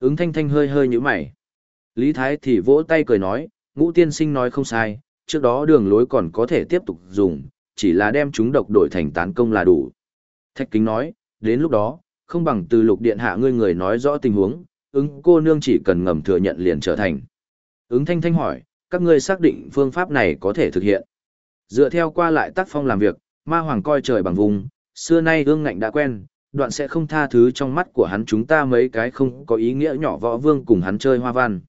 Ứng thanh thanh hơi hơi như mày. Lý Thái thì vỗ tay cười nói, ngũ tiên sinh nói không sai, trước đó đường lối còn có thể tiếp tục dùng, chỉ là đem chúng độc đổi thành tán công là đủ. Thạch kính nói, đến lúc đó, không bằng từ lục điện hạ ngươi người nói rõ tình huống, ứng cô nương chỉ cần ngầm thừa nhận liền trở thành. Ứng thanh thanh hỏi, các ngươi xác định phương pháp này có thể thực hiện. Dựa theo qua lại tác phong làm việc, ma hoàng coi trời bằng vùng, xưa nay ương ngạnh đã quen, đoạn sẽ không tha thứ trong mắt của hắn chúng ta mấy cái không có ý nghĩa nhỏ võ vương cùng hắn chơi hoa văn.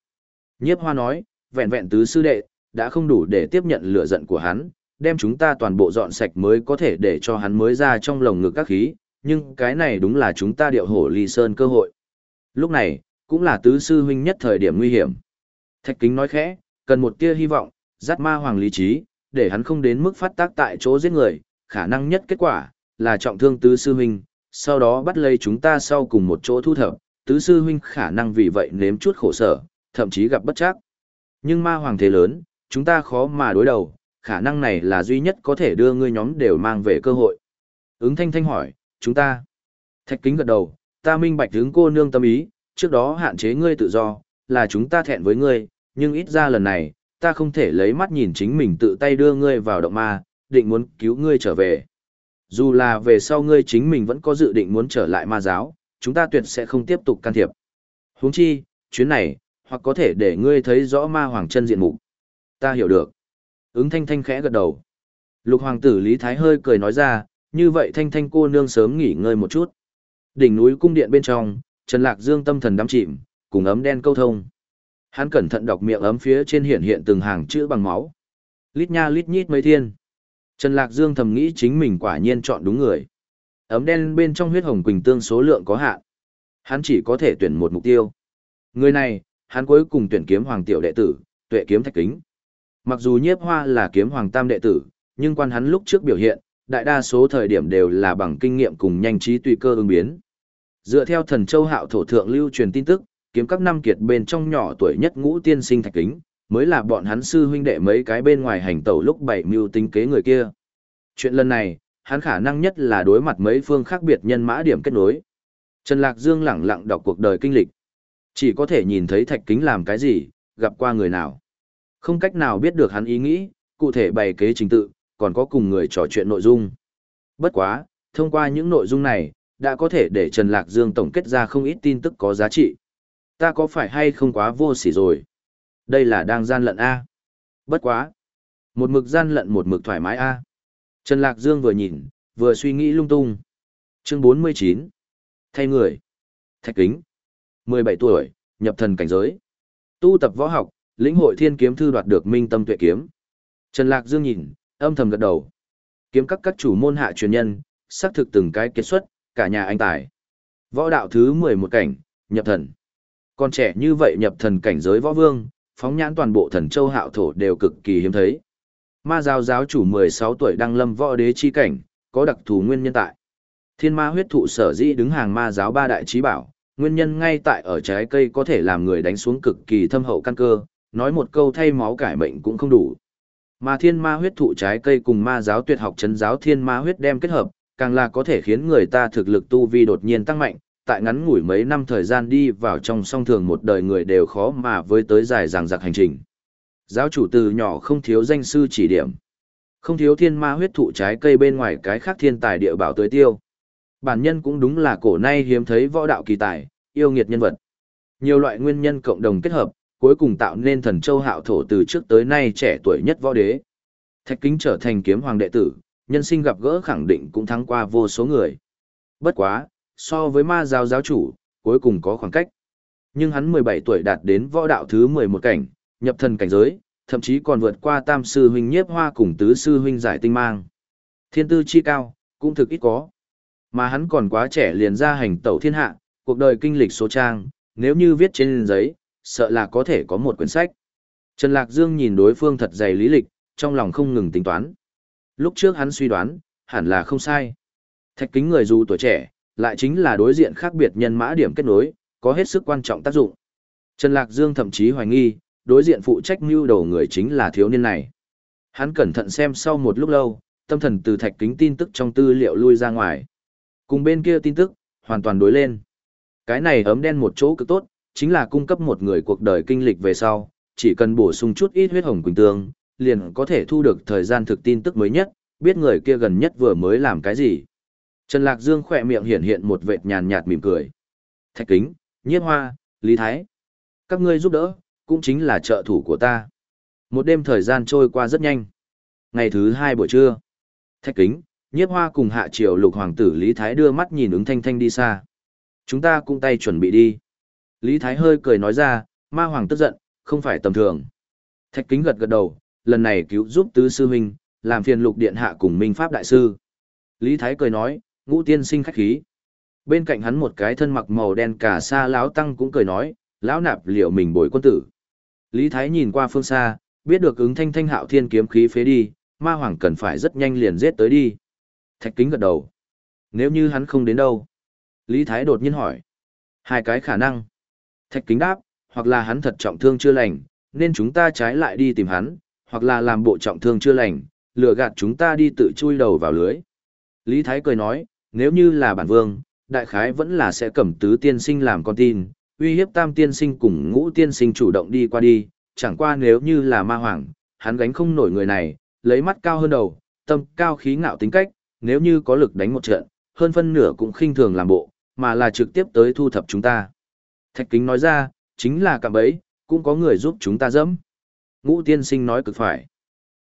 Nhiếp hoa nói, vẹn vẹn tứ sư đệ, đã không đủ để tiếp nhận lửa giận của hắn, đem chúng ta toàn bộ dọn sạch mới có thể để cho hắn mới ra trong lồng ngực các khí, nhưng cái này đúng là chúng ta điệu hổ ly sơn cơ hội. Lúc này, cũng là tứ sư huynh nhất thời điểm nguy hiểm. Thạch kính nói khẽ, cần một tia hy vọng, dắt ma hoàng lý trí, để hắn không đến mức phát tác tại chỗ giết người, khả năng nhất kết quả, là trọng thương tứ sư huynh, sau đó bắt lấy chúng ta sau cùng một chỗ thu thập, tứ sư huynh khả năng vì vậy nếm chút khổ sở, thậm chí gặp bất chắc. Nhưng ma hoàng thế lớn, chúng ta khó mà đối đầu, khả năng này là duy nhất có thể đưa ngươi nhóm đều mang về cơ hội. Ứng thanh thanh hỏi, chúng ta. Thạch kính gật đầu, ta minh bạch hướng cô nương tâm ý, trước đó hạn chế ngươi tự do, là chúng ta thẹn với ngươi, nhưng ít ra lần này, ta không thể lấy mắt nhìn chính mình tự tay đưa ngươi vào động ma, định muốn cứu ngươi trở về. Dù là về sau ngươi chính mình vẫn có dự định muốn trở lại ma giáo, chúng ta tuyệt sẽ không tiếp tục can thiệp. Huống chi, chuyến này, hoặc có thể để ngươi thấy rõ ma hoàng chân diện mục. Ta hiểu được. Ứng thanh thanh khẽ gật đầu. Lục hoàng tử Lý Thái hơi cười nói ra, như vậy thanh thanh cô nương sớm nghỉ ngơi một chút. Đỉnh núi cung điện bên trong, Trần Lạc Dương tâm thần đắm chìm, cùng ấm đen câu thông. Hắn cẩn thận đọc miệng ấm phía trên hiện hiện từng hàng chữ bằng máu. Lít nha lít nhít mấy thiên. Trần Lạc Dương thầm nghĩ chính mình quả nhiên chọn đúng người. Ấm đen bên trong huyết hồng quỳnh tương số lượng có hạn. Hắn chỉ có thể tuyển một mục tiêu. Người này, hắn cuối cùng tuyển kiếm hoàng tiểu đệ tử, tuệ kiếm thạch kính. Mặc dù nhiếp hoa là kiếm hoàng tam đệ tử, nhưng quan hắn lúc trước biểu hiện, đại đa số thời điểm đều là bằng kinh nghiệm cùng nhanh trí tùy cơ ứng biến. Dựa theo thần châu hạo thổ thượng lưu truyền tin tức, kiếm các năm kiệt bên trong nhỏ tuổi nhất ngũ tiên sinh thạch kính, mới là bọn hắn sư huynh đệ mấy cái bên ngoài hành tẩu lúc bảy mưu tính kế người kia. Chuyện lần này, hắn khả năng nhất là đối mặt mấy phương khác biệt nhân mã điểm kết nối. Trần Lạc Dương lẳng lặng đọc cuộc đời kinh lịch. Chỉ có thể nhìn thấy thạch kính làm cái gì, gặp qua người nào. Không cách nào biết được hắn ý nghĩ, cụ thể bày kế trình tự, còn có cùng người trò chuyện nội dung. Bất quá, thông qua những nội dung này, đã có thể để Trần Lạc Dương tổng kết ra không ít tin tức có giá trị. Ta có phải hay không quá vô sỉ rồi? Đây là đang gian lận A. Bất quá. Một mực gian lận một mực thoải mái A. Trần Lạc Dương vừa nhìn, vừa suy nghĩ lung tung. Chương 49. Thay người. Thạch kính. 17 tuổi, nhập thần cảnh giới. Tu tập võ học, lĩnh hội thiên kiếm thư đoạt được minh tâm tuệ kiếm. Trần Lạc Dương nhìn, âm thầm gật đầu. Kiếm các các chủ môn hạ truyền nhân, xác thực từng cái kết xuất, cả nhà anh tài. Võ đạo thứ 11 cảnh, nhập thần. Con trẻ như vậy nhập thần cảnh giới võ vương, phóng nhãn toàn bộ thần châu hạo thổ đều cực kỳ hiếm thấy. Ma giáo giáo chủ 16 tuổi đăng lâm võ đế chi cảnh, có đặc thù nguyên nhân tại. Thiên ma huyết thụ sở dĩ đứng hàng ma giáo ba đại trí bảo, nguyên nhân ngay tại ở trái cây có thể làm người đánh xuống cực kỳ thâm hậu căn cơ, nói một câu thay máu cải mệnh cũng không đủ. Mà thiên ma huyết thụ trái cây cùng ma giáo tuyệt học chấn giáo thiên ma huyết đem kết hợp, càng là có thể khiến người ta thực lực tu vi đột nhiên tăng mạnh, tại ngắn ngủi mấy năm thời gian đi vào trong song thường một đời người đều khó mà với tới dài dằng dặc hành trình. Giáo chủ từ nhỏ không thiếu danh sư chỉ điểm. Không thiếu thiên ma huyết thụ trái cây bên ngoài cái khác thiên tài địa bảo tới tiêu. Bản nhân cũng đúng là cổ nay hiếm thấy võ đạo kỳ tài, yêu nghiệt nhân vật. Nhiều loại nguyên nhân cộng đồng kết hợp, cuối cùng tạo nên thần châu hạo thổ từ trước tới nay trẻ tuổi nhất võ đế. Thạch kính trở thành kiếm hoàng đệ tử, nhân sinh gặp gỡ khẳng định cũng thắng qua vô số người. Bất quá, so với ma giáo giáo chủ, cuối cùng có khoảng cách. Nhưng hắn 17 tuổi đạt đến võ đạo thứ 11 cảnh, nhập thần cảnh giới, thậm chí còn vượt qua tam sư huynh nhiếp hoa cùng tứ sư huynh giải tinh mang. Thiên tư chi cao, cũng thực ít có. Mà hắn còn quá trẻ liền ra hành tẩu thiên hạ, cuộc đời kinh lịch số trang, nếu như viết trên giấy, sợ là có thể có một quyển sách. Trần Lạc Dương nhìn đối phương thật dày lý lịch, trong lòng không ngừng tính toán. Lúc trước hắn suy đoán, hẳn là không sai. Thạch kính người dù tuổi trẻ, lại chính là đối diện khác biệt nhân mã điểm kết nối, có hết sức quan trọng tác dụng. Trần Lạc Dương thậm chí hoài nghi, đối diện phụ trách mưu đầu người chính là thiếu niên này. Hắn cẩn thận xem sau một lúc lâu, tâm thần từ thạch kính tin tức trong tư liệu lui ra ngoài. Cùng bên kia tin tức, hoàn toàn đối lên. Cái này ấm đen một chỗ cực tốt, chính là cung cấp một người cuộc đời kinh lịch về sau, chỉ cần bổ sung chút ít huyết hồng quỳnh tương, liền có thể thu được thời gian thực tin tức mới nhất, biết người kia gần nhất vừa mới làm cái gì. Trần Lạc Dương khỏe miệng hiện hiện một vệt nhàn nhạt mỉm cười. Thạch kính, nhiếp hoa, lý thái. Các ngươi giúp đỡ, cũng chính là trợ thủ của ta. Một đêm thời gian trôi qua rất nhanh. Ngày thứ hai buổi trưa. Thạch kính, nhiếp hoa cùng hạ triều lục hoàng tử Lý Thái đưa mắt nhìn ứng thanh thanh đi xa. Chúng ta cũng tay chuẩn bị đi. Lý Thái hơi cười nói ra, ma hoàng tức giận, không phải tầm thường. Thạch kính gật gật đầu, lần này cứu giúp tứ sư huynh, làm phiền lục điện hạ cùng minh pháp đại sư. Lý Thái cười nói, ngũ tiên sinh khách khí. Bên cạnh hắn một cái thân mặc màu đen cả sa lão tăng cũng cười nói, lão nạp liệu mình bồi quân tử. Lý Thái nhìn qua phương xa, biết được ứng thanh thanh hạo thiên kiếm khí phế đi, ma hoàng cần phải rất nhanh liền giết tới đi. Thạch kính gật đầu. Nếu như hắn không đến đâu? Lý Thái đột nhiên hỏi. Hai cái khả năng. Thạch kính đáp, hoặc là hắn thật trọng thương chưa lành, nên chúng ta trái lại đi tìm hắn, hoặc là làm bộ trọng thương chưa lành, lừa gạt chúng ta đi tự chui đầu vào lưới. Lý Thái cười nói, nếu như là bản vương, đại khái vẫn là sẽ cầm tứ tiên sinh làm con tin, uy hiếp tam tiên sinh cùng ngũ tiên sinh chủ động đi qua đi, chẳng qua nếu như là ma hoàng, hắn gánh không nổi người này, lấy mắt cao hơn đầu, tâm cao khí ngạo tính cách, nếu như có lực đánh một trận, hơn phân nửa cũng khinh thường làm bộ, mà là trực tiếp tới thu thập chúng ta. Thạch kính nói ra, chính là cạm bẫy, cũng có người giúp chúng ta dẫm. Ngũ tiên sinh nói cực phải.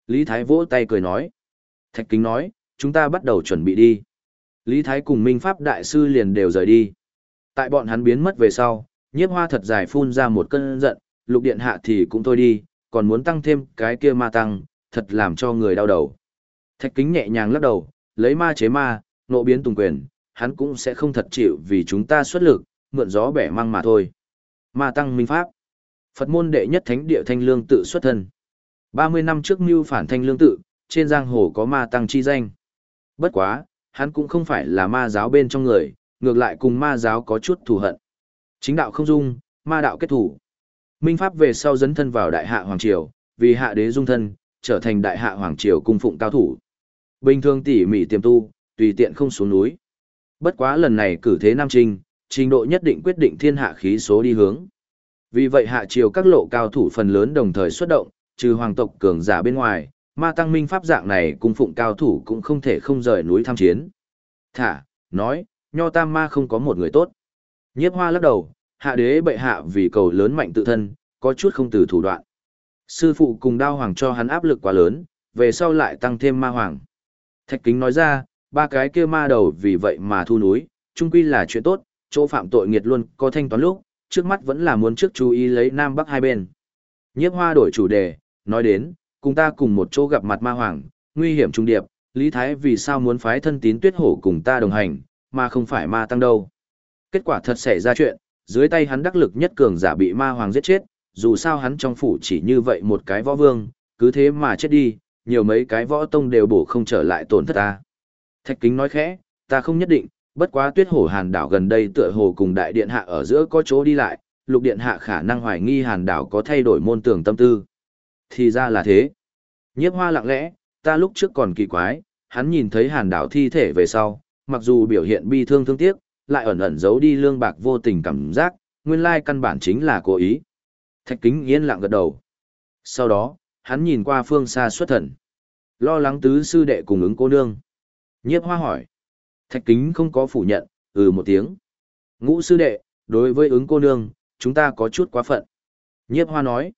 Lý Thái vỗ tay cười nói. Thạch kính nói, chúng ta bắt đầu chuẩn bị đi. Lý Thái cùng Minh Pháp Đại Sư liền đều rời đi. Tại bọn hắn biến mất về sau, nhiếp hoa thật dài phun ra một cơn giận, lục điện hạ thì cũng thôi đi, còn muốn tăng thêm cái kia ma tăng, thật làm cho người đau đầu. Thạch kính nhẹ nhàng lắc đầu, lấy ma chế ma, nộ biến tùng quyền, hắn cũng sẽ không thật chịu vì chúng ta xuất lực, mượn gió bẻ măng mà thôi. Ma tăng minh pháp. Phật môn đệ nhất thánh địa thanh lương tự xuất thân. 30 năm trước mưu phản thanh lương tự, trên giang hồ có ma tăng chi danh. Bất quá, hắn cũng không phải là ma giáo bên trong người, ngược lại cùng ma giáo có chút thù hận. Chính đạo không dung, ma đạo kết thủ. Minh Pháp về sau dấn thân vào đại hạ Hoàng Triều, vì hạ đế dung thân, trở thành đại hạ Hoàng Triều cung phụng cao thủ. Bình thường tỉ mỉ tiềm tu, tùy tiện không xuống núi. Bất quá lần này cử thế Nam Trinh, trình độ nhất định quyết định thiên hạ khí số đi hướng. Vì vậy hạ triều các lộ cao thủ phần lớn đồng thời xuất động, trừ hoàng tộc cường giả bên ngoài, ma tăng minh pháp dạng này cung phụng cao thủ cũng không thể không rời núi tham chiến. Thả, nói, nho tam ma không có một người tốt. Nhiếp hoa lắc đầu, hạ đế bệ hạ vì cầu lớn mạnh tự thân, có chút không từ thủ đoạn. Sư phụ cùng đao hoàng cho hắn áp lực quá lớn, về sau lại tăng thêm ma hoàng. Thạch kính nói ra, ba cái kia ma đầu vì vậy mà thu núi, chung quy là chuyện tốt, chỗ phạm tội nghiệt luôn có thanh toán lúc, trước mắt vẫn là muốn trước chú ý lấy Nam Bắc hai bên. Nhiếp hoa đổi chủ đề, nói đến, cùng ta cùng một chỗ gặp mặt ma hoàng, nguy hiểm trung điệp, Lý Thái vì sao muốn phái thân tín tuyết hổ cùng ta đồng hành, mà không phải ma tăng đâu. Kết quả thật xảy ra chuyện, dưới tay hắn đắc lực nhất cường giả bị ma hoàng giết chết, dù sao hắn trong phủ chỉ như vậy một cái võ vương, cứ thế mà chết đi, nhiều mấy cái võ tông đều bổ không trở lại tổn thất ta. Thạch kính nói khẽ, ta không nhất định, bất quá tuyết hổ hàn đảo gần đây tựa hồ cùng đại điện hạ ở giữa có chỗ đi lại, lục điện hạ khả năng hoài nghi hàn đảo có thay đổi môn tưởng tâm tư. Thì ra là thế. Nhiếp hoa lặng lẽ, ta lúc trước còn kỳ quái, hắn nhìn thấy hàn đảo thi thể về sau, mặc dù biểu hiện bi thương thương tiếc, lại ẩn ẩn giấu đi lương bạc vô tình cảm giác, nguyên lai căn bản chính là cố ý. Thạch kính yên lặng gật đầu. Sau đó, hắn nhìn qua phương xa xuất thần. Lo lắng tứ sư đệ cùng ứng cô nương. Nhiếp hoa hỏi. Thạch kính không có phủ nhận, ừ một tiếng. Ngũ sư đệ, đối với ứng cô nương, chúng ta có chút quá phận. Nhiếp hoa nói.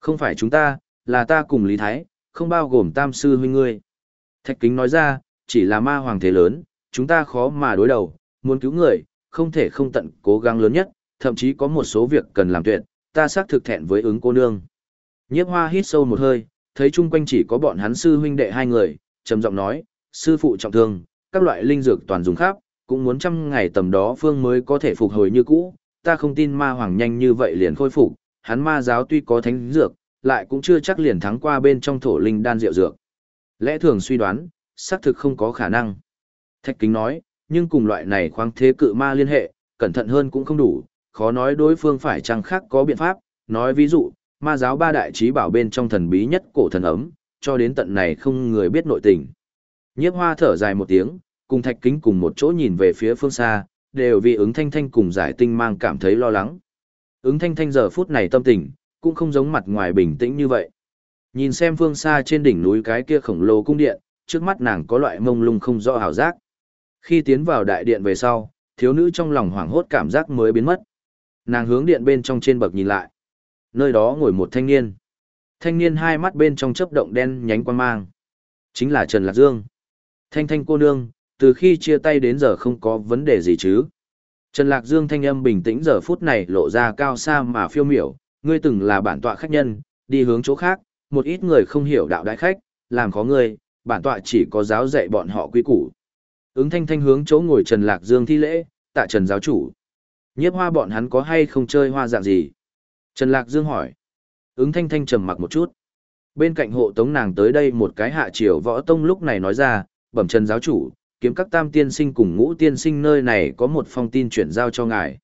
Không phải chúng ta, là ta cùng Lý Thái, không bao gồm tam sư huynh ngươi. Thạch kính nói ra, chỉ là ma hoàng thế lớn, chúng ta khó mà đối đầu, muốn cứu người, không thể không tận cố gắng lớn nhất, thậm chí có một số việc cần làm tuyệt, ta xác thực thẹn với ứng cô nương. Nhiếp hoa hít sâu một hơi, thấy chung quanh chỉ có bọn hắn sư huynh đệ hai người, trầm giọng nói, sư phụ trọng thương, các loại linh dược toàn dùng khắp, cũng muốn trăm ngày tầm đó phương mới có thể phục hồi như cũ, ta không tin ma hoàng nhanh như vậy liền khôi phục, hắn ma giáo tuy có thánh dược, lại cũng chưa chắc liền thắng qua bên trong thổ linh đan rượu dược. Lẽ thường suy đoán, xác thực không có khả năng. Thạch kính nói, nhưng cùng loại này khoáng thế cự ma liên hệ, cẩn thận hơn cũng không đủ, khó nói đối phương phải chăng khác có biện pháp, nói ví dụ, ma giáo ba đại trí bảo bên trong thần bí nhất cổ thần ấm, cho đến tận này không người biết nội tình. Nhiếp hoa thở dài một tiếng, cùng thạch kính cùng một chỗ nhìn về phía phương xa, đều vì ứng thanh thanh cùng giải tinh mang cảm thấy lo lắng. Ứng thanh thanh giờ phút này tâm tình, cũng không giống mặt ngoài bình tĩnh như vậy. Nhìn xem phương xa trên đỉnh núi cái kia khổng lồ cung điện, trước mắt nàng có loại mông lung không rõ hào giác. Khi tiến vào đại điện về sau, thiếu nữ trong lòng hoảng hốt cảm giác mới biến mất. Nàng hướng điện bên trong trên bậc nhìn lại. Nơi đó ngồi một thanh niên. Thanh niên hai mắt bên trong chớp động đen nhánh quan mang. Chính là Trần Lạc Dương. Thanh thanh cô nương, từ khi chia tay đến giờ không có vấn đề gì chứ. Trần Lạc Dương thanh âm bình tĩnh giờ phút này lộ ra cao xa mà phiêu miểu, ngươi từng là bản tọa khách nhân, đi hướng chỗ khác, một ít người không hiểu đạo đại khách, làm khó ngươi, bản tọa chỉ có giáo dạy bọn họ quy củ. Ứng thanh thanh hướng chỗ ngồi Trần Lạc Dương thi lễ, tạ Trần giáo chủ. Nhiếp hoa bọn hắn có hay không chơi hoa dạng gì? Trần Lạc Dương hỏi. Ứng thanh thanh trầm mặc một chút. Bên cạnh hộ tống nàng tới đây một cái hạ triều võ tông lúc này nói ra, bẩm Trần giáo chủ, kiếm các tam tiên sinh cùng ngũ tiên sinh nơi này có một phong tin chuyển giao cho ngài.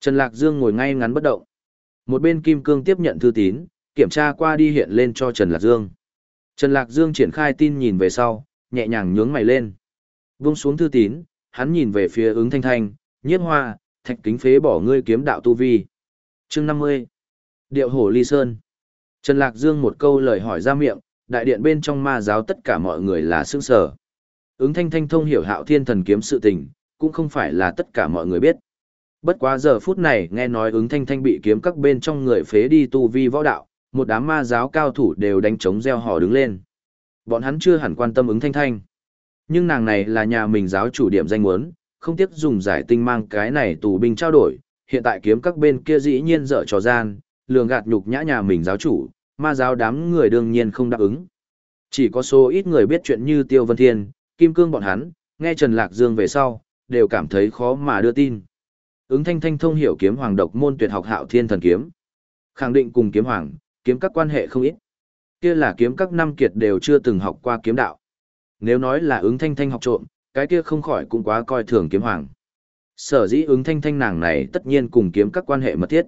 Trần Lạc Dương ngồi ngay ngắn bất động. Một bên Kim Cương tiếp nhận thư tín, kiểm tra qua đi hiện lên cho Trần Lạc Dương. Trần Lạc Dương triển khai tin nhìn về sau, nhẹ nhàng nhướng mày lên. Vung xuống thư tín, hắn nhìn về phía ứng thanh thanh, nhiếp hoa, thạch kính phế bỏ ngươi kiếm đạo tu vi. chương 50. Điệu hổ ly sơn. Trần Lạc Dương một câu lời hỏi ra miệng, đại điện bên trong ma giáo tất cả mọi người là sương sở. Ứng thanh thanh thông hiểu hạo thiên thần kiếm sự tình, cũng không phải là tất cả mọi người biết. Bất quá giờ phút này nghe nói ứng thanh thanh bị kiếm các bên trong người phế đi tu vi võ đạo, một đám ma giáo cao thủ đều đánh trống gieo hò đứng lên. Bọn hắn chưa hẳn quan tâm ứng thanh thanh. Nhưng nàng này là nhà mình giáo chủ điểm danh muốn, không tiếc dùng giải tinh mang cái này tù binh trao đổi, hiện tại kiếm các bên kia dĩ nhiên dở trò gian, lường gạt nhục nhã nhà mình giáo chủ, ma giáo đám người đương nhiên không đáp ứng. Chỉ có số ít người biết chuyện như Tiêu Vân Thiên, Kim Cương bọn hắn, nghe Trần Lạc Dương về sau, đều cảm thấy khó mà đưa tin. Ứng thanh thanh thông hiểu kiếm hoàng độc môn tuyệt học hạo thiên thần kiếm. Khẳng định cùng kiếm hoàng, kiếm các quan hệ không ít. Kia là kiếm các năm kiệt đều chưa từng học qua kiếm đạo. Nếu nói là ứng thanh thanh học trộm, cái kia không khỏi cũng quá coi thường kiếm hoàng. Sở dĩ ứng thanh thanh nàng này tất nhiên cùng kiếm các quan hệ mật thiết.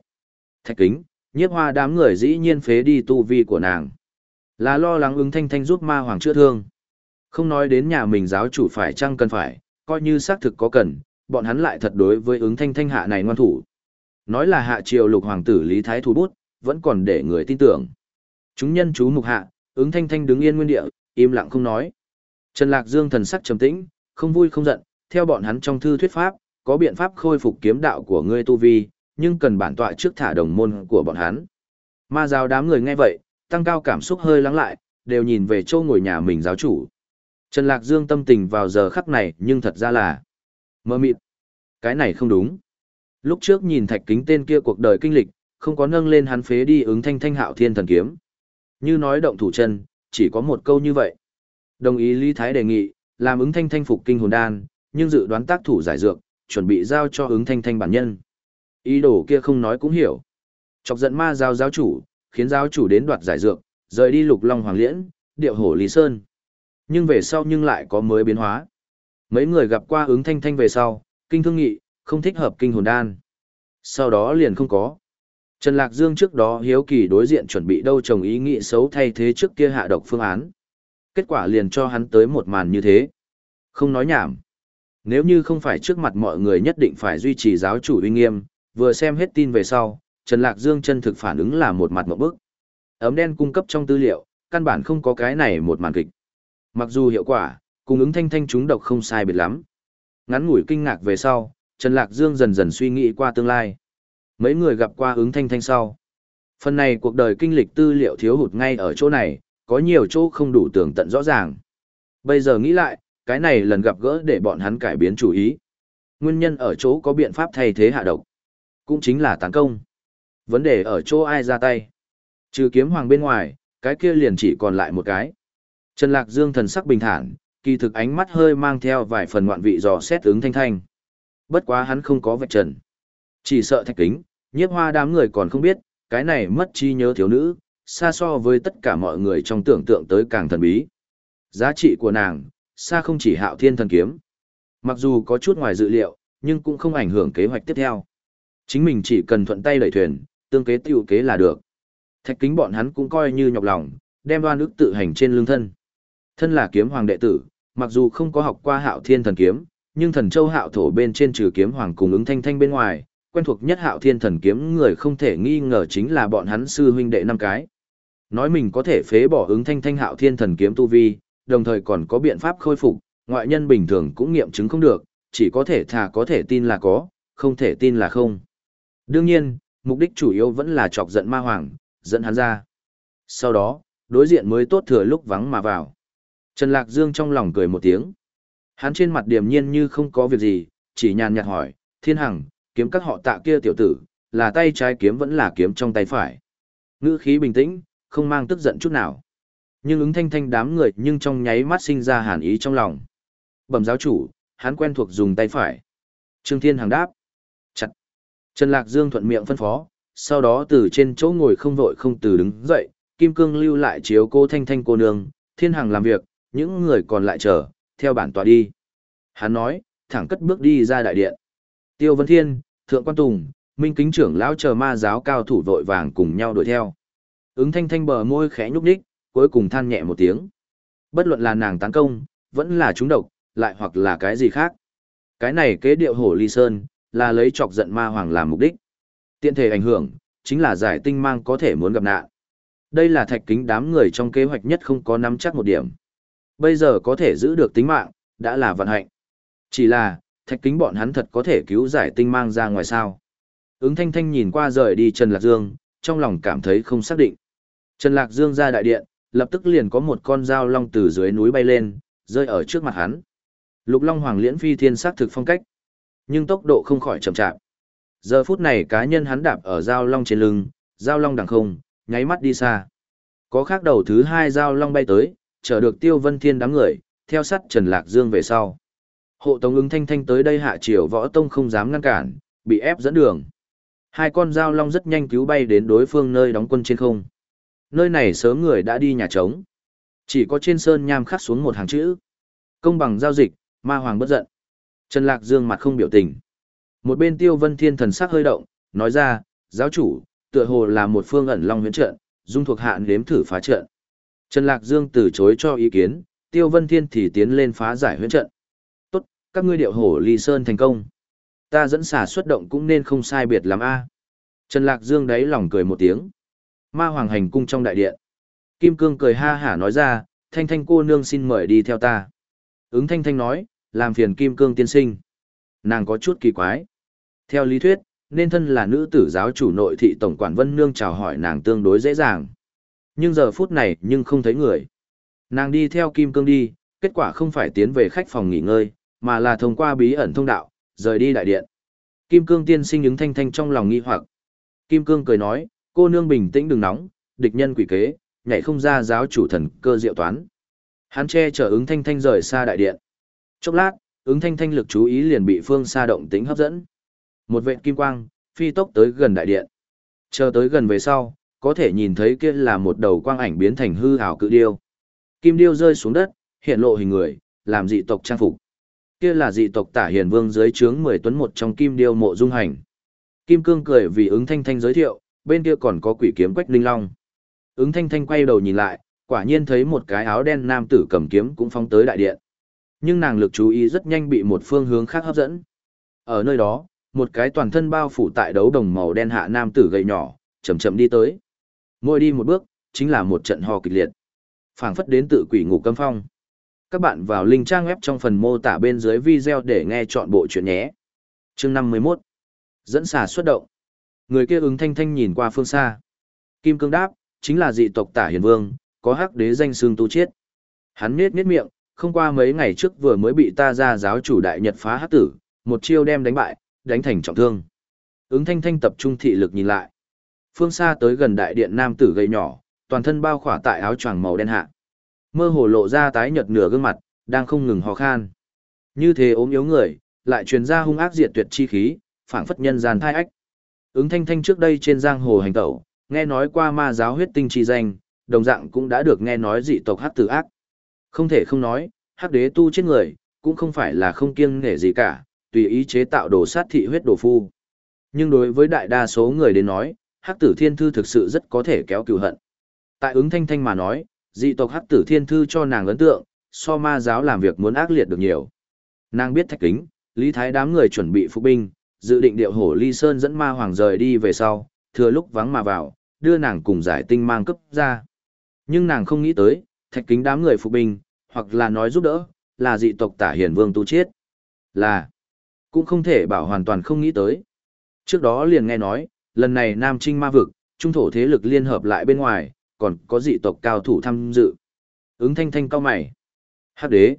Thạch kính, nhiếp hoa đám người dĩ nhiên phế đi tu vi của nàng. Là lo lắng ứng thanh thanh giúp ma hoàng chữa thương. Không nói đến nhà mình giáo chủ phải chăng cần phải, coi như xác thực có cần, bọn hắn lại thật đối với ứng thanh thanh hạ này ngoan thủ. Nói là hạ triều lục hoàng tử Lý Thái thủ bút, vẫn còn để người tin tưởng. Chúng nhân chú mục hạ, ứng thanh thanh đứng yên nguyên địa, im lặng không nói. Trần Lạc Dương thần sắc trầm tĩnh, không vui không giận, theo bọn hắn trong thư thuyết pháp, có biện pháp khôi phục kiếm đạo của ngươi tu vi, nhưng cần bản tọa trước thả đồng môn của bọn hắn. Ma giáo đám người nghe vậy, tăng cao cảm xúc hơi lắng lại, đều nhìn về châu ngồi nhà mình giáo chủ. Trần Lạc Dương tâm tình vào giờ khắc này nhưng thật ra là mơ mịt. Cái này không đúng. Lúc trước nhìn thạch kính tên kia cuộc đời kinh lịch, không có nâng lên hắn phế đi ứng thanh thanh hạo thiên thần kiếm. Như nói động thủ chân, chỉ có một câu như vậy. Đồng ý Lý Thái đề nghị, làm ứng thanh thanh phục kinh hồn đan, nhưng dự đoán tác thủ giải dược, chuẩn bị giao cho ứng thanh thanh bản nhân. Ý đồ kia không nói cũng hiểu. Chọc giận ma giao giáo chủ, khiến giáo chủ đến đoạt giải dược, rời đi lục long hoàng liễn, điệu hổ Lý Sơn. Nhưng về sau nhưng lại có mới biến hóa. Mấy người gặp qua ứng thanh thanh về sau, kinh thương nghị, không thích hợp kinh hồn đan. Sau đó liền không có. Trần Lạc Dương trước đó hiếu kỳ đối diện chuẩn bị đâu trồng ý nghĩ xấu thay thế trước kia hạ độc phương án. Kết quả liền cho hắn tới một màn như thế. Không nói nhảm. Nếu như không phải trước mặt mọi người nhất định phải duy trì giáo chủ uy nghiêm, vừa xem hết tin về sau, Trần Lạc Dương chân thực phản ứng là một mặt một bức. Ấm đen cung cấp trong tư liệu, căn bản không có cái này một màn kịch. Mặc dù hiệu quả, cung ứng thanh thanh chúng độc không sai biệt lắm. Ngắn ngủi kinh ngạc về sau, Trần Lạc Dương dần dần suy nghĩ qua tương lai. Mấy người gặp qua ứng thanh thanh sau. Phần này cuộc đời kinh lịch tư liệu thiếu hụt ngay ở chỗ này, có nhiều chỗ không đủ tường tận rõ ràng. Bây giờ nghĩ lại, cái này lần gặp gỡ để bọn hắn cải biến chủ ý. Nguyên nhân ở chỗ có biện pháp thay thế hạ độc. Cũng chính là tấn công. Vấn đề ở chỗ ai ra tay. Trừ kiếm hoàng bên ngoài, cái kia liền chỉ còn lại một cái. Trần Lạc Dương thần sắc bình thản, kỳ thực ánh mắt hơi mang theo vài phần ngoạn vị dò xét ứng thanh thanh. Bất quá hắn không có vạch trần. Chỉ sợ thạch kính, nhiếp hoa đám người còn không biết, cái này mất chi nhớ thiếu nữ, xa so với tất cả mọi người trong tưởng tượng tới càng thần bí. Giá trị của nàng, xa không chỉ hạo thiên thần kiếm. Mặc dù có chút ngoài dự liệu, nhưng cũng không ảnh hưởng kế hoạch tiếp theo. Chính mình chỉ cần thuận tay đẩy thuyền, tương kế tiêu kế là được. Thạch kính bọn hắn cũng coi như nhọc lòng, đem đoan ức tự hành trên lương thân. Thân là kiếm hoàng đệ tử, mặc dù không có học qua hạo thiên thần kiếm, nhưng thần châu hạo thổ bên trên trừ kiếm hoàng cùng ứng thanh thanh bên ngoài, quen thuộc nhất hạo thiên thần kiếm người không thể nghi ngờ chính là bọn hắn sư huynh đệ năm cái. Nói mình có thể phế bỏ ứng thanh thanh hạo thiên thần kiếm tu vi, đồng thời còn có biện pháp khôi phục, ngoại nhân bình thường cũng nghiệm chứng không được, chỉ có thể thà có thể tin là có, không thể tin là không. Đương nhiên, mục đích chủ yếu vẫn là chọc giận ma hoàng, dẫn hắn ra. Sau đó, đối diện mới tốt thừa lúc vắng mà vào. Trần Lạc Dương trong lòng cười một tiếng. Hắn trên mặt điềm nhiên như không có việc gì, chỉ nhàn nhạt hỏi, thiên hằng, kiếm các họ tạ kia tiểu tử, là tay trái kiếm vẫn là kiếm trong tay phải. Ngữ khí bình tĩnh, không mang tức giận chút nào. Nhưng ứng thanh thanh đám người nhưng trong nháy mắt sinh ra hàn ý trong lòng. Bẩm giáo chủ, hắn quen thuộc dùng tay phải. Trương Thiên Hằng đáp. Chặt. Trần Lạc Dương thuận miệng phân phó, sau đó từ trên chỗ ngồi không vội không từ đứng dậy, Kim Cương lưu lại chiếu cô thanh thanh cô nương, Thiên Hằng làm việc, những người còn lại chờ, theo bản tòa đi. Hắn nói, thẳng cất bước đi ra đại điện. Tiêu Vân Thiên, Thượng Quan Tùng, Minh Kính trưởng lão chờ ma giáo cao thủ vội vàng cùng nhau đuổi theo. Ứng thanh thanh bờ môi khẽ nhúc nhích, cuối cùng than nhẹ một tiếng. Bất luận là nàng tấn công, vẫn là chúng độc, lại hoặc là cái gì khác. Cái này kế điệu hổ ly sơn, là lấy chọc giận ma hoàng làm mục đích. Tiện thể ảnh hưởng, chính là giải tinh mang có thể muốn gặp nạn. Đây là thạch kính đám người trong kế hoạch nhất không có nắm chắc một điểm. Bây giờ có thể giữ được tính mạng, đã là vận hạnh. Chỉ là, thạch kính bọn hắn thật có thể cứu giải tinh mang ra ngoài sao. Ứng thanh thanh nhìn qua rời đi Trần Lạc Dương, trong lòng cảm thấy không xác định. Trần Lạc Dương ra đại điện, lập tức liền có một con dao long từ dưới núi bay lên, rơi ở trước mặt hắn. Lục Long Hoàng Liễn phi thiên sắc thực phong cách, nhưng tốc độ không khỏi chậm chạp. Giờ phút này cá nhân hắn đạp ở dao long trên lưng, dao long đằng không, nháy mắt đi xa. Có khác đầu thứ hai dao long bay tới, chở được Tiêu Vân Thiên đám người, theo sát Trần Lạc Dương về sau. Hộ Tống ứng thanh thanh tới đây hạ triều võ tông không dám ngăn cản, bị ép dẫn đường. Hai con dao long rất nhanh cứu bay đến đối phương nơi đóng quân trên không. Nơi này sớm người đã đi nhà trống. Chỉ có trên sơn nham khắc xuống một hàng chữ. Công bằng giao dịch, ma hoàng bất giận. Trần Lạc Dương mặt không biểu tình. Một bên tiêu vân thiên thần sắc hơi động, nói ra, giáo chủ, tựa hồ là một phương ẩn long huyễn trận, dung thuộc hạn đếm thử phá trận. Trần Lạc Dương từ chối cho ý kiến, tiêu vân thiên thì tiến lên phá giải huyễn trận. Tốt, các ngươi điệu hổ ly sơn thành công. Ta dẫn xả xuất động cũng nên không sai biệt lắm a. Trần Lạc Dương đáy lòng cười một tiếng. Ma hoàng hành cung trong đại điện. Kim Cương cười ha hả nói ra, Thanh Thanh cô nương xin mời đi theo ta. Ứng Thanh Thanh nói, làm phiền Kim Cương tiên sinh. Nàng có chút kỳ quái. Theo lý thuyết, nên thân là nữ tử giáo chủ nội thị tổng quản Vân Nương chào hỏi nàng tương đối dễ dàng. Nhưng giờ phút này nhưng không thấy người. Nàng đi theo Kim Cương đi, kết quả không phải tiến về khách phòng nghỉ ngơi, mà là thông qua bí ẩn thông đạo, rời đi đại điện. Kim Cương tiên sinh ứng thanh thanh trong lòng nghi hoặc. Kim Cương cười nói, cô nương bình tĩnh đừng nóng, địch nhân quỷ kế, nhảy không ra giáo chủ thần cơ diệu toán. Hắn che chở ứng thanh thanh rời xa đại điện. Chốc lát, ứng thanh thanh lực chú ý liền bị phương xa động tính hấp dẫn. Một vệt kim quang, phi tốc tới gần đại điện. Chờ tới gần về sau, có thể nhìn thấy kia là một đầu quang ảnh biến thành hư ảo cự điêu. Kim điêu rơi xuống đất, hiện lộ hình người, làm dị tộc trang phục. Kia là dị tộc Tả Hiền Vương dưới trướng 10 tuấn một trong Kim điêu mộ dung hành. Kim Cương cười vì ứng thanh thanh giới thiệu, bên kia còn có quỷ kiếm quách linh long. Ứng thanh thanh quay đầu nhìn lại, quả nhiên thấy một cái áo đen nam tử cầm kiếm cũng phóng tới đại điện. Nhưng nàng lực chú ý rất nhanh bị một phương hướng khác hấp dẫn. Ở nơi đó, một cái toàn thân bao phủ tại đấu đồng màu đen hạ nam tử gầy nhỏ, chậm chậm đi tới. Mỗi đi một bước, chính là một trận ho kịch liệt. phảng phất đến tự quỷ ngủ cấm phong. Các bạn vào link trang web trong phần mô tả bên dưới video để nghe chọn bộ chuyện nhé. Chương 51 Dẫn xà xuất động. Người kia ứng thanh thanh nhìn qua phương xa. Kim cương đáp, chính là dị tộc tả hiền vương, có hắc đế danh xương tu chiết. Hắn nết nết miệng, không qua mấy ngày trước vừa mới bị ta ra giáo chủ đại nhật phá hắc tử, một chiêu đem đánh bại, đánh thành trọng thương. Ứng thanh thanh tập trung thị lực nhìn lại. Phương xa tới gần đại điện nam tử gầy nhỏ, toàn thân bao khỏa tại áo choàng màu đen hạ. Mơ hồ lộ ra tái nhợt nửa gương mặt, đang không ngừng ho khan. Như thế ốm yếu người, lại truyền ra hung ác diệt tuyệt chi khí, phảng phất nhân gian thai ách. Ứng thanh thanh trước đây trên giang hồ hành tẩu, nghe nói qua ma giáo huyết tinh chi danh, đồng dạng cũng đã được nghe nói dị tộc hắc tử ác. Không thể không nói, hắc đế tu chết người, cũng không phải là không kiêng nể gì cả, tùy ý chế tạo đồ sát thị huyết đồ phu. Nhưng đối với đại đa số người đến nói, hắc tử thiên thư thực sự rất có thể kéo cựu hận. Tại ứng thanh thanh mà nói, dị tộc hắc tử thiên thư cho nàng ấn tượng, so ma giáo làm việc muốn ác liệt được nhiều. Nàng biết thạch kính, lý thái đám người chuẩn bị phục binh, dự định điệu hổ ly sơn dẫn ma hoàng rời đi về sau, thừa lúc vắng mà vào, đưa nàng cùng giải tinh mang cấp ra. Nhưng nàng không nghĩ tới, thạch kính đám người phục binh, hoặc là nói giúp đỡ, là dị tộc tả hiền vương tu chiết. Là, cũng không thể bảo hoàn toàn không nghĩ tới. Trước đó liền nghe nói, lần này Nam Trinh ma vực, trung thổ thế lực liên hợp lại bên ngoài, còn có dị tộc cao thủ tham dự. Ứng thanh thanh cao mày. Hắc đế.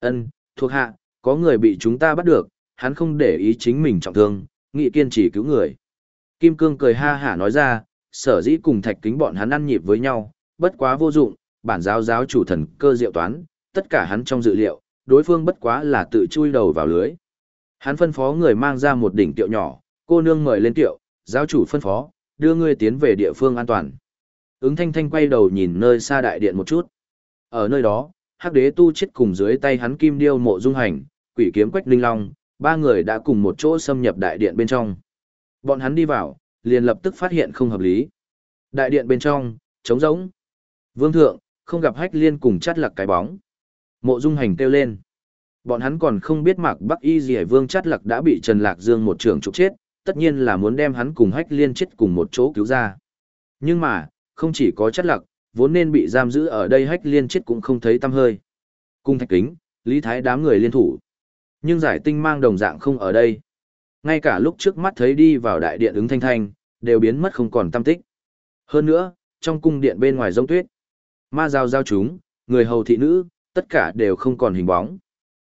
ân thuộc hạ, có người bị chúng ta bắt được, hắn không để ý chính mình trọng thương, nghị kiên trì cứu người. Kim Cương cười ha hả nói ra, sở dĩ cùng thạch kính bọn hắn ăn nhịp với nhau, bất quá vô dụng, bản giáo giáo chủ thần cơ diệu toán, tất cả hắn trong dự liệu, đối phương bất quá là tự chui đầu vào lưới. Hắn phân phó người mang ra một đỉnh tiệu nhỏ, cô nương mời lên tiệu, giáo chủ phân phó, đưa ngươi tiến về địa phương an toàn. Ứng thanh thanh quay đầu nhìn nơi xa đại điện một chút. Ở nơi đó, hắc đế tu chết cùng dưới tay hắn kim điêu mộ dung hành, quỷ kiếm quách linh long, ba người đã cùng một chỗ xâm nhập đại điện bên trong. Bọn hắn đi vào, liền lập tức phát hiện không hợp lý. Đại điện bên trong, trống rỗng. Vương thượng, không gặp hách liên cùng chắt lặc cái bóng. Mộ dung hành kêu lên. Bọn hắn còn không biết mạc Bắc Y gì Vương chắt lặc đã bị Trần Lạc Dương một trường trục chết, tất nhiên là muốn đem hắn cùng hách liên chết cùng một chỗ cứu ra. Nhưng mà, không chỉ có chất lặc, vốn nên bị giam giữ ở đây hách liên chết cũng không thấy tâm hơi. Cung thạch kính, Lý Thái đám người liên thủ. Nhưng giải tinh mang đồng dạng không ở đây. Ngay cả lúc trước mắt thấy đi vào đại điện ứng thanh thanh, đều biến mất không còn tâm tích. Hơn nữa, trong cung điện bên ngoài giống tuyết, ma giao giao chúng, người hầu thị nữ, tất cả đều không còn hình bóng.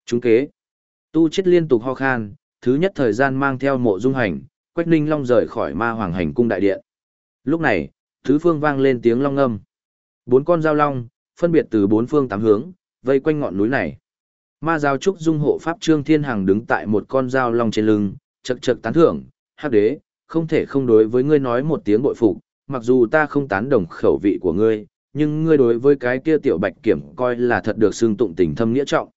Chúng kế. Tu chết liên tục ho khan, thứ nhất thời gian mang theo mộ dung hành, Quách Ninh Long rời khỏi ma hoàng hành cung đại điện. Lúc này, thứ phương vang lên tiếng long âm Bốn con dao long, phân biệt từ bốn phương tám hướng, vây quanh ngọn núi này. Ma giao trúc dung hộ pháp trương thiên hằng đứng tại một con dao long trên lưng, chật chật tán thưởng, hắc đế, không thể không đối với ngươi nói một tiếng bội phục, mặc dù ta không tán đồng khẩu vị của ngươi, nhưng ngươi đối với cái kia tiểu bạch kiểm coi là thật được xương tụng tình thâm nghĩa trọng.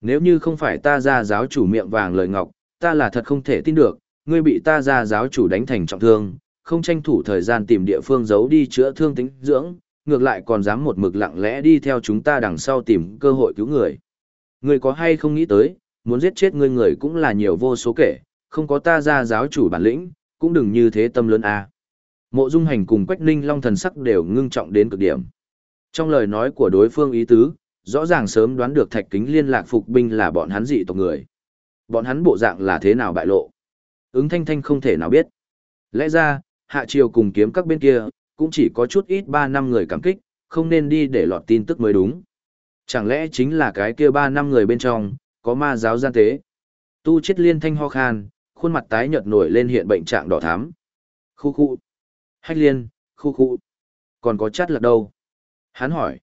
Nếu như không phải ta ra giáo chủ miệng vàng lời ngọc, ta là thật không thể tin được, ngươi bị ta ra giáo chủ đánh thành trọng thương, không tranh thủ thời gian tìm địa phương giấu đi chữa thương tính dưỡng, ngược lại còn dám một mực lặng lẽ đi theo chúng ta đằng sau tìm cơ hội cứu người. Ngươi có hay không nghĩ tới, muốn giết chết ngươi người cũng là nhiều vô số kể, không có ta ra giáo chủ bản lĩnh, cũng đừng như thế tâm lớn a. Mộ Dung Hành cùng Quách Ninh Long thần sắc đều ngưng trọng đến cực điểm. Trong lời nói của đối phương ý tứ, rõ ràng sớm đoán được Thạch Kính liên lạc phục binh là bọn hắn dị tộc người. Bọn hắn bộ dạng là thế nào bại lộ? Ứng Thanh Thanh không thể nào biết. Lẽ ra, hạ triều cùng kiếm các bên kia, cũng chỉ có chút ít ba năm người cảm kích, không nên đi để lọt tin tức mới đúng. Chẳng lẽ chính là cái kia ba năm người bên trong, có ma giáo gian tế? Tu chết liên thanh ho khan, khuôn mặt tái nhợt nổi lên hiện bệnh trạng đỏ thắm. Khu khu. Hách liên, khu khu. Còn có chát là đâu? Hắn hỏi.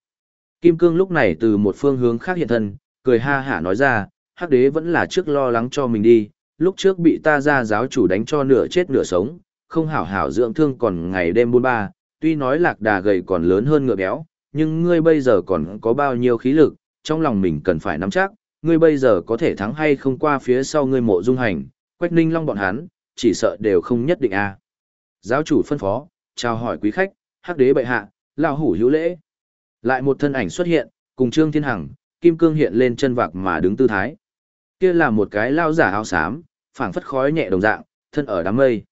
Kim Cương lúc này từ một phương hướng khác hiện thân, cười ha hả nói ra, hắc đế vẫn là trước lo lắng cho mình đi, lúc trước bị ta ra giáo chủ đánh cho nửa chết nửa sống, không hảo hảo dưỡng thương còn ngày đêm buôn ba, tuy nói lạc đà gầy còn lớn hơn ngựa béo, nhưng ngươi bây giờ còn có bao nhiêu khí lực, trong lòng mình cần phải nắm chắc, ngươi bây giờ có thể thắng hay không qua phía sau ngươi mộ dung hành, quách ninh long bọn hắn, chỉ sợ đều không nhất định a. À. Giáo chủ phân phó, chào hỏi quý khách, hắc đế bệ hạ, lão hủ hữu lễ. Lại một thân ảnh xuất hiện, cùng Trương Thiên Hằng, kim cương hiện lên chân vạc mà đứng tư thái. Kia là một cái lao giả áo xám, phảng phất khói nhẹ đồng dạng, thân ở đám mây.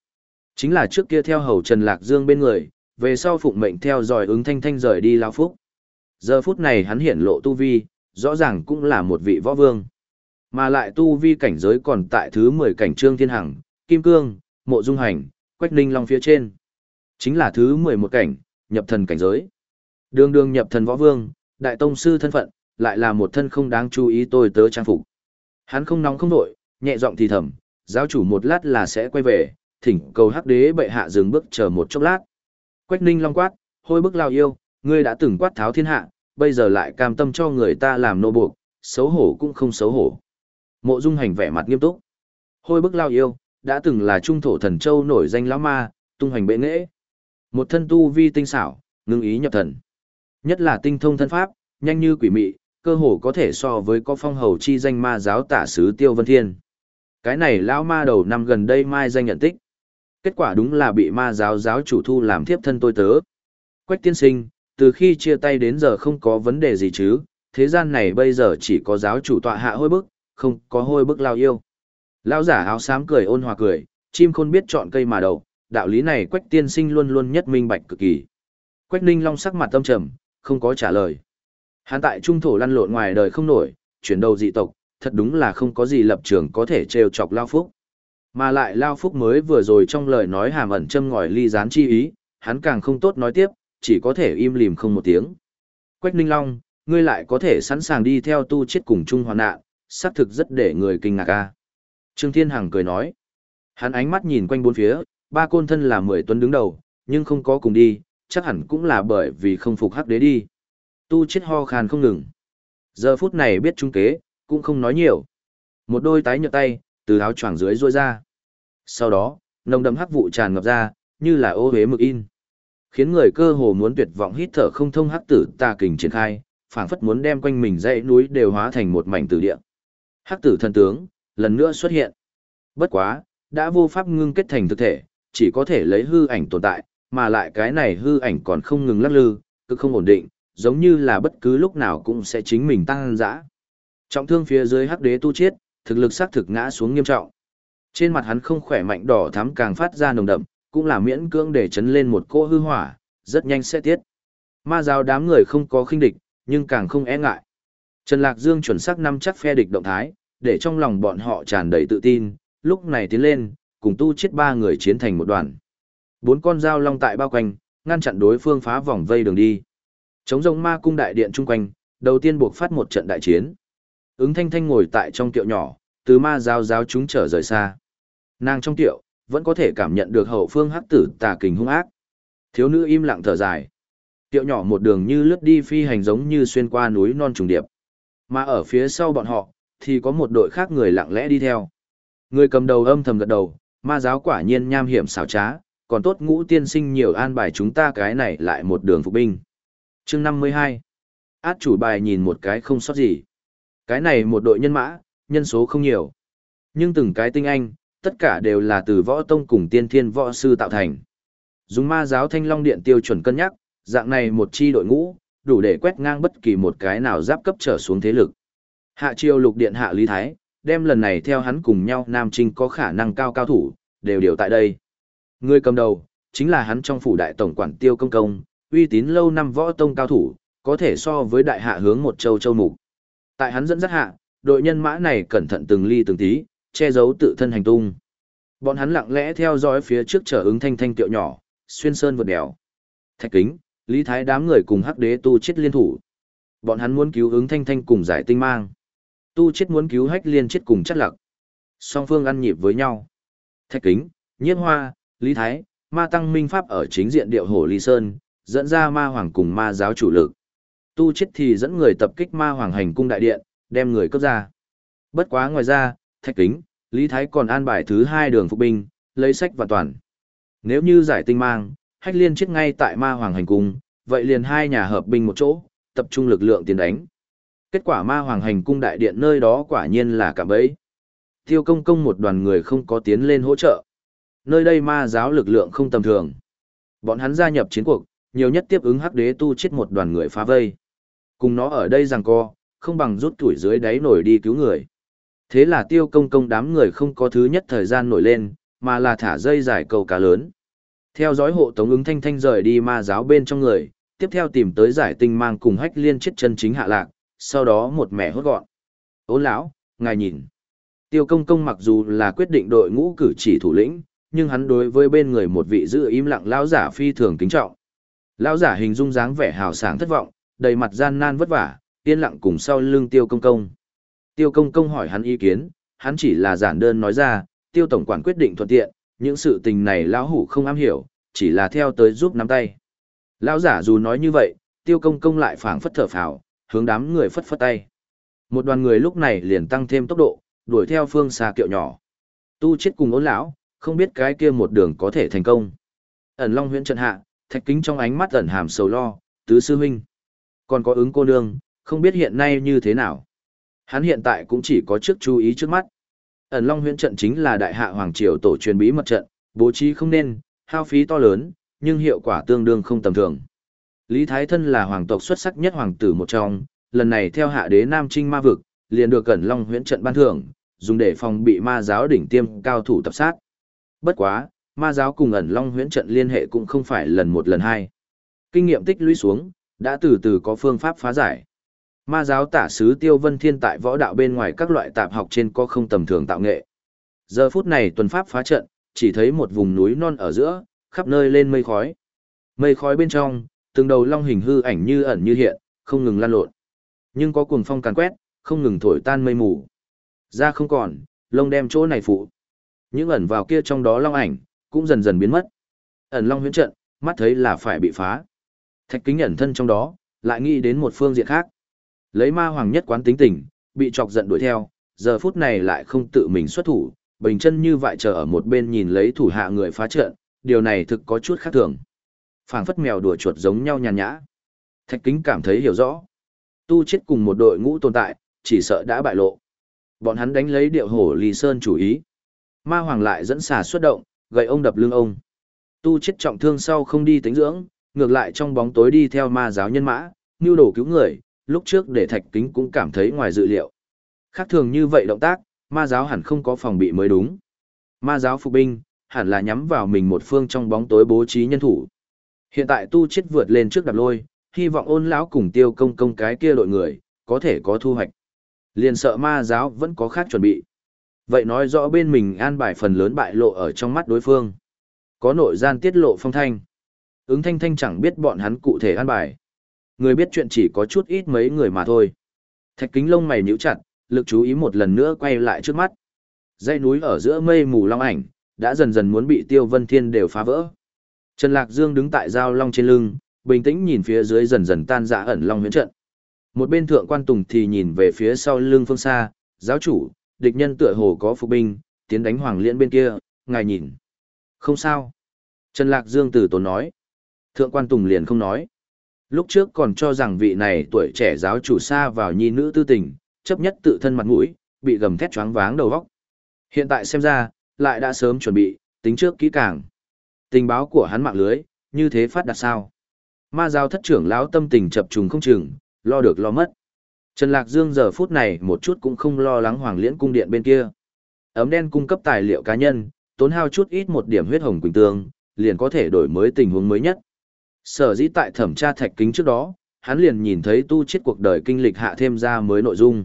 Chính là trước kia theo hầu Trần Lạc Dương bên người, về sau phụng mệnh theo dõi ứng thanh thanh rời đi lao phúc. Giờ phút này hắn hiện lộ tu vi, rõ ràng cũng là một vị võ vương. Mà lại tu vi cảnh giới còn tại thứ 10 cảnh Trương Thiên Hằng, Kim Cương, Mộ Dung Hành, Quách Ninh Long phía trên. Chính là thứ 11 cảnh, nhập thần cảnh giới. Đường đường nhập thần võ vương, đại tông sư thân phận, lại là một thân không đáng chú ý tôi tớ trang phục. Hắn không nóng không nổi, nhẹ giọng thì thầm, giáo chủ một lát là sẽ quay về, thỉnh cầu hắc đế bệ hạ dừng bước chờ một chốc lát. Quách ninh long quát, hôi bức lao yêu, ngươi đã từng quát tháo thiên hạ, bây giờ lại cam tâm cho người ta làm nô buộc, xấu hổ cũng không xấu hổ. Mộ dung hành vẻ mặt nghiêm túc. Hôi bức lao yêu, đã từng là trung thổ thần châu nổi danh lão ma, tung hành bệ nghệ. Một thân tu vi tinh xảo, ngưng ý nhập thần. Nhất là tinh thông thân pháp, nhanh như quỷ mị, cơ hồ có thể so với có phong hầu chi danh ma giáo tả sứ Tiêu Vân Thiên. Cái này lão ma đầu năm gần đây mai danh nhận tích. Kết quả đúng là bị ma giáo giáo chủ thu làm thiếp thân tôi tớ. Quách tiên sinh, từ khi chia tay đến giờ không có vấn đề gì chứ, thế gian này bây giờ chỉ có giáo chủ tọa hạ hôi bức, không có hôi bức lao yêu. Lão giả áo xám cười ôn hòa cười, chim khôn biết chọn cây mà đậu, đạo lý này Quách tiên sinh luôn luôn nhất minh bạch cực kỳ. Quách Ninh Long sắc mặt tâm trầm, không có trả lời. Hắn tại trung thổ lăn lộn ngoài đời không nổi, chuyển đầu dị tộc, thật đúng là không có gì lập trường có thể trêu chọc Lao Phúc. Mà lại Lao Phúc mới vừa rồi trong lời nói hàm ẩn châm ngòi ly gián chi ý, hắn càng không tốt nói tiếp, chỉ có thể im lìm không một tiếng. Quách Ninh Long, ngươi lại có thể sẵn sàng đi theo tu chết cùng chung hoàn nạn, xác thực rất để người kinh ngạc ca. Trương Thiên Hằng cười nói. Hắn ánh mắt nhìn quanh bốn phía, ba côn thân là mười tuấn đứng đầu, nhưng không có cùng đi, chắc hẳn cũng là bởi vì không phục hắc đế đi. Tu chết ho khan không ngừng. Giờ phút này biết trung kế, cũng không nói nhiều. Một đôi tái nhợt tay, từ áo choàng dưới rôi ra. Sau đó, nồng đậm hắc vụ tràn ngập ra, như là ô huế mực in. Khiến người cơ hồ muốn tuyệt vọng hít thở không thông hắc tử tà kình triển khai, phảng phất muốn đem quanh mình dãy núi đều hóa thành một mảnh tử địa. Hắc tử thần tướng, lần nữa xuất hiện. Bất quá, đã vô pháp ngưng kết thành thực thể, chỉ có thể lấy hư ảnh tồn tại, mà lại cái này hư ảnh còn không ngừng lắc lư, cực không ổn định, giống như là bất cứ lúc nào cũng sẽ chính mình tăng dã. Trọng thương phía dưới hắc đế tu chiết, thực lực xác thực ngã xuống nghiêm trọng. Trên mặt hắn không khỏe mạnh đỏ thắm càng phát ra nồng đậm, cũng là miễn cưỡng để chấn lên một cỗ hư hỏa, rất nhanh sẽ tiết. Ma giáo đám người không có khinh địch, nhưng càng không e ngại. Trần Lạc Dương chuẩn xác năm chắc phe địch động thái, để trong lòng bọn họ tràn đầy tự tin, lúc này tiến lên, cùng tu chết ba người chiến thành một đoàn. Bốn con dao long tại bao quanh, ngăn chặn đối phương phá vòng vây đường đi. Chống rồng ma cung đại điện chung quanh, đầu tiên buộc phát một trận đại chiến. Ứng thanh thanh ngồi tại trong tiệu nhỏ, từ ma giáo giáo chúng trở rời xa. Nàng trong tiệu, vẫn có thể cảm nhận được hậu phương hắc tử tà kình hung ác. Thiếu nữ im lặng thở dài. Tiệu nhỏ một đường như lướt đi phi hành giống như xuyên qua núi non trùng điệp. Mà ở phía sau bọn họ, thì có một đội khác người lặng lẽ đi theo. Người cầm đầu âm thầm gật đầu, ma giáo quả nhiên nham hiểm xảo trá, còn tốt ngũ tiên sinh nhiều an bài chúng ta cái này lại một đường phục binh chương 52. Át chủ bài nhìn một cái không sót gì. Cái này một đội nhân mã, nhân số không nhiều. Nhưng từng cái tinh anh, tất cả đều là từ võ tông cùng tiên thiên võ sư tạo thành. Dùng ma giáo thanh long điện tiêu chuẩn cân nhắc, dạng này một chi đội ngũ, đủ để quét ngang bất kỳ một cái nào giáp cấp trở xuống thế lực. Hạ triều lục điện hạ Lý Thái, đem lần này theo hắn cùng nhau Nam Trinh có khả năng cao cao thủ, đều đều tại đây. Người cầm đầu, chính là hắn trong phủ đại tổng quản tiêu công công, uy tín lâu năm võ tông cao thủ, có thể so với đại hạ hướng một châu châu mục. Tại hắn dẫn dắt hạ, đội nhân mã này cẩn thận từng ly từng tí, che giấu tự thân hành tung. Bọn hắn lặng lẽ theo dõi phía trước trở ứng thanh thanh tiệu nhỏ, xuyên sơn vượt đèo. Thạch kính, Lý Thái đám người cùng hắc đế tu chết liên thủ. Bọn hắn muốn cứu ứng thanh thanh cùng giải tinh mang. Tu chết muốn cứu hách liên chết cùng chất lặc. Song phương ăn nhịp với nhau. Thạch kính, nhiếp hoa, Lý Thái, ma tăng minh pháp ở chính diện điệu hồ ly Sơn, dẫn ra ma hoàng cùng ma giáo chủ lực. Tu chết thì dẫn người tập kích ma hoàng hành cung đại điện, đem người cấp ra. Bất quá ngoài ra, thạch kính, Lý Thái còn an bài thứ hai đường phục binh, lấy sách và toàn. Nếu như giải tinh mang, hách liên chết ngay tại ma hoàng hành cung, vậy liền hai nhà hợp binh một chỗ, tập trung lực lượng tiến đánh. Kết quả ma hoàng hành cung đại điện nơi đó quả nhiên là cả bấy. Tiêu công công một đoàn người không có tiến lên hỗ trợ. Nơi đây ma giáo lực lượng không tầm thường. Bọn hắn gia nhập chiến cuộc, nhiều nhất tiếp ứng hắc đế tu chết một đoàn người phá vây. Cùng nó ở đây rằng co, không bằng rút tuổi dưới đáy nổi đi cứu người. Thế là tiêu công công đám người không có thứ nhất thời gian nổi lên, mà là thả dây giải cầu cá lớn. Theo dõi hộ tống ứng thanh thanh rời đi ma giáo bên trong người, tiếp theo tìm tới giải tinh mang cùng hách liên chết chân chính hạ lạc, sau đó một mẹ hốt gọn. Ôn lão, ngài nhìn. Tiêu công công mặc dù là quyết định đội ngũ cử chỉ thủ lĩnh, nhưng hắn đối với bên người một vị giữ im lặng lão giả phi thường kính trọng. Lão giả hình dung dáng vẻ hào sảng thất vọng, đầy mặt gian nan vất vả, yên lặng cùng sau lưng tiêu công công. Tiêu công công hỏi hắn ý kiến, hắn chỉ là giản đơn nói ra, tiêu tổng quản quyết định thuận tiện, những sự tình này lão hủ không am hiểu, chỉ là theo tới giúp nắm tay. Lão giả dù nói như vậy, tiêu công công lại phảng phất thở phào, hướng đám người phất phất tay. Một đoàn người lúc này liền tăng thêm tốc độ, đuổi theo phương xa kiệu nhỏ. Tu chết cùng ốn lão, không biết cái kia một đường có thể thành công. Ẩn Long huyện trận hạ, thạch kính trong ánh mắt ẩn hàm sầu lo, tứ sư huynh. Còn có ứng cô nương, không biết hiện nay như thế nào. Hắn hiện tại cũng chỉ có trước chú ý trước mắt. Ẩn Long huyện trận chính là đại hạ hoàng triều tổ truyền bí mật trận, bố trí không nên, hao phí to lớn, nhưng hiệu quả tương đương không tầm thường. Lý Thái Thân là hoàng tộc xuất sắc nhất hoàng tử một trong, lần này theo hạ đế Nam Trinh ma vực, liền được Cẩn Long huyễn trận ban thưởng, dùng để phòng bị ma giáo đỉnh tiêm cao thủ tập sát. Bất quá, ma giáo cùng ẩn long huyễn trận liên hệ cũng không phải lần một lần hai. Kinh nghiệm tích lũy xuống, đã từ từ có phương pháp phá giải. Ma giáo tả sứ Tiêu Vân Thiên tại võ đạo bên ngoài các loại tạp học trên có không tầm thường tạo nghệ. Giờ phút này tuần pháp phá trận, chỉ thấy một vùng núi non ở giữa, khắp nơi lên mây khói. Mây khói bên trong, từng đầu long hình hư ảnh như ẩn như hiện, không ngừng lan lộn. Nhưng có cuồng phong càn quét, không ngừng thổi tan mây mù. Ra không còn, lông đem chỗ này phụ. Những ẩn vào kia trong đó long ảnh, cũng dần dần biến mất. Ẩn long huyễn trận, mắt thấy là phải bị phá. Thạch kính ẩn thân trong đó, lại nghĩ đến một phương diện khác. Lấy ma hoàng nhất quán tính tình, bị chọc giận đuổi theo, giờ phút này lại không tự mình xuất thủ, bình chân như vậy chờ ở một bên nhìn lấy thủ hạ người phá trận, điều này thực có chút khác thường. phảng phất mèo đùa chuột giống nhau nhàn nhã. Thạch kính cảm thấy hiểu rõ. Tu chết cùng một đội ngũ tồn tại, chỉ sợ đã bại lộ. Bọn hắn đánh lấy điệu hổ Lý sơn chủ ý. Ma hoàng lại dẫn xà xuất động, gậy ông đập lưng ông. Tu chết trọng thương sau không đi tính dưỡng, ngược lại trong bóng tối đi theo ma giáo nhân mã, nưu đổ cứu người, lúc trước để thạch kính cũng cảm thấy ngoài dự liệu. Khác thường như vậy động tác, ma giáo hẳn không có phòng bị mới đúng. Ma giáo phục binh, hẳn là nhắm vào mình một phương trong bóng tối bố trí nhân thủ. Hiện tại tu chết vượt lên trước đạp lôi, hy vọng ôn lão cùng tiêu công công cái kia đội người, có thể có thu hoạch. Liền sợ ma giáo vẫn có khác chuẩn bị. Vậy nói rõ bên mình an bài phần lớn bại lộ ở trong mắt đối phương. Có nội gian tiết lộ phong thanh. Ứng thanh thanh chẳng biết bọn hắn cụ thể an bài. Người biết chuyện chỉ có chút ít mấy người mà thôi. Thạch kính lông mày nhíu chặt, lực chú ý một lần nữa quay lại trước mắt. Dãy núi ở giữa mây mù long ảnh, đã dần dần muốn bị Tiêu Vân Thiên đều phá vỡ. Trần Lạc Dương đứng tại giao long trên lưng, bình tĩnh nhìn phía dưới dần dần tan rã ẩn long huyễn trận. Một bên thượng quan tùng thì nhìn về phía sau lưng phương xa, giáo chủ, địch nhân tựa hồ có phục binh, tiến đánh hoàng liễn bên kia, ngài nhìn. Không sao. Trần Lạc Dương Tử tốn nói. Thượng quan tùng liền không nói. Lúc trước còn cho rằng vị này tuổi trẻ giáo chủ xa vào nhi nữ tư tình, chấp nhất tự thân mặt mũi, bị gầm thét choáng váng đầu óc. Hiện tại xem ra, lại đã sớm chuẩn bị, tính trước kỹ càng. Tình báo của hắn mạng lưới, như thế phát đạt sao? Ma giáo thất trưởng lão tâm tình chập trùng không chừng, lo được lo mất. Trần Lạc Dương giờ phút này một chút cũng không lo lắng Hoàng Liễn cung điện bên kia. Ấm đen cung cấp tài liệu cá nhân, tốn hao chút ít một điểm huyết hồng quỳnh tương, liền có thể đổi mới tình huống mới nhất. Sở dĩ tại thẩm tra thạch kính trước đó, hắn liền nhìn thấy tu chết cuộc đời kinh lịch hạ thêm ra mới nội dung.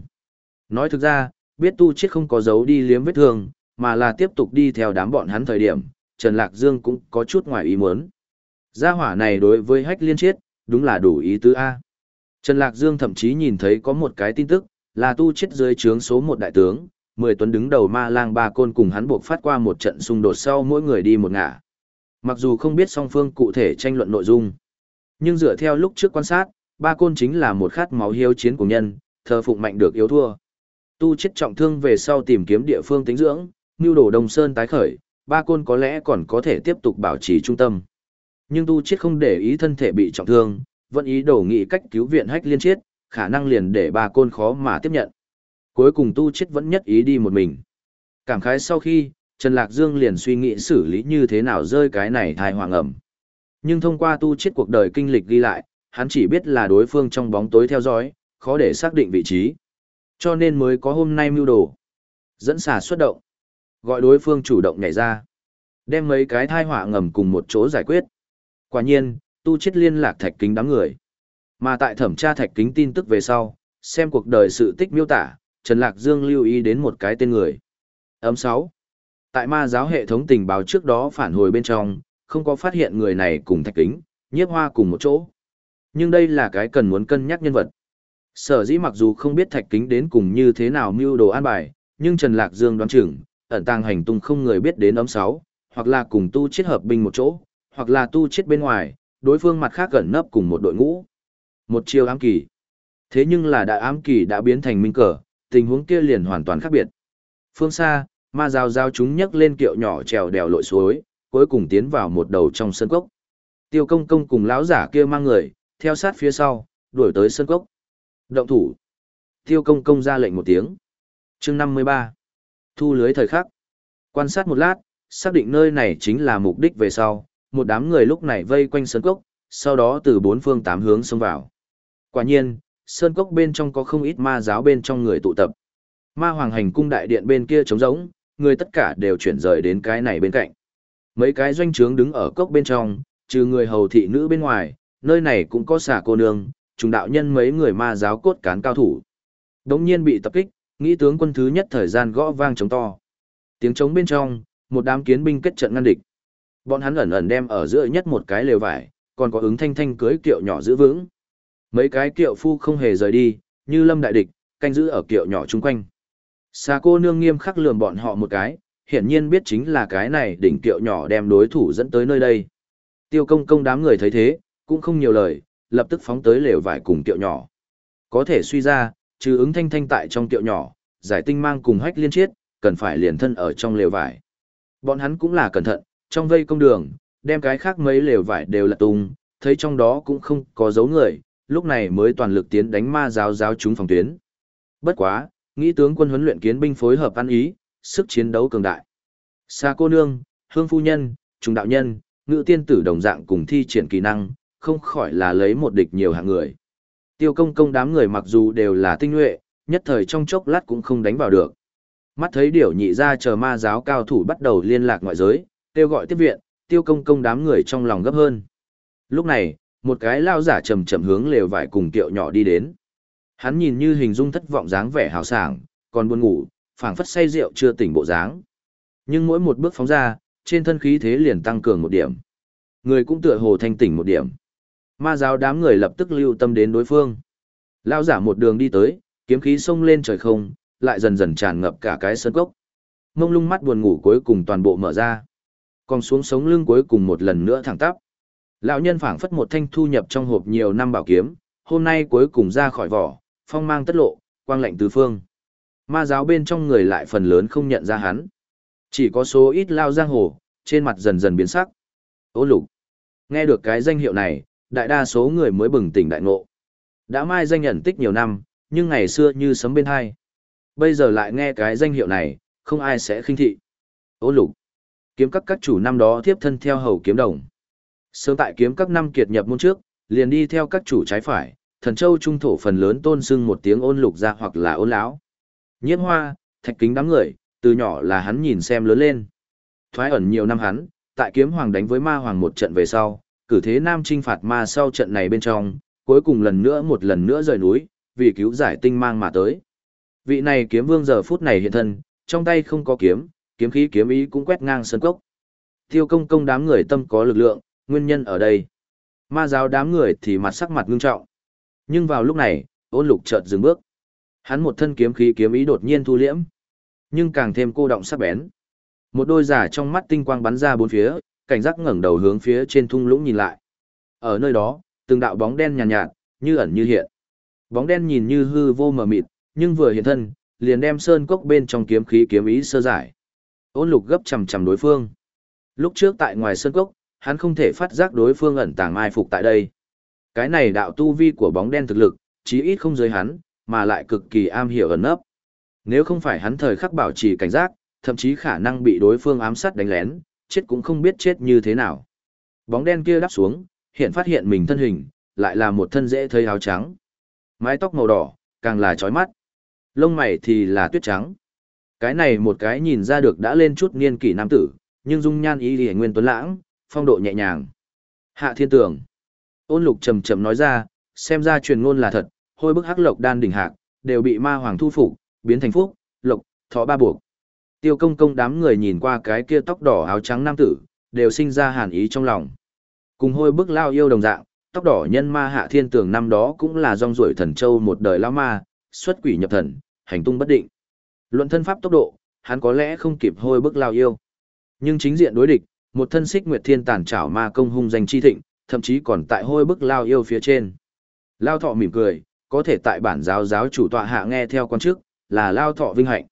Nói thực ra, biết tu chết không có dấu đi liếm vết thương, mà là tiếp tục đi theo đám bọn hắn thời điểm, Trần Lạc Dương cũng có chút ngoài ý muốn. Gia hỏa này đối với hách liên chết, đúng là đủ ý tứ A. Trần Lạc Dương thậm chí nhìn thấy có một cái tin tức, là tu chết dưới trướng số một đại tướng, mười tuấn đứng đầu ma lang ba côn cùng hắn buộc phát qua một trận xung đột sau mỗi người đi một ngả. Mặc dù không biết song phương cụ thể tranh luận nội dung, nhưng dựa theo lúc trước quan sát, ba côn chính là một khát máu hiếu chiến của nhân, thờ phụng mạnh được yếu thua. Tu chết trọng thương về sau tìm kiếm địa phương tính dưỡng, như đổ đồng sơn tái khởi, ba côn có lẽ còn có thể tiếp tục bảo trì trung tâm. Nhưng tu chết không để ý thân thể bị trọng thương, vẫn ý đồ nghị cách cứu viện hách liên chiết khả năng liền để ba côn khó mà tiếp nhận. Cuối cùng tu chết vẫn nhất ý đi một mình. Cảm khái sau khi, Trần Lạc Dương liền suy nghĩ xử lý như thế nào rơi cái này thai hoàng ẩm. Nhưng thông qua tu chết cuộc đời kinh lịch ghi lại, hắn chỉ biết là đối phương trong bóng tối theo dõi, khó để xác định vị trí. Cho nên mới có hôm nay mưu đồ. Dẫn xà xuất động. Gọi đối phương chủ động nhảy ra. Đem mấy cái thai họa ngầm cùng một chỗ giải quyết. Quả nhiên, tu chết liên lạc thạch kính đám người. Mà tại thẩm tra thạch kính tin tức về sau, xem cuộc đời sự tích miêu tả, Trần Lạc Dương lưu ý đến một cái tên người. Ấm 6. Tại ma giáo hệ thống tình báo trước đó phản hồi bên trong, không có phát hiện người này cùng thạch kính, nhiếp hoa cùng một chỗ. Nhưng đây là cái cần muốn cân nhắc nhân vật. Sở dĩ mặc dù không biết thạch kính đến cùng như thế nào mưu đồ an bài, nhưng Trần Lạc Dương đoán chừng, ẩn tàng hành tung không người biết đến ấm 6, hoặc là cùng tu chết hợp binh một chỗ, hoặc là tu chết bên ngoài, đối phương mặt khác gần nấp cùng một đội ngũ. Một chiêu ám kỳ. Thế nhưng là đại ám kỳ đã biến thành minh cờ, tình huống kia liền hoàn toàn khác biệt. Phương xa, ma rào rào chúng nhấc lên kiệu nhỏ trèo đèo lội suối, cuối cùng tiến vào một đầu trong sân cốc. Tiêu công công cùng lão giả kia mang người, theo sát phía sau, đuổi tới sân cốc. Động thủ. Tiêu công công ra lệnh một tiếng. chương 53. Thu lưới thời khắc. Quan sát một lát, xác định nơi này chính là mục đích về sau, một đám người lúc này vây quanh sơn cốc, sau đó từ bốn phương tám hướng xông vào. Quả nhiên, sơn cốc bên trong có không ít ma giáo bên trong người tụ tập. Ma Hoàng hành cung đại điện bên kia trống rỗng, người tất cả đều chuyển rời đến cái này bên cạnh. Mấy cái doanh trướng đứng ở cốc bên trong, trừ người hầu thị nữ bên ngoài, nơi này cũng có xà cô nương, trùng đạo nhân mấy người ma giáo cốt cán cao thủ. Đống nhiên bị tập kích, nghĩ tướng quân thứ nhất thời gian gõ vang trống to. Tiếng trống bên trong, một đám kiến binh kết trận ngăn địch. Bọn hắn ẩn ẩn đem ở giữa nhất một cái lều vải, còn có ứng thanh thanh cưới kiệu nhỏ giữ vững. Mấy cái kiệu phu không hề rời đi, như lâm đại địch, canh giữ ở kiệu nhỏ chung quanh. Xà cô nương nghiêm khắc lườm bọn họ một cái, hiển nhiên biết chính là cái này đỉnh kiệu nhỏ đem đối thủ dẫn tới nơi đây. Tiêu công công đám người thấy thế, cũng không nhiều lời, lập tức phóng tới lều vải cùng kiệu nhỏ. Có thể suy ra, trừ ứng thanh thanh tại trong kiệu nhỏ, giải tinh mang cùng hách liên chiết, cần phải liền thân ở trong lều vải. Bọn hắn cũng là cẩn thận, trong vây công đường, đem cái khác mấy lều vải đều là tung, thấy trong đó cũng không có dấu người, lúc này mới toàn lực tiến đánh ma giáo giáo chúng phòng tuyến. Bất quá, nghĩ tướng quân huấn luyện kiến binh phối hợp ăn ý, sức chiến đấu cường đại. Sa cô nương, hương phu nhân, trùng đạo nhân, ngự tiên tử đồng dạng cùng thi triển kỹ năng, không khỏi là lấy một địch nhiều hạng người. Tiêu công công đám người mặc dù đều là tinh nhuệ, nhất thời trong chốc lát cũng không đánh vào được. Mắt thấy điểu nhị ra chờ ma giáo cao thủ bắt đầu liên lạc ngoại giới, kêu gọi tiếp viện, tiêu công công đám người trong lòng gấp hơn. Lúc này, một cái lao giả chậm chậm hướng lều vải cùng tiệu nhỏ đi đến. Hắn nhìn như hình dung thất vọng dáng vẻ hào sảng, còn buồn ngủ, phảng phất say rượu chưa tỉnh bộ dáng. Nhưng mỗi một bước phóng ra, trên thân khí thế liền tăng cường một điểm. Người cũng tựa hồ thanh tỉnh một điểm. Ma giáo đám người lập tức lưu tâm đến đối phương. Lao giả một đường đi tới, kiếm khí xông lên trời không, lại dần dần tràn ngập cả cái sân cốc. Mông lung mắt buồn ngủ cuối cùng toàn bộ mở ra. Còn xuống sống lưng cuối cùng một lần nữa thẳng tắp. Lão nhân phảng phất một thanh thu nhập trong hộp nhiều năm bảo kiếm, hôm nay cuối cùng ra khỏi vỏ, phong mang tất lộ, quang lạnh tứ phương. Ma giáo bên trong người lại phần lớn không nhận ra hắn. Chỉ có số ít lao giang hồ, trên mặt dần dần biến sắc. Ô lục. Nghe được cái danh hiệu này, đại đa số người mới bừng tỉnh đại ngộ. Đã mai danh nhận tích nhiều năm, nhưng ngày xưa như sấm bên hai. Bây giờ lại nghe cái danh hiệu này, không ai sẽ khinh thị. Ô lục. Kiếm các các chủ năm đó tiếp thân theo hầu kiếm đồng. Sớm tại kiếm các năm kiệt nhập môn trước, liền đi theo các chủ trái phải, thần châu trung thổ phần lớn tôn sưng một tiếng ôn lục ra hoặc là ôn lão. Nhiễm hoa, thạch kính đám người, từ nhỏ là hắn nhìn xem lớn lên. Thoái ẩn nhiều năm hắn, tại kiếm hoàng đánh với ma hoàng một trận về sau, cử thế nam trinh phạt ma sau trận này bên trong, cuối cùng lần nữa một lần nữa rời núi, vì cứu giải tinh mang mà tới. Vị này kiếm vương giờ phút này hiện thân, trong tay không có kiếm, kiếm khí kiếm ý cũng quét ngang sân cốc. Tiêu công công đám người tâm có lực lượng, nguyên nhân ở đây. Ma giáo đám người thì mặt sắc mặt ngưng trọng. Nhưng vào lúc này, ôn lục chợt dừng bước. Hắn một thân kiếm khí kiếm ý đột nhiên thu liễm, nhưng càng thêm cô động sắc bén. Một đôi giả trong mắt tinh quang bắn ra bốn phía, cảnh giác ngẩng đầu hướng phía trên thung lũng nhìn lại. Ở nơi đó, từng đạo bóng đen nhàn nhạt, nhạt, như ẩn như hiện. Bóng đen nhìn như hư vô mờ mịt, nhưng vừa hiện thân, liền đem sơn cốc bên trong kiếm khí kiếm ý sơ giải. Ôn lục gấp chầm chầm đối phương. Lúc trước tại ngoài sân cốc, hắn không thể phát giác đối phương ẩn tàng mai phục tại đây. Cái này đạo tu vi của bóng đen thực lực, chí ít không giới hắn, mà lại cực kỳ am hiểu ẩn nấp. Nếu không phải hắn thời khắc bảo trì cảnh giác, thậm chí khả năng bị đối phương ám sát đánh lén, chết cũng không biết chết như thế nào. Bóng đen kia đáp xuống, hiện phát hiện mình thân hình, lại là một thân dễ thấy áo trắng. Mái tóc màu đỏ, càng là chói mắt. Lông mày thì là tuyết trắng. Cái này một cái nhìn ra được đã lên chút niên kỷ nam tử, nhưng dung nhan ý liễu nguyên tuấn lãng, phong độ nhẹ nhàng. Hạ thiên tường. Ôn lục trầm trầm nói ra, xem ra truyền ngôn là thật, hôi bức hắc lộc đan đỉnh hạc, đều bị ma hoàng thu phục, biến thành phúc, lộc, thọ ba buộc. Tiêu công công đám người nhìn qua cái kia tóc đỏ áo trắng nam tử, đều sinh ra hàn ý trong lòng. Cùng hôi bức lao yêu đồng dạng, tóc đỏ nhân ma hạ thiên tường năm đó cũng là rong ruổi thần châu một đời lao ma, xuất quỷ nhập thần, hành tung bất định. Luận thân pháp tốc độ, hắn có lẽ không kịp hôi bức lao yêu. Nhưng chính diện đối địch, một thân xích nguyệt thiên tàn trảo ma công hung danh chi thịnh, thậm chí còn tại hôi bức lao yêu phía trên. Lao thọ mỉm cười, có thể tại bản giáo giáo chủ tọa hạ nghe theo quan chức, là lao thọ vinh hạnh.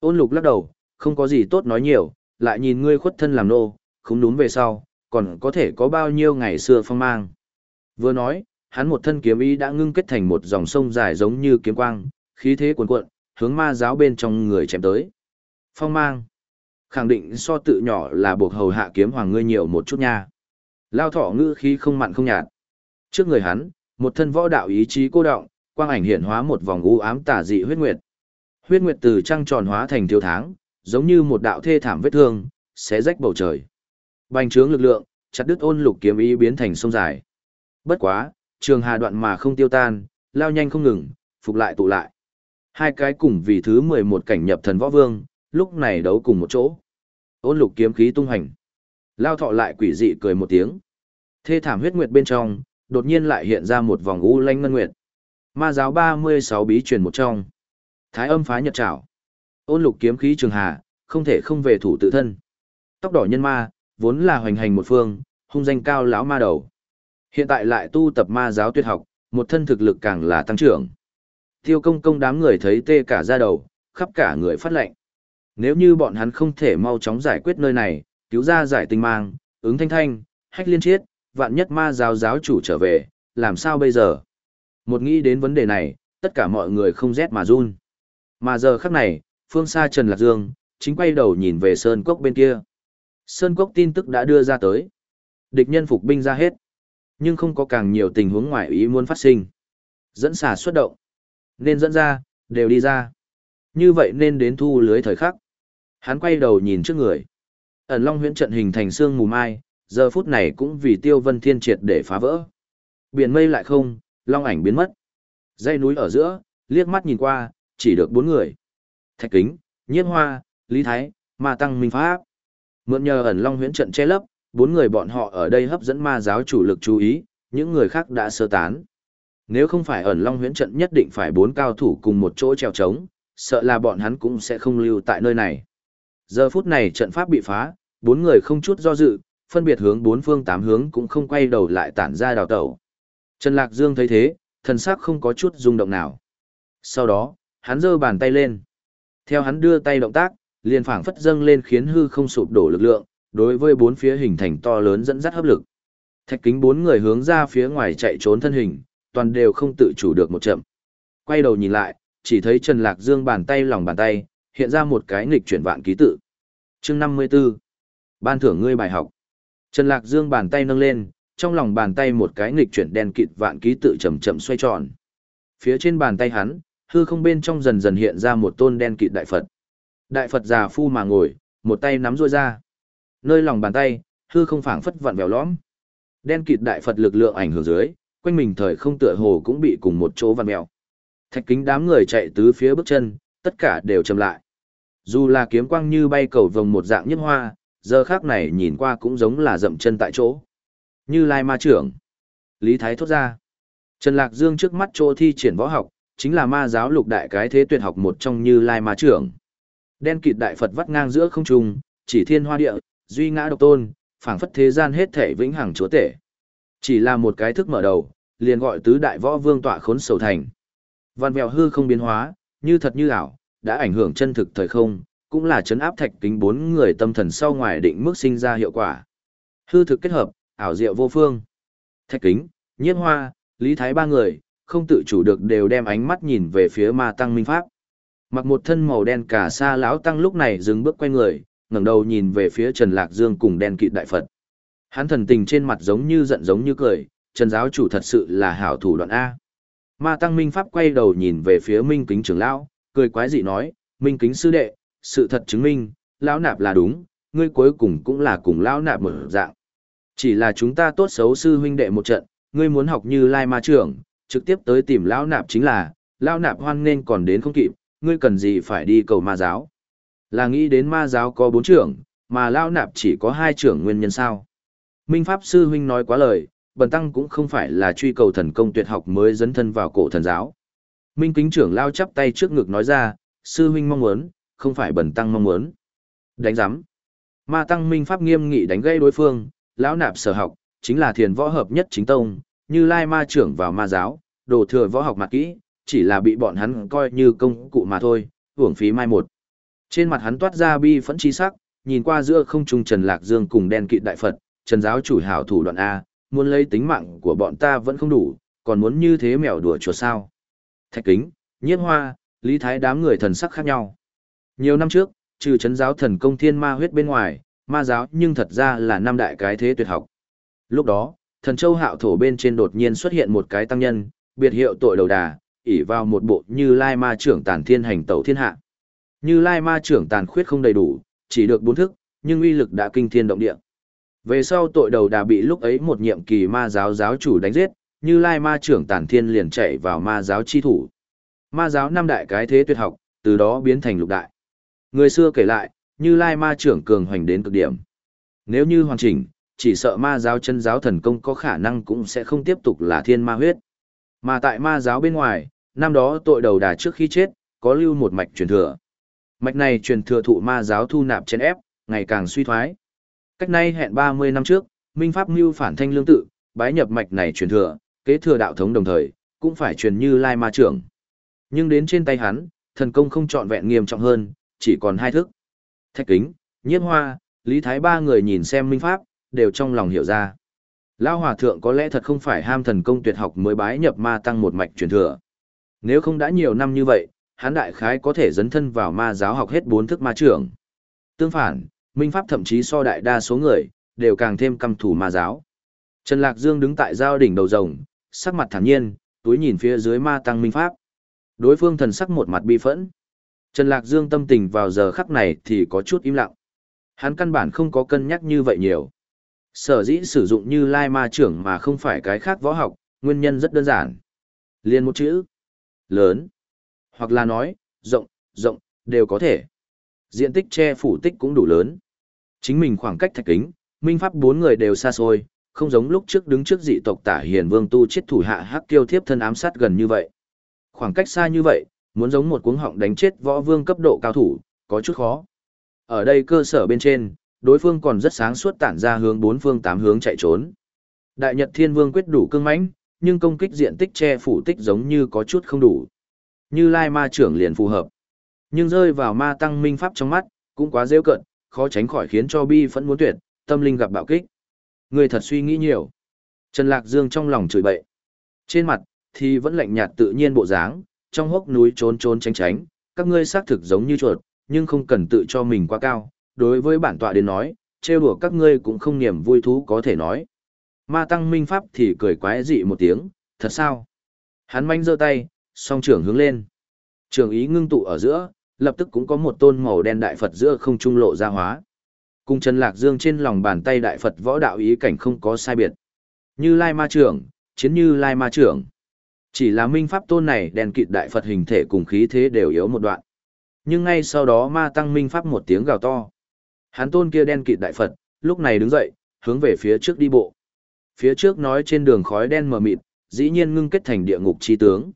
Ôn lục lắc đầu, không có gì tốt nói nhiều, lại nhìn ngươi khuất thân làm nô, không đúng về sau, còn có thể có bao nhiêu ngày xưa phong mang. Vừa nói, hắn một thân kiếm ý đã ngưng kết thành một dòng sông dài giống như kiếm quang, khí thế cuồn cuộn, hướng ma giáo bên trong người chém tới. Phong mang. Khẳng định so tự nhỏ là buộc hầu hạ kiếm hoàng ngươi nhiều một chút nha. Lao thọ ngữ khí không mặn không nhạt. Trước người hắn, một thân võ đạo ý chí cô động, quang ảnh hiện hóa một vòng u ám tà dị huyết nguyệt. Huyết nguyệt từ trăng tròn hóa thành thiếu tháng, giống như một đạo thê thảm vết thương, xé rách bầu trời. Bành trướng lực lượng, chặt đứt ôn lục kiếm ý biến thành sông dài. Bất quá, trường hà đoạn mà không tiêu tan, lao nhanh không ngừng, phục lại tụ lại. Hai cái cùng vì thứ 11 cảnh nhập thần võ vương, lúc này đấu cùng một chỗ. Ôn lục kiếm khí tung hành. Lao thọ lại quỷ dị cười một tiếng. Thê thảm huyết nguyệt bên trong, đột nhiên lại hiện ra một vòng u lanh ngân nguyệt. Ma giáo 36 bí truyền một trong. Thái âm phá nhật trảo. Ôn lục kiếm khí trường hà, không thể không về thủ tự thân. Tóc đỏ nhân ma, vốn là hoành hành một phương, hung danh cao lão ma đầu. Hiện tại lại tu tập ma giáo tuyệt học, một thân thực lực càng là tăng trưởng. Tiêu công công đám người thấy tê cả da đầu, khắp cả người phát lệnh. Nếu như bọn hắn không thể mau chóng giải quyết nơi này, cứu ra giải tình mang, ứng thanh thanh, hách liên chiết, vạn nhất ma giáo giáo chủ trở về, làm sao bây giờ? Một nghĩ đến vấn đề này, tất cả mọi người không rét mà run. Mà giờ khắc này, phương xa Trần Lạc Dương, chính quay đầu nhìn về Sơn Cốc bên kia. Sơn Cốc tin tức đã đưa ra tới. Địch nhân phục binh ra hết. Nhưng không có càng nhiều tình huống ngoại ý muốn phát sinh. Dẫn xà xuất động. Nên dẫn ra, đều đi ra. Như vậy nên đến thu lưới thời khắc. Hắn quay đầu nhìn trước người. Ẩn Long huyễn trận hình thành xương mù mai, giờ phút này cũng vì Tiêu Vân Thiên triệt để phá vỡ. Biển mây lại không, long ảnh biến mất. Dây núi ở giữa, liếc mắt nhìn qua, chỉ được bốn người. Thạch Kính, Nhiếp Hoa, Lý Thái, Ma Tăng Minh Pháp. Mượn nhờ ẩn long huyễn trận che lấp, bốn người bọn họ ở đây hấp dẫn ma giáo chủ lực chú ý, những người khác đã sơ tán. Nếu không phải ẩn long huyễn trận nhất định phải bốn cao thủ cùng một chỗ treo trống, sợ là bọn hắn cũng sẽ không lưu tại nơi này. Giờ phút này trận pháp bị phá, bốn người không chút do dự, phân biệt hướng bốn phương tám hướng cũng không quay đầu lại tản ra đào tẩu. Trần Lạc Dương thấy thế, thần sắc không có chút rung động nào. Sau đó, hắn giơ bàn tay lên. Theo hắn đưa tay động tác, liền phảng phất dâng lên khiến hư không sụp đổ lực lượng, đối với bốn phía hình thành to lớn dẫn dắt hấp lực. Thạch kính bốn người hướng ra phía ngoài chạy trốn thân hình, toàn đều không tự chủ được một chậm. Quay đầu nhìn lại, chỉ thấy Trần Lạc Dương bàn tay lòng bàn tay, hiện ra một cái nghịch chuyển vạn ký tự. chương 54. Ban thưởng ngươi bài học. Trần Lạc Dương bàn tay nâng lên, trong lòng bàn tay một cái nghịch chuyển đen kịt vạn ký tự chậm chậm xoay tròn. Phía trên bàn tay hắn, hư không bên trong dần dần hiện ra một tôn đen kịt đại Phật. Đại Phật già phu mà ngồi, một tay nắm ruôi ra. Nơi lòng bàn tay, hư không phảng phất vặn vẹo lõm. Đen kịt đại Phật lực lượng ảnh hưởng dưới, quanh mình thời không tựa hồ cũng bị cùng một chỗ vặn mèo. Thạch kính đám người chạy tứ phía bước chân, tất cả đều chậm lại. Dù là kiếm quang như bay cầu vồng một dạng nhất hoa, giờ khác này nhìn qua cũng giống là dậm chân tại chỗ. Như Lai Ma trưởng. Lý Thái thốt ra. Trần Lạc Dương trước mắt chỗ thi triển võ học, chính là ma giáo lục đại cái thế tuyệt học một trong Như Lai Ma trưởng. Đen kịt đại Phật vắt ngang giữa không trung, chỉ thiên hoa địa, duy ngã độc tôn, phảng phất thế gian hết thể vĩnh hằng chúa tể. Chỉ là một cái thức mở đầu, liền gọi tứ đại võ vương tọa khốn sầu thành. Văn vẹo hư không biến hóa, như thật như ảo, đã ảnh hưởng chân thực thời không, cũng là chấn áp thạch kính bốn người tâm thần sau ngoài định mức sinh ra hiệu quả. Hư thực kết hợp, ảo diệu vô phương. Thạch kính, nhiếp hoa, lý thái ba người, không tự chủ được đều đem ánh mắt nhìn về phía ma tăng minh pháp. Mặc một thân màu đen cả xa lão tăng lúc này dừng bước quay người, ngẩng đầu nhìn về phía Trần Lạc Dương cùng đen kịt đại Phật. Hắn thần tình trên mặt giống như giận giống như cười, Trần giáo chủ thật sự là hảo thủ đoạn A. Ma tăng minh pháp quay đầu nhìn về phía minh kính trưởng lão, cười quái dị nói, minh kính sư đệ, sự thật chứng minh, lão nạp là đúng, ngươi cuối cùng cũng là cùng lão nạp một dạng. Chỉ là chúng ta tốt xấu sư huynh đệ một trận, ngươi muốn học như Lai Ma trưởng, trực tiếp tới tìm lão nạp chính là, lão nạp hoan nên còn đến không kịp, ngươi cần gì phải đi cầu ma giáo. Là nghĩ đến ma giáo có bốn trưởng, mà lão nạp chỉ có hai trưởng nguyên nhân sao. Minh Pháp sư huynh nói quá lời, bần tăng cũng không phải là truy cầu thần công tuyệt học mới dấn thân vào cổ thần giáo. Minh kính trưởng lao chắp tay trước ngực nói ra, sư huynh mong muốn, không phải bần tăng mong muốn. Đánh giám. Ma tăng minh pháp nghiêm nghị đánh gây đối phương, lão nạp sở học, chính là thiền võ hợp nhất chính tông, như lai ma trưởng vào ma giáo, đồ thừa võ học mặt kỹ, chỉ là bị bọn hắn coi như công cụ mà thôi, hưởng phí mai một. Trên mặt hắn toát ra bi phẫn chi sắc, nhìn qua giữa không trung Trần Lạc Dương cùng đen kịt đại Phật, Trần giáo chủ hảo thủ đoạn A, muốn lấy tính mạng của bọn ta vẫn không đủ, còn muốn như thế mèo đùa chuột sao. Thạch kính, nhiếp hoa, lý thái đám người thần sắc khác nhau. Nhiều năm trước, trừ chấn giáo thần công thiên ma huyết bên ngoài, ma giáo nhưng thật ra là năm đại cái thế tuyệt học. Lúc đó, thần châu hạo thổ bên trên đột nhiên xuất hiện một cái tăng nhân, biệt hiệu tội đầu đà, ỉ vào một bộ như lai ma trưởng tàn thiên hành tẩu thiên hạ. Như lai ma trưởng tàn khuyết không đầy đủ, chỉ được bốn thức, nhưng uy lực đã kinh thiên động địa. Về sau tội đầu đà bị lúc ấy một nhiệm kỳ ma giáo giáo chủ đánh giết, như lai ma trưởng tản thiên liền chạy vào ma giáo chi thủ. Ma giáo năm đại cái thế tuyệt học, từ đó biến thành lục đại. Người xưa kể lại, như lai ma trưởng cường hoành đến cực điểm. Nếu như hoàn chỉnh, chỉ sợ ma giáo chân giáo thần công có khả năng cũng sẽ không tiếp tục là thiên ma huyết. Mà tại ma giáo bên ngoài, năm đó tội đầu đà trước khi chết, có lưu một mạch truyền thừa. Mạch này truyền thừa thụ ma giáo thu nạp trên ép, ngày càng suy thoái. Cách nay hẹn 30 năm trước, Minh Pháp Mưu phản thanh lương tự, bái nhập mạch này truyền thừa, kế thừa đạo thống đồng thời, cũng phải truyền như Lai Ma trưởng. Nhưng đến trên tay hắn, thần công không trọn vẹn nghiêm trọng hơn, chỉ còn hai thức. Thạch kính, nhiếp hoa, Lý Thái ba người nhìn xem Minh Pháp, đều trong lòng hiểu ra. Lao Hòa Thượng có lẽ thật không phải ham thần công tuyệt học mới bái nhập ma tăng một mạch truyền thừa. Nếu không đã nhiều năm như vậy, hắn đại khái có thể dấn thân vào ma giáo học hết bốn thức ma trưởng. Tương phản, Minh Pháp thậm chí so đại đa số người, đều càng thêm căm thù ma giáo. Trần Lạc Dương đứng tại giao đỉnh đầu rồng, sắc mặt thản nhiên, túi nhìn phía dưới ma tăng Minh Pháp. Đối phương thần sắc một mặt bi phẫn. Trần Lạc Dương tâm tình vào giờ khắc này thì có chút im lặng. Hắn căn bản không có cân nhắc như vậy nhiều. Sở dĩ sử dụng như lai ma trưởng mà không phải cái khác võ học, nguyên nhân rất đơn giản. Liên một chữ. Lớn. Hoặc là nói, rộng, rộng, đều có thể. Diện tích che phủ tích cũng đủ lớn. Chính mình khoảng cách thạch kính, minh pháp bốn người đều xa xôi, không giống lúc trước đứng trước dị tộc tả hiền vương tu chết thủ hạ hắc kiêu thiếp thân ám sát gần như vậy. Khoảng cách xa như vậy, muốn giống một cuống họng đánh chết võ vương cấp độ cao thủ, có chút khó. Ở đây cơ sở bên trên, đối phương còn rất sáng suốt tản ra hướng bốn phương tám hướng chạy trốn. Đại Nhật Thiên Vương quyết đủ cương mãnh, nhưng công kích diện tích che phủ tích giống như có chút không đủ. Như Lai Ma trưởng liền phù hợp. Nhưng rơi vào ma tăng minh pháp trong mắt, cũng quá dễ cận, khó tránh khỏi khiến cho bi phẫn muốn tuyệt, tâm linh gặp bạo kích. Người thật suy nghĩ nhiều. Trần Lạc Dương trong lòng chửi bậy. Trên mặt, thì vẫn lạnh nhạt tự nhiên bộ dáng, trong hốc núi trốn trốn tránh tránh, các ngươi xác thực giống như chuột, nhưng không cần tự cho mình quá cao, đối với bản tọa đến nói, trêu đùa các ngươi cũng không niềm vui thú có thể nói. Ma tăng minh pháp thì cười quái dị một tiếng, thật sao? Hắn manh giơ tay, song trưởng hướng lên. Trường ý ngưng tụ ở giữa, lập tức cũng có một tôn màu đen đại Phật giữa không trung lộ ra hóa. Cùng Trần Lạc Dương trên lòng bàn tay đại Phật võ đạo ý cảnh không có sai biệt. Như Lai Ma trưởng, chiến như Lai Ma trưởng. Chỉ là minh pháp tôn này đèn kịt đại Phật hình thể cùng khí thế đều yếu một đoạn. Nhưng ngay sau đó ma tăng minh pháp một tiếng gào to. Hắn tôn kia đen kịt đại Phật, lúc này đứng dậy, hướng về phía trước đi bộ. Phía trước nói trên đường khói đen mờ mịt, dĩ nhiên ngưng kết thành địa ngục chi tướng.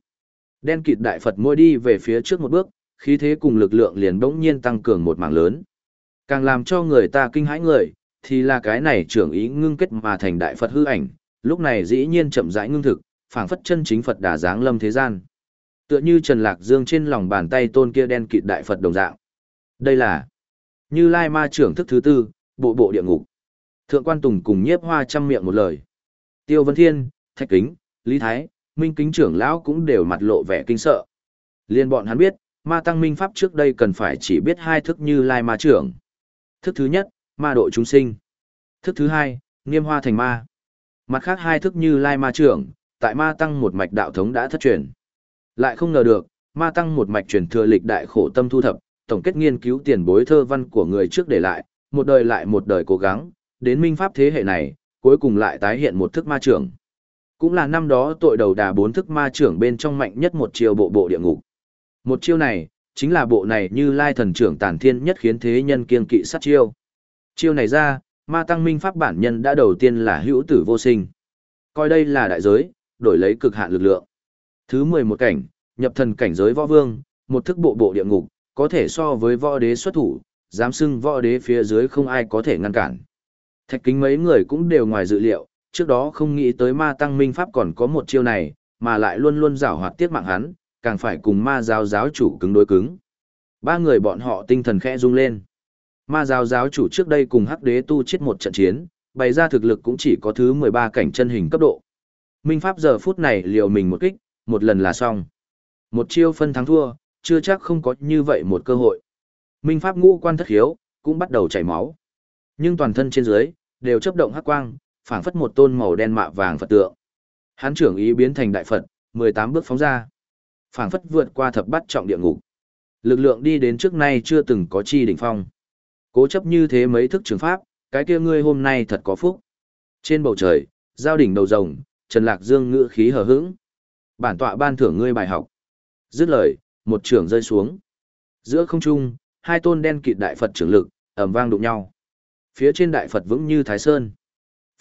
Đen kịt đại Phật môi đi về phía trước một bước, khí thế cùng lực lượng liền bỗng nhiên tăng cường một mảng lớn. Càng làm cho người ta kinh hãi người, thì là cái này trưởng ý ngưng kết mà thành đại Phật hư ảnh, lúc này dĩ nhiên chậm rãi ngưng thực, phảng phất chân chính Phật đà dáng lâm thế gian. Tựa như Trần Lạc Dương trên lòng bàn tay tôn kia đen kịt đại Phật đồng dạng. Đây là Như Lai Ma trưởng thức thứ tư, bộ bộ địa ngục. Thượng quan Tùng cùng nhiếp hoa trăm miệng một lời. Tiêu Vân Thiên, Thạch Kính, Lý Thái, Minh Kính trưởng lão cũng đều mặt lộ vẻ kinh sợ. Liên bọn hắn biết, ma tăng minh pháp trước đây cần phải chỉ biết hai thức như Lai Ma trưởng. Thức thứ nhất, ma độ chúng sinh. Thức thứ hai, nghiêm hoa thành ma. Mặt khác hai thức như Lai Ma trưởng, tại ma tăng một mạch đạo thống đã thất truyền. Lại không ngờ được, ma tăng một mạch truyền thừa lịch đại khổ tâm thu thập, tổng kết nghiên cứu tiền bối thơ văn của người trước để lại, một đời lại một đời cố gắng, đến minh pháp thế hệ này, cuối cùng lại tái hiện một thức ma trưởng. Cũng là năm đó tội đầu đà bốn thức ma trưởng bên trong mạnh nhất một chiều bộ bộ địa ngục. Một chiêu này, chính là bộ này như lai thần trưởng tản thiên nhất khiến thế nhân kiên kỵ sát chiêu. Chiêu này ra, ma tăng minh pháp bản nhân đã đầu tiên là hữu tử vô sinh. Coi đây là đại giới, đổi lấy cực hạn lực lượng. Thứ 11 cảnh, nhập thần cảnh giới võ vương, một thức bộ bộ địa ngục, có thể so với võ đế xuất thủ, dám xưng võ đế phía dưới không ai có thể ngăn cản. Thạch kính mấy người cũng đều ngoài dự liệu, trước đó không nghĩ tới ma tăng minh pháp còn có một chiêu này, mà lại luôn luôn giảo hoạt tiết mạng hắn, càng phải cùng ma giáo giáo chủ cứng đối cứng. Ba người bọn họ tinh thần khẽ rung lên. Ma giáo giáo chủ trước đây cùng hắc đế tu chết một trận chiến, bày ra thực lực cũng chỉ có thứ 13 cảnh chân hình cấp độ. Minh pháp giờ phút này liều mình một kích, một lần là xong. Một chiêu phân thắng thua, chưa chắc không có như vậy một cơ hội. Minh pháp ngũ quan thất hiếu, cũng bắt đầu chảy máu. Nhưng toàn thân trên dưới, đều chấp động hắc quang, phảng phất một tôn màu đen mạ vàng Phật tượng. Hán trưởng ý biến thành đại Phật, 18 bước phóng ra phảng phất vượt qua thập bát trọng địa ngục. Lực lượng đi đến trước nay chưa từng có chi đỉnh phong. Cố chấp như thế mấy thức trường pháp, cái kia ngươi hôm nay thật có phúc. Trên bầu trời, giao đỉnh đầu rồng, Trần Lạc Dương ngữ khí hờ hững. Bản tọa ban thưởng ngươi bài học. Dứt lời, một trường rơi xuống. Giữa không trung, hai tôn đen kịt đại Phật trưởng lực, ầm vang đụng nhau. Phía trên đại Phật vững như Thái Sơn.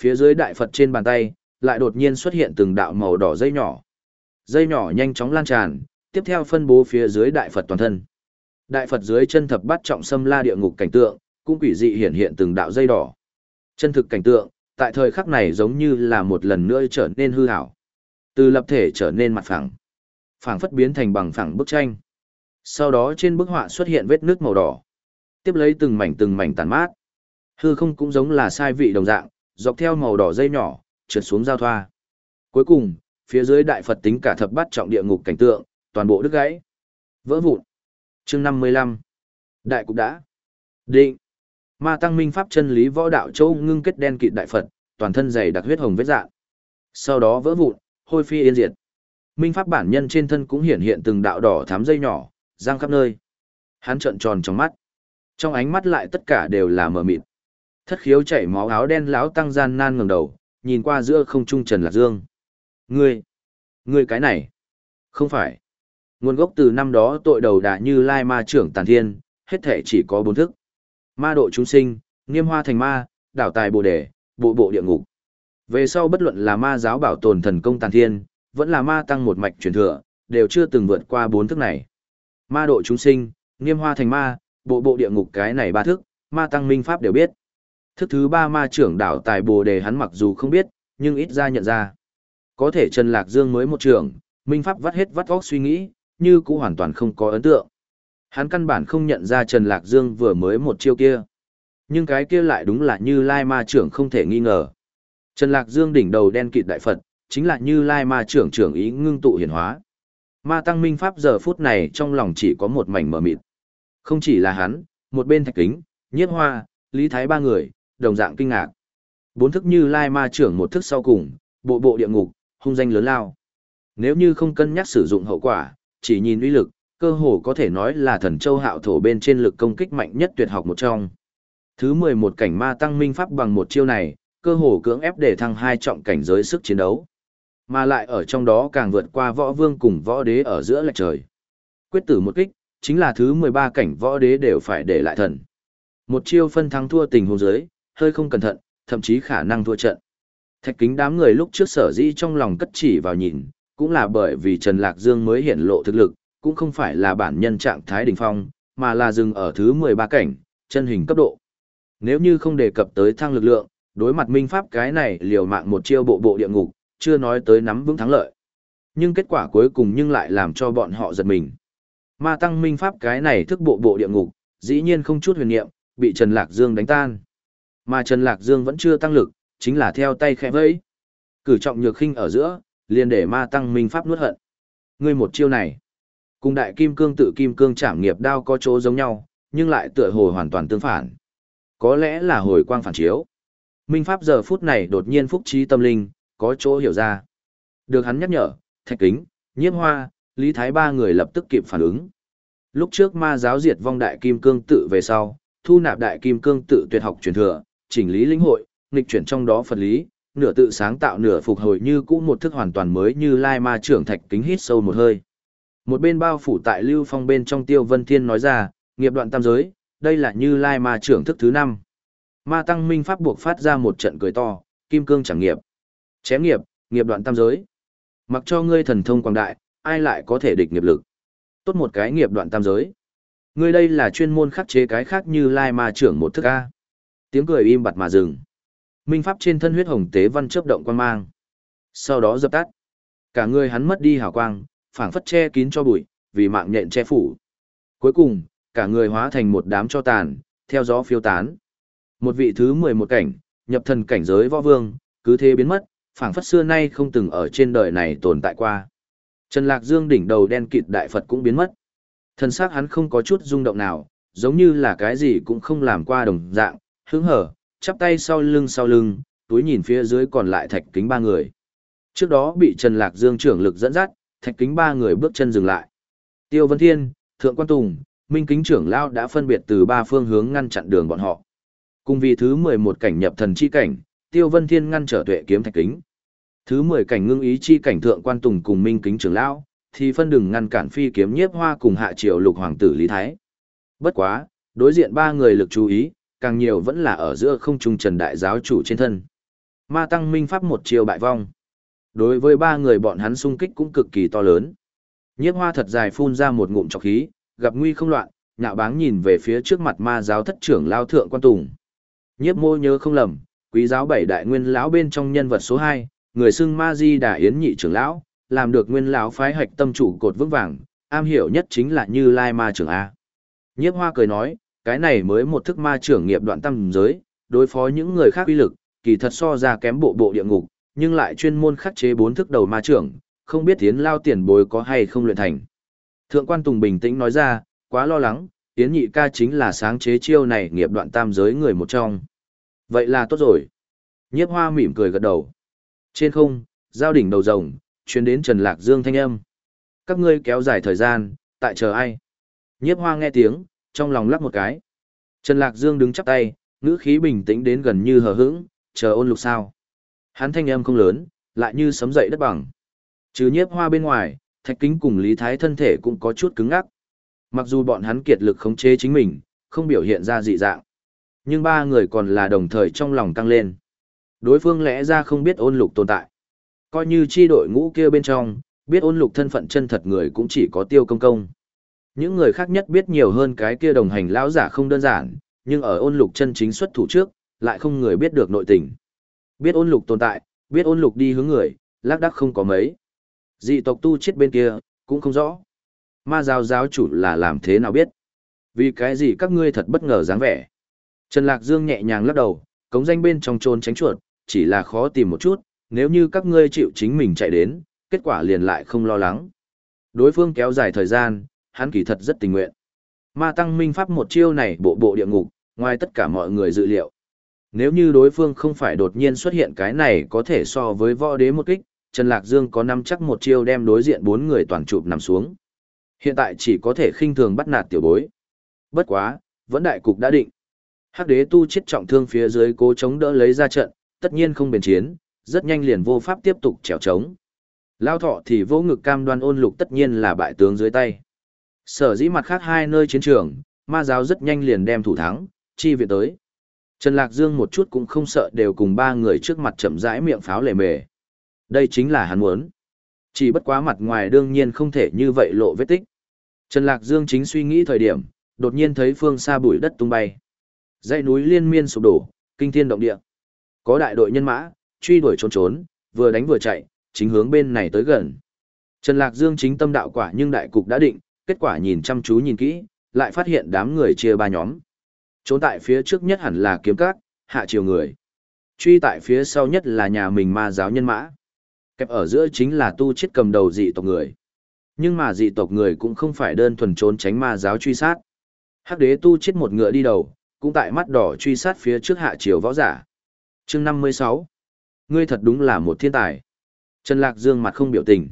Phía dưới đại Phật trên bàn tay, lại đột nhiên xuất hiện từng đạo màu đỏ dây nhỏ. Dây nhỏ nhanh chóng lan tràn, tiếp theo phân bố phía dưới đại Phật toàn thân. Đại Phật dưới chân thập bát trọng xâm la địa ngục cảnh tượng, cũng quỷ dị hiện hiện từng đạo dây đỏ. Chân thực cảnh tượng, tại thời khắc này giống như là một lần nữa trở nên hư ảo. Từ lập thể trở nên mặt phẳng. Phẳng phất biến thành bằng phẳng bức tranh. Sau đó trên bức họa xuất hiện vết nước màu đỏ. Tiếp lấy từng mảnh từng mảnh tàn mát. Hư không cũng giống là sai vị đồng dạng, dọc theo màu đỏ dây nhỏ, trượt xuống giao thoa. Cuối cùng, phía dưới đại Phật tính cả thập bát trọng địa ngục cảnh tượng, toàn bộ đứt gãy. Vỡ vụn. Chương 55. Đại cục đã. Định. Ma tăng minh pháp chân lý võ đạo châu ngưng kết đen kịt đại Phật, toàn thân dày đặc huyết hồng vết dạng. Sau đó vỡ vụn, hôi phi yên diệt. Minh pháp bản nhân trên thân cũng hiện hiện từng đạo đỏ thắm dây nhỏ, giang khắp nơi. Hắn trợn tròn trong mắt. Trong ánh mắt lại tất cả đều là mờ mịt. Thất khiếu chảy máu áo đen lão tăng gian nan ngẩng đầu, nhìn qua giữa không trung Trần Lạc Dương. Ngươi, ngươi cái này, không phải. Nguồn gốc từ năm đó tội đầu đã như lai ma trưởng tàn thiên, hết thể chỉ có bốn thức. Ma độ chúng sinh, nghiêm hoa thành ma, đảo tài bồ đề, bộ bộ địa ngục. Về sau bất luận là ma giáo bảo tồn thần công tàn thiên, vẫn là ma tăng một mạch truyền thừa, đều chưa từng vượt qua bốn thức này. Ma độ chúng sinh, nghiêm hoa thành ma, bộ bộ địa ngục cái này ba thức, ma tăng minh pháp đều biết. Thức thứ ba ma trưởng đảo tài bồ đề hắn mặc dù không biết, nhưng ít ra nhận ra. Có thể Trần Lạc Dương mới một trưởng, minh pháp vắt hết vắt óc suy nghĩ, như cũng hoàn toàn không có ấn tượng. Hắn căn bản không nhận ra Trần Lạc Dương vừa mới một chiêu kia. Nhưng cái kia lại đúng là như Lai Ma trưởng không thể nghi ngờ. Trần Lạc Dương đỉnh đầu đen kịt đại Phật, chính là như Lai Ma trưởng trưởng ý ngưng tụ hiển hóa. Ma tăng minh pháp giờ phút này trong lòng chỉ có một mảnh mờ mịt. Không chỉ là hắn, một bên thạch kính, nhiếp hoa, lý thái ba người, đồng dạng kinh ngạc. Bốn thức như Lai Ma trưởng một thức sau cùng, bộ bộ địa ngục, hung danh lớn lao. Nếu như không cân nhắc sử dụng hậu quả, chỉ nhìn uy lực, cơ hồ có thể nói là thần châu hạo thổ bên trên lực công kích mạnh nhất tuyệt học một trong. Thứ 11 cảnh ma tăng minh pháp bằng một chiêu này, cơ hồ cưỡng ép để thăng hai trọng cảnh giới sức chiến đấu. Mà lại ở trong đó càng vượt qua võ vương cùng võ đế ở giữa lệch trời. Quyết tử một kích, chính là thứ 13 cảnh võ đế đều phải để lại thần. Một chiêu phân thắng thua tình huống giới, hơi không cẩn thận, thậm chí khả năng thua trận. Thạch kính đám người lúc trước sở dĩ trong lòng cất chỉ vào nhìn, cũng là bởi vì Trần Lạc Dương mới hiện lộ thực lực, cũng không phải là bản nhân trạng thái đỉnh phong, mà là dừng ở thứ 13 cảnh, chân hình cấp độ. Nếu như không đề cập tới thăng lực lượng, đối mặt minh pháp cái này liều mạng một chiêu bộ bộ địa ngục, chưa nói tới nắm vững thắng lợi. Nhưng kết quả cuối cùng nhưng lại làm cho bọn họ giật mình. Ma tăng minh pháp cái này thức bộ bộ địa ngục, dĩ nhiên không chút huyền niệm, bị Trần Lạc Dương đánh tan. Mà Trần Lạc Dương vẫn chưa tăng lực, chính là theo tay khẽ vẫy. Cử trọng nhược khinh ở giữa, liền để ma tăng minh pháp nuốt hận. Ngươi một chiêu này, cùng đại kim cương tự kim cương trảm nghiệp đao có chỗ giống nhau, nhưng lại tựa hồ hoàn toàn tương phản. Có lẽ là hồi quang phản chiếu. Minh pháp giờ phút này đột nhiên phúc trí tâm linh, có chỗ hiểu ra. Được hắn nhắc nhở, thạch kính, nhiếp hoa, lý thái ba người lập tức kịp phản ứng. Lúc trước ma giáo diệt vong đại kim cương tự về sau, thu nạp đại kim cương tự tuyệt học truyền thừa, chỉnh lý linh hội, nghịch chuyển trong đó Phật lý, nửa tự sáng tạo nửa phục hồi như cũ một thức hoàn toàn mới như lai ma trưởng thạch kính hít sâu một hơi. Một bên bao phủ tại Lưu Phong bên trong Tiêu Vân Thiên nói ra, nghiệp đoạn tam giới, đây là như lai ma trưởng thức thứ năm. Ma tăng minh pháp buộc phát ra một trận cười to, kim cương chẳng nghiệp. Chém nghiệp, nghiệp đoạn tam giới. Mặc cho ngươi thần thông quảng đại, ai lại có thể địch nghiệp lực. Tốt một cái nghiệp đoạn tam giới. Ngươi đây là chuyên môn khắc chế cái khác như lai ma trưởng một thức A. Tiếng cười im bặt mà dừng. Minh pháp trên thân huyết hồng tế văn chớp động quan mang. Sau đó dập tắt. Cả người hắn mất đi hào quang, phảng phất che kín cho bụi, vì mạng nhện che phủ. Cuối cùng, cả người hóa thành một đám cho tàn, theo gió phiêu tán. Một vị thứ mười một cảnh, nhập thần cảnh giới võ vương, cứ thế biến mất, phảng phất xưa nay không từng ở trên đời này tồn tại qua. Trần Lạc Dương đỉnh đầu đen kịt đại Phật cũng biến mất. Thân xác hắn không có chút rung động nào, giống như là cái gì cũng không làm qua đồng dạng, hứng hở, chắp tay sau lưng sau lưng, túi nhìn phía dưới còn lại thạch kính ba người. Trước đó bị Trần Lạc Dương trưởng lực dẫn dắt, thạch kính ba người bước chân dừng lại. Tiêu Vân Thiên, Thượng Quan Tùng, Minh Kính trưởng lao đã phân biệt từ ba phương hướng ngăn chặn đường bọn họ. Cùng vì thứ 11 cảnh nhập thần chi cảnh, Tiêu Vân Thiên ngăn trở tuệ kiếm thạch kính. Thứ 10 cảnh ngưng ý chi cảnh Thượng Quan Tùng cùng Minh Kính trưởng lao, thì phân đừng ngăn cản phi kiếm nhiếp hoa cùng hạ triều lục hoàng tử Lý Thái. Bất quá, đối diện ba người lực chú ý, càng nhiều vẫn là ở giữa không trung trần đại giáo chủ trên thân. Ma tăng minh pháp một chiều bại vong. Đối với ba người bọn hắn xung kích cũng cực kỳ to lớn. Nhiếp hoa thật dài phun ra một ngụm trọc khí, gặp nguy không loạn, nhạo báng nhìn về phía trước mặt ma giáo thất trưởng lao thượng quan tùng. Nhiếp mô nhớ không lầm, quý giáo bảy đại nguyên lão bên trong nhân vật số 2, người xưng ma di đà yến nhị trưởng lão, làm được nguyên lão phái hạch tâm chủ cột vững vàng, am hiểu nhất chính là như lai ma trưởng A. Nhiếp hoa cười nói, cái này mới một thức ma trưởng nghiệp đoạn tâm giới, đối phó những người khác uy lực, kỳ thật so ra kém bộ bộ địa ngục, nhưng lại chuyên môn khắc chế bốn thức đầu ma trưởng, không biết tiến lao tiền bối có hay không luyện thành. Thượng quan Tùng bình tĩnh nói ra, quá lo lắng, tiến nhị ca chính là sáng chế chiêu này nghiệp đoạn tam giới người một trong. Vậy là tốt rồi. Nhiếp hoa mỉm cười gật đầu. Trên không, giao đỉnh đầu rồng, chuyến đến Trần Lạc Dương thanh âm. Các ngươi kéo dài thời gian, tại chờ ai? Nhiếp hoa nghe tiếng, trong lòng lắc một cái. Trần Lạc Dương đứng chắp tay, ngữ khí bình tĩnh đến gần như hờ hững, chờ ôn lục sao. Hắn thanh âm không lớn, lại như sấm dậy đất bằng. Trừ nhiếp hoa bên ngoài, thạch kính cùng Lý Thái thân thể cũng có chút cứng ngắc. Mặc dù bọn hắn kiệt lực khống chế chính mình, không biểu hiện ra dị dạng. Nhưng ba người còn là đồng thời trong lòng tăng lên. Đối phương lẽ ra không biết ôn lục tồn tại. Coi như chi đội ngũ kia bên trong, biết ôn lục thân phận chân thật người cũng chỉ có tiêu công công. Những người khác nhất biết nhiều hơn cái kia đồng hành lão giả không đơn giản, nhưng ở ôn lục chân chính xuất thủ trước, lại không người biết được nội tình. Biết ôn lục tồn tại, biết ôn lục đi hướng người, lác đắc không có mấy. Dị tộc tu chết bên kia, cũng không rõ. Ma giáo giáo chủ là làm thế nào biết? Vì cái gì các ngươi thật bất ngờ dáng vẻ? Trần Lạc Dương nhẹ nhàng lắc đầu, cống danh bên trong trôn tránh chuột, chỉ là khó tìm một chút, nếu như các ngươi chịu chính mình chạy đến, kết quả liền lại không lo lắng. Đối phương kéo dài thời gian, hắn kỳ thật rất tình nguyện. Ma tăng minh pháp một chiêu này bộ bộ địa ngục, ngoài tất cả mọi người dự liệu. Nếu như đối phương không phải đột nhiên xuất hiện cái này có thể so với võ đế một kích, Trần Lạc Dương có năm chắc một chiêu đem đối diện bốn người toàn chụp nằm xuống. Hiện tại chỉ có thể khinh thường bắt nạt tiểu bối. Bất quá, vẫn đại cục đã định. Hắc đế tu chết trọng thương phía dưới cố chống đỡ lấy ra trận, tất nhiên không bền chiến, rất nhanh liền vô pháp tiếp tục trèo trống. Lao thọ thì vô ngực cam đoan ôn lục tất nhiên là bại tướng dưới tay. Sở dĩ mặt khác hai nơi chiến trường, ma giáo rất nhanh liền đem thủ thắng, chi viện tới. Trần Lạc Dương một chút cũng không sợ đều cùng ba người trước mặt chậm rãi miệng pháo lề mề. Đây chính là hắn muốn. Chỉ bất quá mặt ngoài đương nhiên không thể như vậy lộ vết tích. Trần Lạc Dương chính suy nghĩ thời điểm, đột nhiên thấy phương xa bụi đất tung bay. Dãy núi liên miên sụp đổ, kinh thiên động địa. Có đại đội nhân mã, truy đuổi trốn trốn, vừa đánh vừa chạy, chính hướng bên này tới gần. Trần Lạc Dương chính tâm đạo quả nhưng đại cục đã định, kết quả nhìn chăm chú nhìn kỹ, lại phát hiện đám người chia ba nhóm. Trốn tại phía trước nhất hẳn là kiếm cát, hạ chiều người. Truy tại phía sau nhất là nhà mình ma giáo nhân mã. Kẹp ở giữa chính là tu chết cầm đầu dị tộc người. Nhưng mà dị tộc người cũng không phải đơn thuần trốn tránh ma giáo truy sát. Hắc đế tu chết một ngựa đi đầu, cũng tại mắt đỏ truy sát phía trước hạ chiều võ giả. chương 56. Ngươi thật đúng là một thiên tài. Trần Lạc Dương mặt không biểu tình.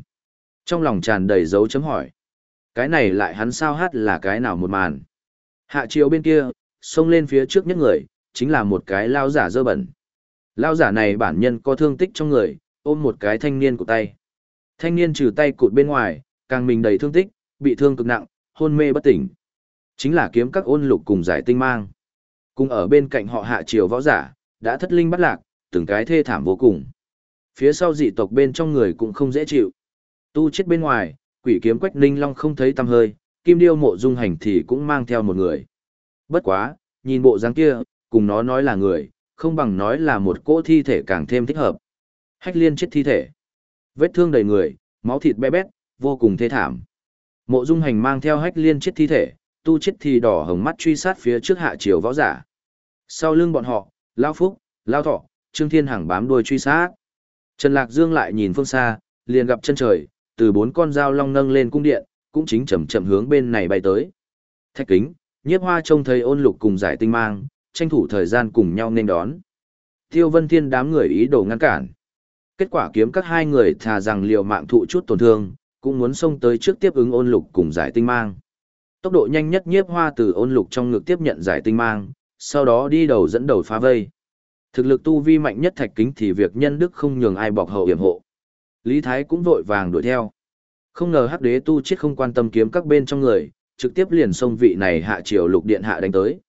Trong lòng tràn đầy dấu chấm hỏi. Cái này lại hắn sao hát là cái nào một màn. Hạ chiếu bên kia, xông lên phía trước nhất người, chính là một cái lao giả dơ bẩn. Lao giả này bản nhân có thương tích trong người, ôm một cái thanh niên của tay. Thanh niên trừ tay cụt bên ngoài, càng mình đầy thương tích, bị thương cực nặng, hôn mê bất tỉnh. Chính là kiếm các ôn lục cùng giải tinh mang. Cùng ở bên cạnh họ hạ triều võ giả, đã thất linh bắt lạc, từng cái thê thảm vô cùng. Phía sau dị tộc bên trong người cũng không dễ chịu. Tu chết bên ngoài, quỷ kiếm quách ninh long không thấy tăm hơi, kim điêu mộ dung hành thì cũng mang theo một người. Bất quá, nhìn bộ dáng kia, cùng nó nói là người, không bằng nói là một cỗ thi thể càng thêm thích hợp. Hách liên chết thi thể. Vết thương đầy người, máu thịt bé bét, vô cùng thê thảm. Mộ dung hành mang theo hách liên chết thi thể, tu chết thì đỏ hồng mắt truy sát phía trước hạ triều võ giả. Sau lưng bọn họ, Lao Phúc, Lao Thọ, Trương Thiên Hằng bám đuôi truy sát. Trần Lạc Dương lại nhìn phương xa, liền gặp chân trời, từ bốn con dao long nâng lên cung điện, cũng chính chậm chậm hướng bên này bay tới. Thạch kính, nhiếp hoa trông thấy ôn lục cùng giải tinh mang, tranh thủ thời gian cùng nhau nên đón. Tiêu Vân Thiên đám người ý đồ ngăn cản. Kết quả kiếm các hai người thà rằng liều mạng thụ chút tổn thương, cũng muốn xông tới trước tiếp ứng ôn lục cùng giải tinh mang. Tốc độ nhanh nhất nhiếp hoa từ ôn lục trong ngực tiếp nhận giải tinh mang, sau đó đi đầu dẫn đầu phá vây. Thực lực tu vi mạnh nhất thạch kính thì việc nhân đức không nhường ai bọc hậu hiểm hộ. Lý Thái cũng vội vàng đuổi theo. Không ngờ hắc đế tu chết không quan tâm kiếm các bên trong người, trực tiếp liền xông vị này hạ triều lục điện hạ đánh tới.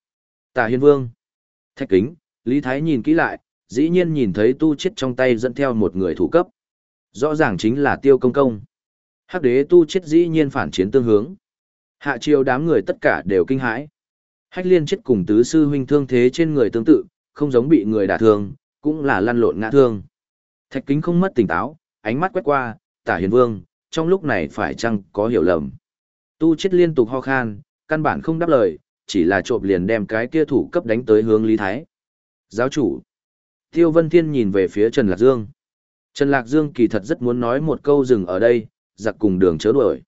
Tả Hiên Vương. Thạch kính, Lý Thái nhìn kỹ lại, dĩ nhiên nhìn thấy tu chết trong tay dẫn theo một người thủ cấp. Rõ ràng chính là tiêu công công. Hắc đế tu chết dĩ nhiên phản chiến tương hướng. Hạ triều đám người tất cả đều kinh hãi. Hách liên chết cùng tứ sư huynh thương thế trên người tương tự, không giống bị người đả thương, cũng là lăn lộn ngã thương. Thạch kính không mất tỉnh táo, ánh mắt quét qua, tả hiền vương, trong lúc này phải chăng có hiểu lầm. Tu chết liên tục ho khan, căn bản không đáp lời, chỉ là trộm liền đem cái kia thủ cấp đánh tới hướng Lý Thái. Giáo chủ. Tiêu Vân Thiên nhìn về phía Trần Lạc Dương. Trần Lạc Dương kỳ thật rất muốn nói một câu dừng ở đây, giặc cùng đường chớ đuổi.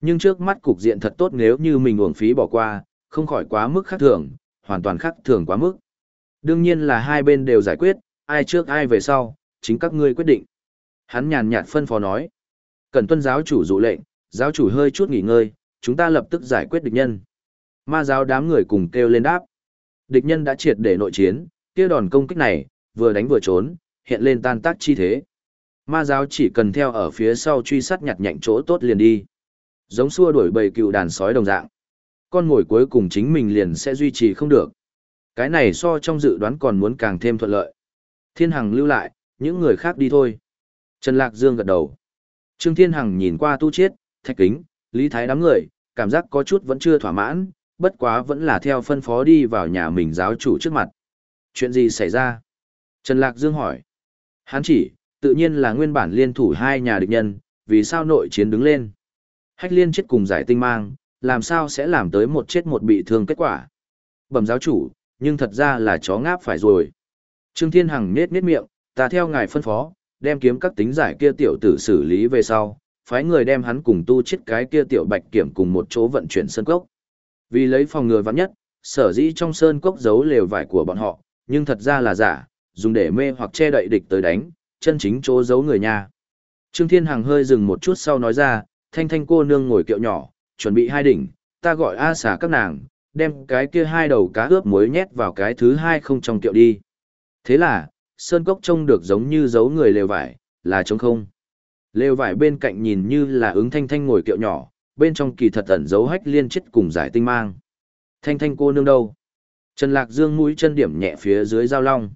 Nhưng trước mắt cục diện thật tốt nếu như mình uổng phí bỏ qua, không khỏi quá mức khác thường, hoàn toàn khác thường quá mức. Đương nhiên là hai bên đều giải quyết, ai trước ai về sau, chính các ngươi quyết định. Hắn nhàn nhạt phân phó nói. Cần tuân giáo chủ dụ lệnh, giáo chủ hơi chút nghỉ ngơi, chúng ta lập tức giải quyết địch nhân. Ma giáo đám người cùng kêu lên đáp. Địch nhân đã triệt để nội chiến, kia đòn công kích này, vừa đánh vừa trốn, hiện lên tan tác chi thế. Ma giáo chỉ cần theo ở phía sau truy sát nhặt nhạnh chỗ tốt liền đi. Giống xua đuổi bầy cựu đàn sói đồng dạng. Con ngồi cuối cùng chính mình liền sẽ duy trì không được. Cái này so trong dự đoán còn muốn càng thêm thuận lợi. Thiên Hằng lưu lại, những người khác đi thôi. Trần Lạc Dương gật đầu. Trương Thiên Hằng nhìn qua tu chiết, thạch kính, lý thái đám người, cảm giác có chút vẫn chưa thỏa mãn, bất quá vẫn là theo phân phó đi vào nhà mình giáo chủ trước mặt. Chuyện gì xảy ra? Trần Lạc Dương hỏi. Hắn chỉ, tự nhiên là nguyên bản liên thủ hai nhà địch nhân, vì sao nội chiến đứng lên. Hách liên chết cùng giải tinh mang, làm sao sẽ làm tới một chết một bị thương kết quả. Bẩm giáo chủ, nhưng thật ra là chó ngáp phải rồi. Trương Thiên Hằng nết nết miệng, ta theo ngài phân phó, đem kiếm các tính giải kia tiểu tử xử lý về sau, phái người đem hắn cùng tu chết cái kia tiểu bạch kiểm cùng một chỗ vận chuyển sơn cốc. Vì lấy phòng ngừa vắng nhất, sở dĩ trong sơn cốc giấu lều vải của bọn họ, nhưng thật ra là giả, dùng để mê hoặc che đậy địch tới đánh, chân chính chỗ giấu người nhà. Trương Thiên Hằng hơi dừng một chút sau nói ra, thanh thanh cô nương ngồi kiệu nhỏ, chuẩn bị hai đỉnh, ta gọi A xà các nàng, đem cái kia hai đầu cá ướp muối nhét vào cái thứ hai không trong kiệu đi. Thế là, sơn cốc trông được giống như giấu người lều vải, là trống không. Lều vải bên cạnh nhìn như là ứng thanh thanh ngồi kiệu nhỏ, bên trong kỳ thật ẩn dấu hách liên chết cùng giải tinh mang. Thanh thanh cô nương đâu? Trần Lạc Dương mũi chân điểm nhẹ phía dưới giao long.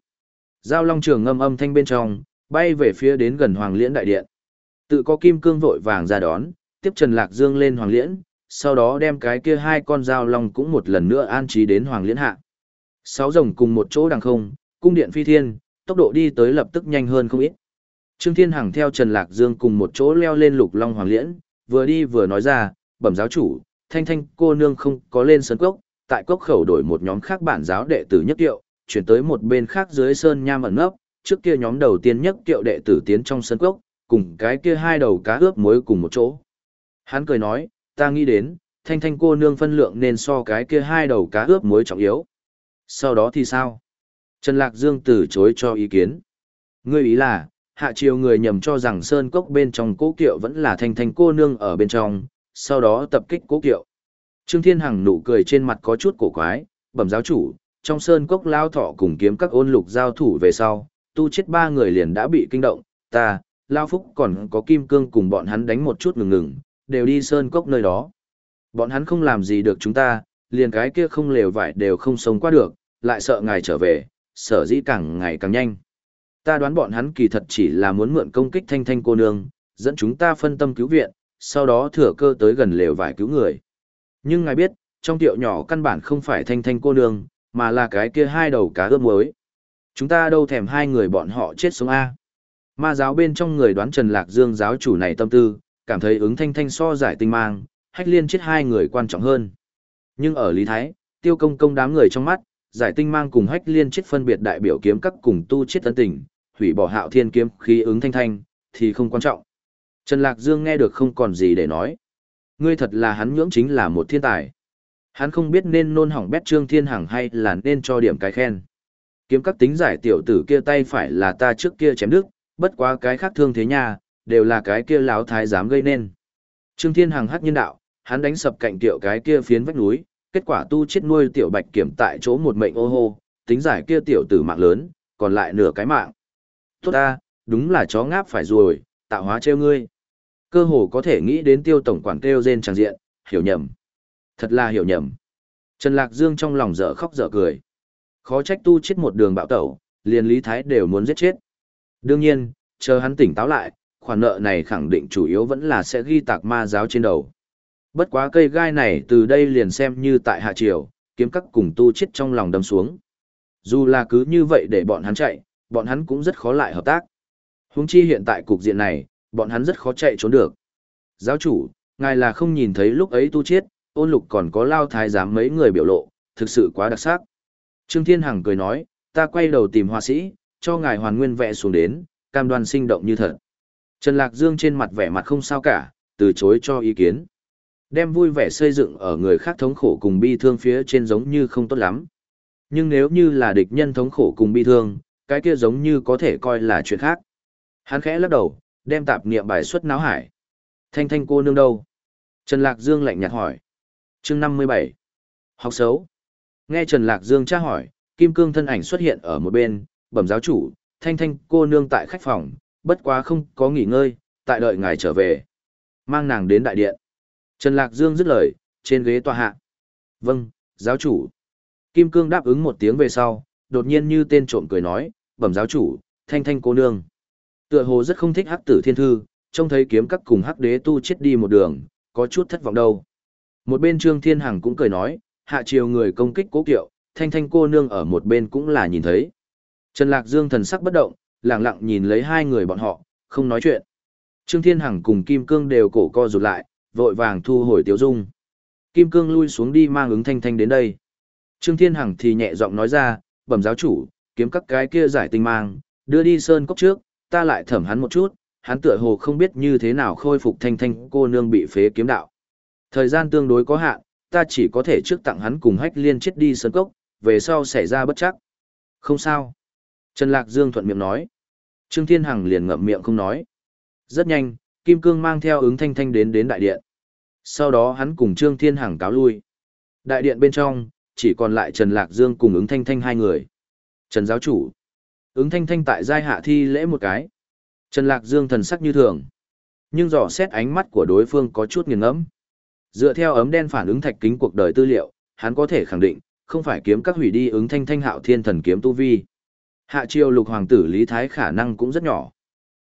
Giao long trường ngâm âm thanh bên trong, bay về phía đến gần Hoàng Liễn đại điện. Tự có kim cương vội vàng ra đón, tiếp Trần Lạc Dương lên Hoàng Liễn, sau đó đem cái kia hai con giao long cũng một lần nữa an trí đến Hoàng Liễn hạ. Sáu rồng cùng một chỗ đằng không, cung điện phi thiên, tốc độ đi tới lập tức nhanh hơn không ít. Trương Thiên Hằng theo Trần Lạc Dương cùng một chỗ leo lên lục long Hoàng Liễn, vừa đi vừa nói ra, bẩm giáo chủ, thanh thanh cô nương không có lên sân cốc, tại cốc khẩu đổi một nhóm khác bản giáo đệ tử nhất tiệu, chuyển tới một bên khác dưới sơn nham ẩn nấp, trước kia nhóm đầu tiên nhất tiệu đệ tử tiến trong sân cốc, cùng cái kia hai đầu cá ướp muối cùng một chỗ. Hắn cười nói, ta nghĩ đến, thanh thanh cô nương phân lượng nên so cái kia hai đầu cá ướp muối trọng yếu. Sau đó thì sao? Trần Lạc Dương từ chối cho ý kiến. Ngươi ý là, hạ triều người nhầm cho rằng sơn cốc bên trong cố kiệu vẫn là thanh thanh cô nương ở bên trong, sau đó tập kích cố kiệu. Trương Thiên Hằng nụ cười trên mặt có chút cổ quái, bẩm giáo chủ, trong sơn cốc lao thọ cùng kiếm các ôn lục giao thủ về sau, tu chết ba người liền đã bị kinh động, ta, lao phúc còn có kim cương cùng bọn hắn đánh một chút ngừng ngừng, đều đi sơn cốc nơi đó. Bọn hắn không làm gì được chúng ta, liền cái kia không lều vải đều không sống qua được, lại sợ ngài trở về, sở dĩ càng ngày càng nhanh. Ta đoán bọn hắn kỳ thật chỉ là muốn mượn công kích thanh thanh cô nương, dẫn chúng ta phân tâm cứu viện, sau đó thừa cơ tới gần lều vải cứu người. Nhưng ngài biết, trong tiệu nhỏ căn bản không phải thanh thanh cô nương, mà là cái kia hai đầu cá ướp muối. Chúng ta đâu thèm hai người bọn họ chết sống A. Ma giáo bên trong người đoán Trần Lạc Dương giáo chủ này tâm tư, cảm thấy ứng thanh thanh so giải tinh mang, hách liên chết hai người quan trọng hơn. Nhưng ở Lý Thái, tiêu công công đám người trong mắt, giải tinh mang cùng hách liên chết phân biệt đại biểu kiếm các cùng tu chết tân tình, hủy bỏ hạo thiên kiếm khí ứng thanh thanh, thì không quan trọng. Trần Lạc Dương nghe được không còn gì để nói. Ngươi thật là hắn nhưỡng chính là một thiên tài. Hắn không biết nên nôn hỏng bét trương thiên hằng hay là nên cho điểm cái khen. Kiếm các tính giải tiểu tử kia tay phải là ta trước kia chém đứt, bất quá cái khác thương thế nha, đều là cái kia láo thái dám gây nên. Trương Thiên Hằng hắc nhân đạo, hắn đánh sập cạnh tiểu cái kia phiến vách núi, kết quả tu chết nuôi tiểu bạch kiểm tại chỗ một mệnh ô hô, tính giải kia tiểu tử mạng lớn, còn lại nửa cái mạng. Tốt ta, đúng là chó ngáp phải rồi, tạo hóa treo ngươi. Cơ hồ có thể nghĩ đến tiêu tổng quản kêu rên tràng diện, hiểu nhầm. Thật là hiểu nhầm. Trần Lạc Dương trong lòng dở khóc dở cười. Khó trách tu chết một đường bạo tẩu, liền Lý Thái đều muốn giết chết. Đương nhiên, chờ hắn tỉnh táo lại, khoản nợ này khẳng định chủ yếu vẫn là sẽ ghi tạc ma giáo trên đầu. Bất quá cây gai này từ đây liền xem như tại hạ triều, kiếm các cùng tu chết trong lòng đâm xuống. Dù là cứ như vậy để bọn hắn chạy, bọn hắn cũng rất khó lại hợp tác. Huống chi hiện tại cục diện này, bọn hắn rất khó chạy trốn được. Giáo chủ, ngài là không nhìn thấy lúc ấy tu chết, ôn lục còn có lao thái giám mấy người biểu lộ, thực sự quá đặc sắc. Trương Thiên Hằng cười nói, ta quay đầu tìm họa sĩ, cho ngài hoàn nguyên vẽ xuống đến, cam đoan sinh động như thật. Trần Lạc Dương trên mặt vẻ mặt không sao cả, từ chối cho ý kiến. Đem vui vẻ xây dựng ở người khác thống khổ cùng bi thương phía trên giống như không tốt lắm. Nhưng nếu như là địch nhân thống khổ cùng bi thương, cái kia giống như có thể coi là chuyện khác. Hắn khẽ lắc đầu, đem tạp niệm bài xuất náo hải. Thanh thanh cô nương đâu? Trần Lạc Dương lạnh nhạt hỏi. chương 57. Học xấu. Nghe Trần Lạc Dương tra hỏi, Kim Cương thân ảnh xuất hiện ở một bên, bẩm giáo chủ, thanh thanh cô nương tại khách phòng, bất quá không có nghỉ ngơi, tại đợi ngài trở về. Mang nàng đến đại điện. Trần Lạc Dương dứt lời, trên ghế tòa hạ. Vâng, giáo chủ. Kim Cương đáp ứng một tiếng về sau, đột nhiên như tên trộm cười nói, bẩm giáo chủ, thanh thanh cô nương. Tựa hồ rất không thích hắc tử thiên thư, trông thấy kiếm các cùng hắc đế tu chết đi một đường, có chút thất vọng đâu. Một bên Trương Thiên Hằng cũng cười nói, hạ chiều người công kích cố kiệu, thanh thanh cô nương ở một bên cũng là nhìn thấy. Trần Lạc Dương thần sắc bất động, lặng lặng nhìn lấy hai người bọn họ, không nói chuyện. Trương Thiên Hằng cùng Kim Cương đều cổ co rụt lại, vội vàng thu hồi tiếu dung. Kim Cương lui xuống đi mang ứng thanh thanh đến đây. Trương Thiên Hằng thì nhẹ giọng nói ra, bẩm giáo chủ, kiếm các cái kia giải tinh mang, đưa đi sơn cốc trước, ta lại thẩm hắn một chút, hắn tựa hồ không biết như thế nào khôi phục thanh thanh cô nương bị phế kiếm đạo. Thời gian tương đối có hạn, ta chỉ có thể trước tặng hắn cùng hách liên chết đi sơn cốc, về sau xảy ra bất chắc. Không sao. Trần Lạc Dương thuận miệng nói. Trương Thiên Hằng liền ngậm miệng không nói. Rất nhanh, Kim Cương mang theo ứng thanh thanh đến đến đại điện. Sau đó hắn cùng Trương Thiên Hằng cáo lui. Đại điện bên trong, chỉ còn lại Trần Lạc Dương cùng ứng thanh thanh hai người. Trần giáo chủ. Ứng thanh thanh tại giai hạ thi lễ một cái. Trần Lạc Dương thần sắc như thường. Nhưng dò xét ánh mắt của đối phương có chút nghiền ngẫm. Dựa theo ấm đen phản ứng thạch kính cuộc đời tư liệu, hắn có thể khẳng định, không phải kiếm các hủy đi ứng thanh thanh hạo thiên thần kiếm tu vi. Hạ triều lục hoàng tử Lý Thái khả năng cũng rất nhỏ.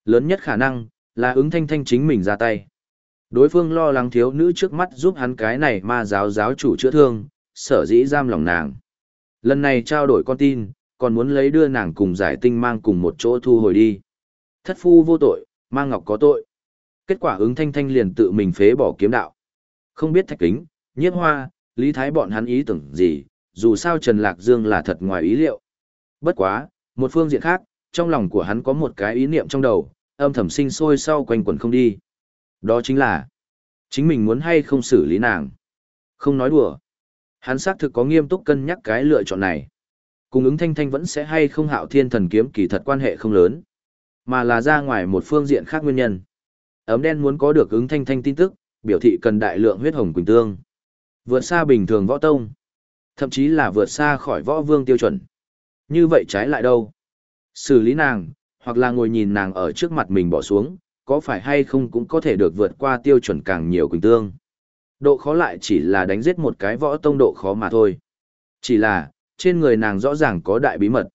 Lớn nhất khả năng, là ứng thanh thanh chính mình ra tay. Đối phương lo lắng thiếu nữ trước mắt giúp hắn cái này ma giáo giáo chủ chữa thương, sở dĩ giam lòng nàng. Lần này trao đổi con tin, còn muốn lấy đưa nàng cùng giải tinh mang cùng một chỗ thu hồi đi. Thất phu vô tội, mang ngọc có tội. Kết quả ứng thanh thanh liền tự mình phế bỏ kiếm đạo. Không biết thạch kính, nhiếp hoa, lý thái bọn hắn ý tưởng gì, dù sao Trần Lạc Dương là thật ngoài ý liệu. Bất quá, một phương diện khác, trong lòng của hắn có một cái ý niệm trong đầu, âm thầm sinh sôi sau quanh quẩn không đi. Đó chính là, chính mình muốn hay không xử lý nàng. Không nói đùa. Hắn xác thực có nghiêm túc cân nhắc cái lựa chọn này. Cùng ứng thanh thanh vẫn sẽ hay không hạo thiên thần kiếm kỳ thật quan hệ không lớn. Mà là ra ngoài một phương diện khác nguyên nhân. Ấm đen muốn có được ứng thanh thanh tin tức, biểu thị cần đại lượng huyết hồng quỳnh tương. Vượt xa bình thường võ tông. Thậm chí là vượt xa khỏi võ vương tiêu chuẩn. Như vậy trái lại đâu? Xử lý nàng, hoặc là ngồi nhìn nàng ở trước mặt mình bỏ xuống, có phải hay không cũng có thể được vượt qua tiêu chuẩn càng nhiều quỳnh tương. Độ khó lại chỉ là đánh giết một cái võ tông độ khó mà thôi. Chỉ là, trên người nàng rõ ràng có đại bí mật.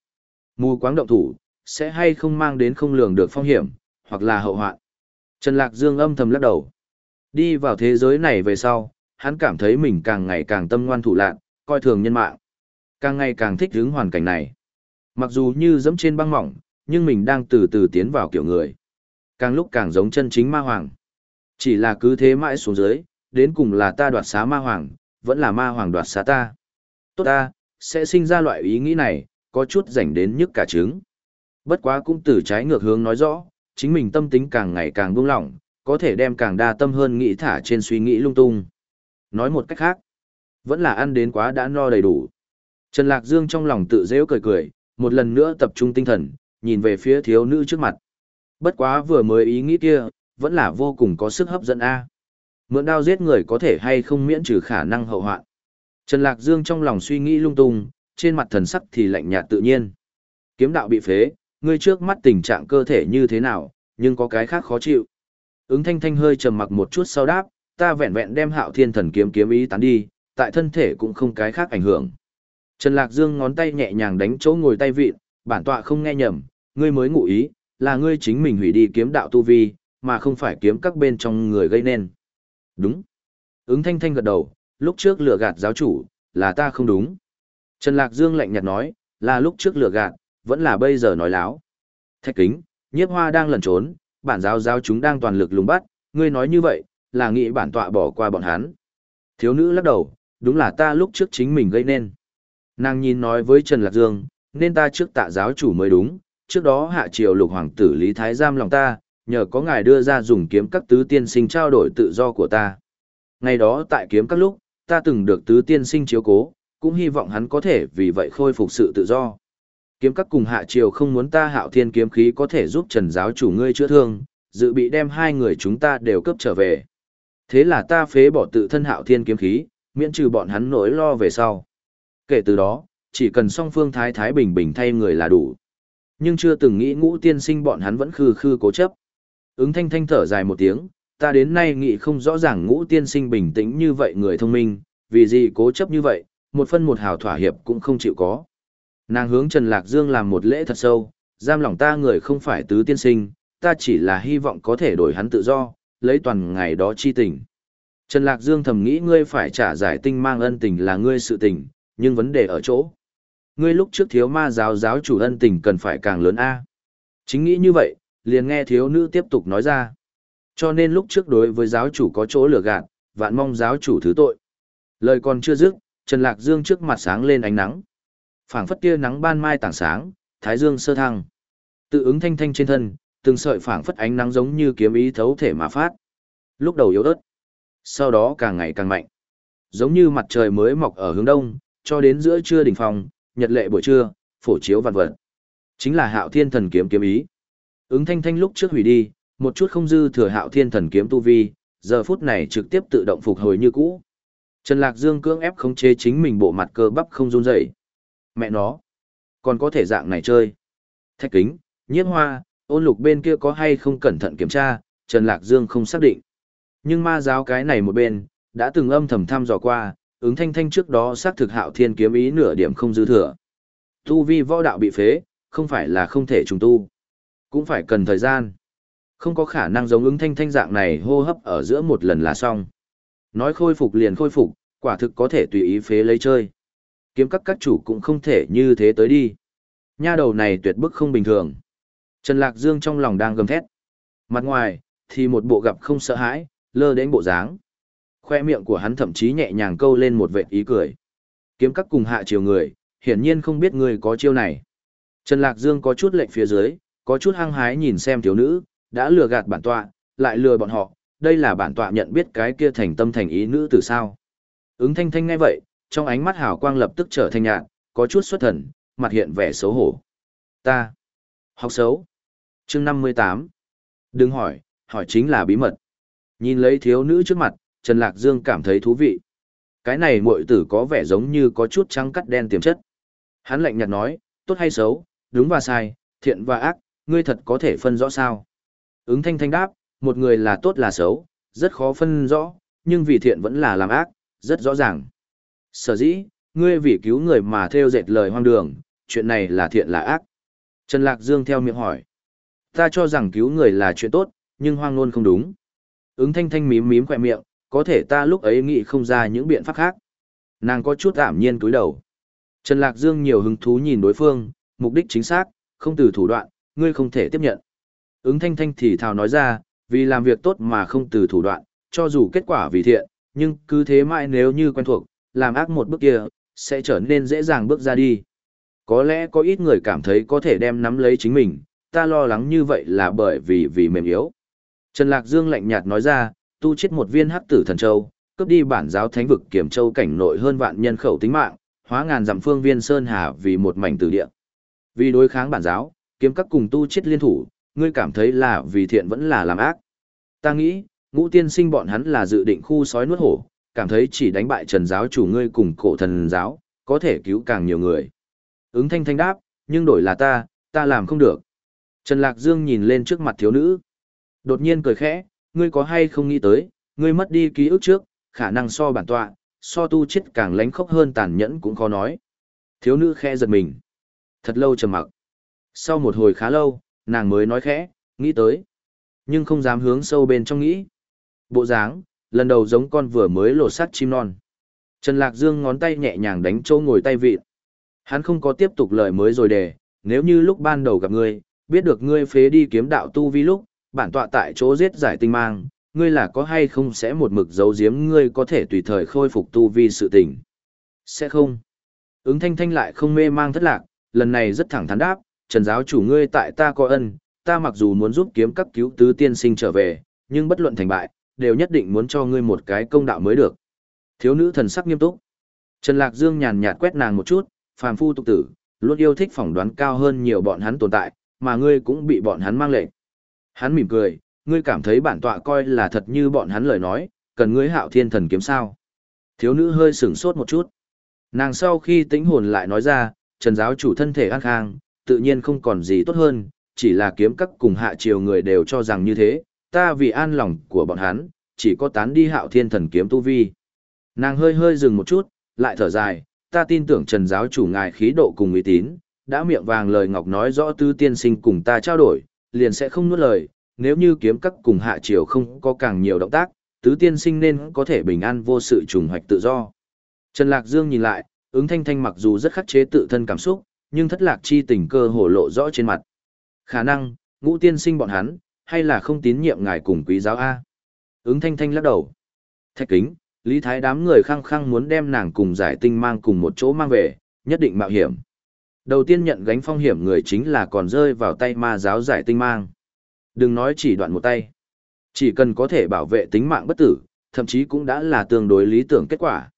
Mù quáng động thủ, sẽ hay không mang đến không lường được phong hiểm, hoặc là hậu hoạn. Trần Lạc Dương âm thầm lắc đầu. Đi vào thế giới này về sau, hắn cảm thấy mình càng ngày càng tâm ngoan thủ lạn, coi thường nhân mạng. Càng ngày càng thích hứng hoàn cảnh này. Mặc dù như dẫm trên băng mỏng, nhưng mình đang từ từ tiến vào kiểu người. Càng lúc càng giống chân chính ma hoàng. Chỉ là cứ thế mãi xuống dưới, đến cùng là ta đoạt xá ma hoàng, vẫn là ma hoàng đoạt xá ta. Tốt ta, sẽ sinh ra loại ý nghĩ này, có chút rảnh đến nhức cả trứng. Bất quá cũng từ trái ngược hướng nói rõ, chính mình tâm tính càng ngày càng buông lỏng, có thể đem càng đa tâm hơn nghĩ thả trên suy nghĩ lung tung. Nói một cách khác, vẫn là ăn đến quá đã no đầy đủ. Trần Lạc Dương trong lòng tự dễ cười cười, một lần nữa tập trung tinh thần, nhìn về phía thiếu nữ trước mặt. Bất quá vừa mới ý nghĩ kia, vẫn là vô cùng có sức hấp dẫn a. Mượn đao giết người có thể hay không miễn trừ khả năng hậu hoạn. Trần Lạc Dương trong lòng suy nghĩ lung tung, trên mặt thần sắc thì lạnh nhạt tự nhiên. Kiếm đạo bị phế, ngươi trước mắt tình trạng cơ thể như thế nào, nhưng có cái khác khó chịu. Ứng thanh thanh hơi trầm mặc một chút sau đáp, ta vẹn vẹn đem hạo thiên thần kiếm kiếm ý tán đi, tại thân thể cũng không cái khác ảnh hưởng. Trần Lạc Dương ngón tay nhẹ nhàng đánh chỗ ngồi tay vịn, bản tọa không nghe nhầm, ngươi mới ngụ ý, là ngươi chính mình hủy đi kiếm đạo tu vi, mà không phải kiếm các bên trong người gây nên. Đúng. Ứng thanh thanh gật đầu, lúc trước lừa gạt giáo chủ, là ta không đúng. Trần Lạc Dương lạnh nhạt nói, là lúc trước lừa gạt, vẫn là bây giờ nói láo. Thạch kính, nhiếp hoa đang lẩn trốn, bản giáo giáo chúng đang toàn lực lùng bắt, ngươi nói như vậy, là nghĩ bản tọa bỏ qua bọn hắn. Thiếu nữ lắc đầu, đúng là ta lúc trước chính mình gây nên. Nàng nhìn nói với Trần Lạc Dương, nên ta trước tạ giáo chủ mới đúng, trước đó hạ triều lục hoàng tử Lý Thái giam lòng ta, nhờ có ngài đưa ra dùng kiếm các tứ tiên sinh trao đổi tự do của ta. Ngày đó tại kiếm các lúc, ta từng được tứ tiên sinh chiếu cố, cũng hy vọng hắn có thể vì vậy khôi phục sự tự do. Kiếm các cùng hạ triều không muốn ta hạo thiên kiếm khí có thể giúp trần giáo chủ ngươi chữa thương, dự bị đem hai người chúng ta đều cấp trở về. Thế là ta phế bỏ tự thân hạo thiên kiếm khí, miễn trừ bọn hắn nỗi lo về sau. Kể từ đó, chỉ cần song phương thái thái bình bình thay người là đủ. Nhưng chưa từng nghĩ ngũ tiên sinh bọn hắn vẫn khư khư cố chấp. Ứng thanh thanh thở dài một tiếng, ta đến nay nghĩ không rõ ràng ngũ tiên sinh bình tĩnh như vậy người thông minh, vì gì cố chấp như vậy, một phân một hào thỏa hiệp cũng không chịu có. Nàng hướng Trần Lạc Dương làm một lễ thật sâu, giam lòng ta người không phải tứ tiên sinh, ta chỉ là hy vọng có thể đổi hắn tự do, lấy toàn ngày đó chi tình. Trần Lạc Dương thầm nghĩ ngươi phải trả giải tinh mang ân tình là ngươi sự tình, nhưng vấn đề ở chỗ. Ngươi lúc trước thiếu ma giáo giáo chủ ân tình cần phải càng lớn A. Chính nghĩ như vậy, liền nghe thiếu nữ tiếp tục nói ra. Cho nên lúc trước đối với giáo chủ có chỗ lừa gạt, vạn mong giáo chủ thứ tội. Lời còn chưa dứt, Trần Lạc Dương trước mặt sáng lên ánh nắng. phảng phất tia nắng ban mai tảng sáng, thái dương sơ thăng. Tự ứng thanh thanh trên thân, từng sợi phảng phất ánh nắng giống như kiếm ý thấu thể mà phát. Lúc đầu yếu ớt, sau đó càng ngày càng mạnh. Giống như mặt trời mới mọc ở hướng đông, cho đến giữa trưa đỉnh phòng, nhật lệ buổi trưa, phổ chiếu vạn vật. Chính là hạo thiên thần kiếm kiếm ý. Ứng thanh thanh lúc trước hủy đi, một chút không dư thừa hạo thiên thần kiếm tu vi, giờ phút này trực tiếp tự động phục hồi như cũ. Trần Lạc Dương cưỡng ép khống chế chính mình bộ mặt cơ bắp không run rẩy. Mẹ nó, còn có thể dạng này chơi. Thạch kính, nhiếp hoa, ôn lục bên kia có hay không cẩn thận kiểm tra, Trần Lạc Dương không xác định. Nhưng ma giáo cái này một bên, đã từng âm thầm thăm dò qua, ứng thanh thanh trước đó xác thực hạo thiên kiếm ý nửa điểm không dư thừa. Tu vi võ đạo bị phế, không phải là không thể trùng tu. Cũng phải cần thời gian. Không có khả năng giống ứng thanh thanh dạng này hô hấp ở giữa một lần là xong. Nói khôi phục liền khôi phục, quả thực có thể tùy ý phế lấy chơi. Kiếm các các chủ cũng không thể như thế tới đi. Nha đầu này tuyệt bức không bình thường. Trần Lạc Dương trong lòng đang gầm thét. Mặt ngoài, thì một bộ gặp không sợ hãi, lơ đến bộ dáng. Khoe miệng của hắn thậm chí nhẹ nhàng câu lên một vệt ý cười. Kiếm các cùng hạ chiều người, hiển nhiên không biết người có chiêu này. Trần Lạc Dương có chút lệnh phía dưới, có chút hăng hái nhìn xem thiếu nữ, đã lừa gạt bản tọa, lại lừa bọn họ, đây là bản tọa nhận biết cái kia thành tâm thành ý nữ từ sao. Ứng thanh thanh ngay vậy, trong ánh mắt hào quang lập tức trở thành nhạt, có chút xuất thần, mặt hiện vẻ xấu hổ. Ta, học xấu. chương 58. Đừng hỏi, hỏi chính là bí mật. Nhìn lấy thiếu nữ trước mặt, Trần Lạc Dương cảm thấy thú vị. Cái này muội tử có vẻ giống như có chút trắng cắt đen tiềm chất. Hắn lạnh nhạt nói, tốt hay xấu, đúng và sai, thiện và ác, ngươi thật có thể phân rõ sao. Ứng thanh thanh đáp, một người là tốt là xấu, rất khó phân rõ, nhưng vì thiện vẫn là làm ác, rất rõ ràng. Sở dĩ, ngươi vì cứu người mà theo dệt lời hoang đường, chuyện này là thiện là ác. Trần Lạc Dương theo miệng hỏi. Ta cho rằng cứu người là chuyện tốt, nhưng hoang luôn không đúng. Ứng thanh thanh mím mím khỏe miệng, có thể ta lúc ấy nghĩ không ra những biện pháp khác. Nàng có chút ảm nhiên túi đầu. Trần Lạc Dương nhiều hứng thú nhìn đối phương, mục đích chính xác, không từ thủ đoạn, ngươi không thể tiếp nhận. Ứng thanh thanh thì thào nói ra, vì làm việc tốt mà không từ thủ đoạn, cho dù kết quả vì thiện, nhưng cứ thế mãi nếu như quen thuộc, làm ác một bước kia, sẽ trở nên dễ dàng bước ra đi. Có lẽ có ít người cảm thấy có thể đem nắm lấy chính mình, ta lo lắng như vậy là bởi vì vì mềm yếu. Trần Lạc Dương lạnh nhạt nói ra, tu chết một viên hắc tử thần châu, cướp đi bản giáo thánh vực kiểm châu cảnh nội hơn vạn nhân khẩu tính mạng, hóa ngàn dặm phương viên sơn hà vì một mảnh tử địa. Vì đối kháng bản giáo, kiếm các cùng tu chết liên thủ, ngươi cảm thấy là vì thiện vẫn là làm ác. Ta nghĩ, ngũ tiên sinh bọn hắn là dự định khu sói nuốt hổ, cảm thấy chỉ đánh bại trần giáo chủ ngươi cùng cổ thần giáo, có thể cứu càng nhiều người. Ứng thanh thanh đáp, nhưng đổi là ta, ta làm không được. Trần Lạc Dương nhìn lên trước mặt thiếu nữ. Đột nhiên cười khẽ, ngươi có hay không nghĩ tới, ngươi mất đi ký ức trước, khả năng so bản tọa, so tu chết càng lánh khốc hơn tàn nhẫn cũng khó nói. Thiếu nữ khẽ giật mình. Thật lâu trầm mặc. Sau một hồi khá lâu, nàng mới nói khẽ, nghĩ tới. Nhưng không dám hướng sâu bên trong nghĩ. Bộ dáng, lần đầu giống con vừa mới lột sát chim non. Trần Lạc Dương ngón tay nhẹ nhàng đánh trâu ngồi tay vịt. Hắn không có tiếp tục lời mới rồi đề, nếu như lúc ban đầu gặp ngươi, biết được ngươi phế đi kiếm đạo tu vi lúc, bản tọa tại chỗ giết giải tinh mang, ngươi là có hay không sẽ một mực giấu giếm ngươi có thể tùy thời khôi phục tu vi sự tình. Sẽ không. Ứng thanh thanh lại không mê mang thất lạc, lần này rất thẳng thắn đáp, trần giáo chủ ngươi tại ta có ân, ta mặc dù muốn giúp kiếm các cứu tứ tiên sinh trở về, nhưng bất luận thành bại, đều nhất định muốn cho ngươi một cái công đạo mới được. Thiếu nữ thần sắc nghiêm túc. Trần Lạc Dương nhàn nhạt quét nàng một chút, phàm phu tục tử, luôn yêu thích phỏng đoán cao hơn nhiều bọn hắn tồn tại, mà ngươi cũng bị bọn hắn mang lệnh. Hắn mỉm cười, ngươi cảm thấy bản tọa coi là thật như bọn hắn lời nói, cần ngươi hạo thiên thần kiếm sao. Thiếu nữ hơi sửng sốt một chút. Nàng sau khi tĩnh hồn lại nói ra, trần giáo chủ thân thể an khang, tự nhiên không còn gì tốt hơn, chỉ là kiếm các cùng hạ triều người đều cho rằng như thế, ta vì an lòng của bọn hắn, chỉ có tán đi hạo thiên thần kiếm tu vi. Nàng hơi hơi dừng một chút, lại thở dài, ta tin tưởng trần giáo chủ ngài khí độ cùng uy tín, đã miệng vàng lời ngọc nói rõ tư tiên sinh cùng ta trao đổi, liền sẽ không nuốt lời, nếu như kiếm các cùng hạ triều không có càng nhiều động tác, tứ tiên sinh nên có thể bình an vô sự trùng hoạch tự do. Trần Lạc Dương nhìn lại, ứng thanh thanh mặc dù rất khắc chế tự thân cảm xúc, nhưng thất lạc chi tình cơ hổ lộ rõ trên mặt. Khả năng, ngũ tiên sinh bọn hắn, hay là không tín nhiệm ngài cùng quý giáo A. Ứng thanh thanh lắc đầu. Thạch kính, Lý Thái đám người khăng khăng muốn đem nàng cùng giải tinh mang cùng một chỗ mang về, nhất định mạo hiểm. Đầu tiên nhận gánh phong hiểm người chính là còn rơi vào tay ma giáo giải tinh mang. Đừng nói chỉ đoạn một tay. Chỉ cần có thể bảo vệ tính mạng bất tử, thậm chí cũng đã là tương đối lý tưởng kết quả.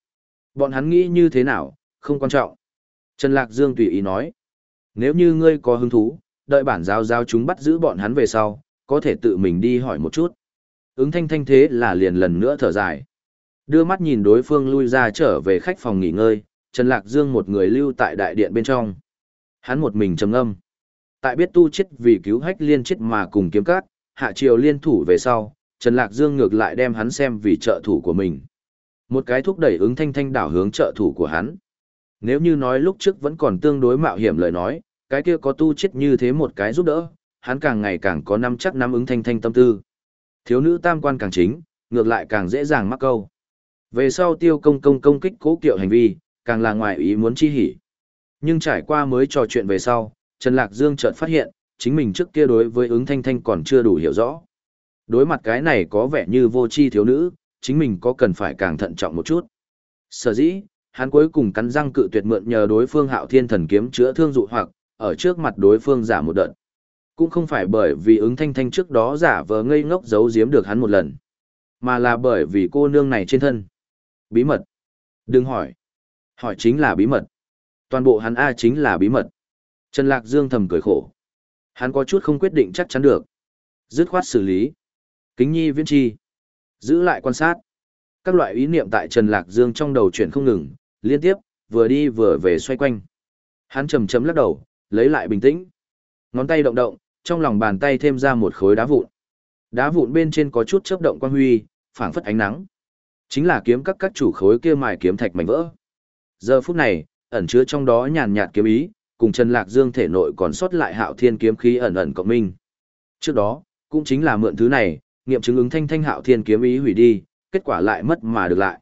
Bọn hắn nghĩ như thế nào, không quan trọng. Trần Lạc Dương tùy ý nói. Nếu như ngươi có hứng thú, đợi bản giáo giáo chúng bắt giữ bọn hắn về sau, có thể tự mình đi hỏi một chút. Ứng thanh thanh thế là liền lần nữa thở dài. Đưa mắt nhìn đối phương lui ra trở về khách phòng nghỉ ngơi, Trần Lạc Dương một người lưu tại đại điện bên trong. Hắn một mình trầm ngâm. Tại biết tu chết vì cứu hách liên chết mà cùng kiếm cát, hạ triều liên thủ về sau, Trần Lạc Dương ngược lại đem hắn xem vì trợ thủ của mình. Một cái thúc đẩy ứng thanh thanh đảo hướng trợ thủ của hắn. Nếu như nói lúc trước vẫn còn tương đối mạo hiểm lời nói, cái kia có tu chết như thế một cái giúp đỡ, hắn càng ngày càng có năm chắc năm ứng thanh thanh tâm tư. Thiếu nữ tam quan càng chính, ngược lại càng dễ dàng mắc câu. Về sau tiêu công công công kích cố kiệu hành vi, càng là ngoài ý muốn chi hỉ. Nhưng trải qua mới trò chuyện về sau, Trần Lạc Dương chợt phát hiện, chính mình trước kia đối với ứng thanh thanh còn chưa đủ hiểu rõ. Đối mặt cái này có vẻ như vô chi thiếu nữ, chính mình có cần phải càng thận trọng một chút. Sở dĩ, hắn cuối cùng cắn răng cự tuyệt mượn nhờ đối phương hạo thiên thần kiếm chữa thương dụ hoặc, ở trước mặt đối phương giả một đợt. Cũng không phải bởi vì ứng thanh thanh trước đó giả vờ ngây ngốc giấu giếm được hắn một lần, mà là bởi vì cô nương này trên thân. Bí mật. Đừng hỏi. Hỏi chính là bí mật. Toàn bộ hắn A chính là bí mật. Trần Lạc Dương thầm cười khổ. Hắn có chút không quyết định chắc chắn được. Dứt khoát xử lý. Kính nhi viễn chi. Giữ lại quan sát. Các loại ý niệm tại Trần Lạc Dương trong đầu chuyển không ngừng, liên tiếp, vừa đi vừa về xoay quanh. Hắn chầm chấm lắc đầu, lấy lại bình tĩnh. Ngón tay động động, trong lòng bàn tay thêm ra một khối đá vụn. Đá vụn bên trên có chút chớp động quang huy, phảng phất ánh nắng. Chính là kiếm các các chủ khối kia mài kiếm thạch mảnh vỡ. Giờ phút này, ẩn chứa trong đó nhàn nhạt kiếm ý, cùng Trần Lạc Dương thể nội còn sót lại hạo thiên kiếm khí ẩn ẩn cộng minh. Trước đó, cũng chính là mượn thứ này, nghiệm chứng ứng thanh thanh hạo thiên kiếm ý hủy đi, kết quả lại mất mà được lại.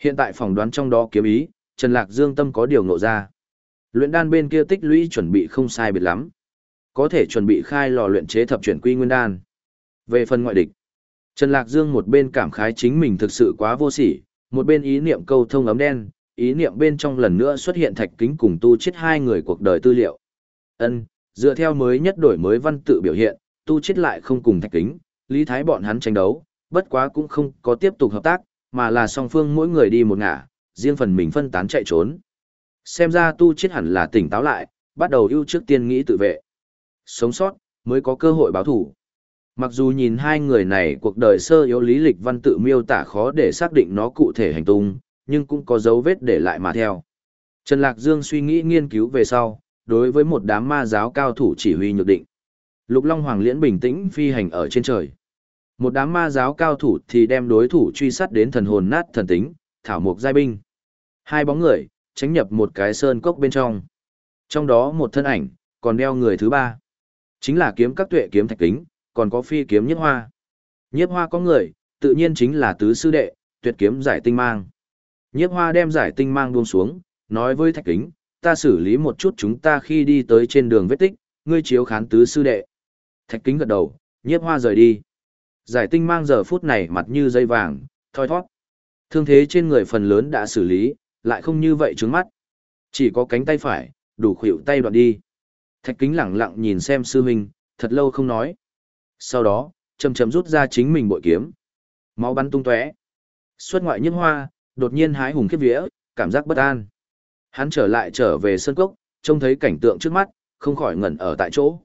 Hiện tại phỏng đoán trong đó kiếm ý, Trần Lạc Dương tâm có điều ngộ ra. Luyện đan bên kia tích lũy chuẩn bị không sai biệt lắm. Có thể chuẩn bị khai lò luyện chế thập chuyển quy nguyên đan. Về phần ngoại địch, Trần Lạc Dương một bên cảm khái chính mình thực sự quá vô sỉ, một bên ý niệm câu thông ấm đen, ý niệm bên trong lần nữa xuất hiện thạch kính cùng tu chết hai người cuộc đời tư liệu. Ân, dựa theo mới nhất đổi mới văn tự biểu hiện, tu chết lại không cùng thạch kính, lý thái bọn hắn tranh đấu, bất quá cũng không có tiếp tục hợp tác, mà là song phương mỗi người đi một ngả, riêng phần mình phân tán chạy trốn. Xem ra tu chết hẳn là tỉnh táo lại, bắt đầu ưu trước tiên nghĩ tự vệ. Sống sót, mới có cơ hội báo thủ. Mặc dù nhìn hai người này cuộc đời sơ yếu lý lịch văn tự miêu tả khó để xác định nó cụ thể hành tung, nhưng cũng có dấu vết để lại mà theo. Trần Lạc Dương suy nghĩ nghiên cứu về sau, đối với một đám ma giáo cao thủ chỉ huy nhược định. Lục Long Hoàng Liễn bình tĩnh phi hành ở trên trời. Một đám ma giáo cao thủ thì đem đối thủ truy sát đến thần hồn nát thần tính, thảo mục giai binh. Hai bóng người, tránh nhập một cái sơn cốc bên trong. Trong đó một thân ảnh, còn đeo người thứ ba. Chính là kiếm các tuệ kiếm thạch kính, còn có phi kiếm nhiếp hoa. Nhiếp hoa có người, tự nhiên chính là tứ sư đệ, tuyệt kiếm giải tinh mang. Nhiếp hoa đem giải tinh mang buông xuống, nói với thạch kính, ta xử lý một chút chúng ta khi đi tới trên đường vết tích, ngươi chiếu khán tứ sư đệ. Thạch kính gật đầu, nhiếp hoa rời đi. Giải tinh mang giờ phút này mặt như dây vàng, thoi thoát. Thương thế trên người phần lớn đã xử lý, lại không như vậy trướng mắt. Chỉ có cánh tay phải, đủ khuỷu tay đoạn đi. Thạch kính lẳng lặng nhìn xem sư huynh, thật lâu không nói. Sau đó, chầm chầm rút ra chính mình bội kiếm. Máu bắn tung tóe. Xuất ngoại nhiếp hoa, đột nhiên hái hùng khiếp vía, cảm giác bất an. Hắn trở lại trở về sân cốc, trông thấy cảnh tượng trước mắt, không khỏi ngẩn ở tại chỗ.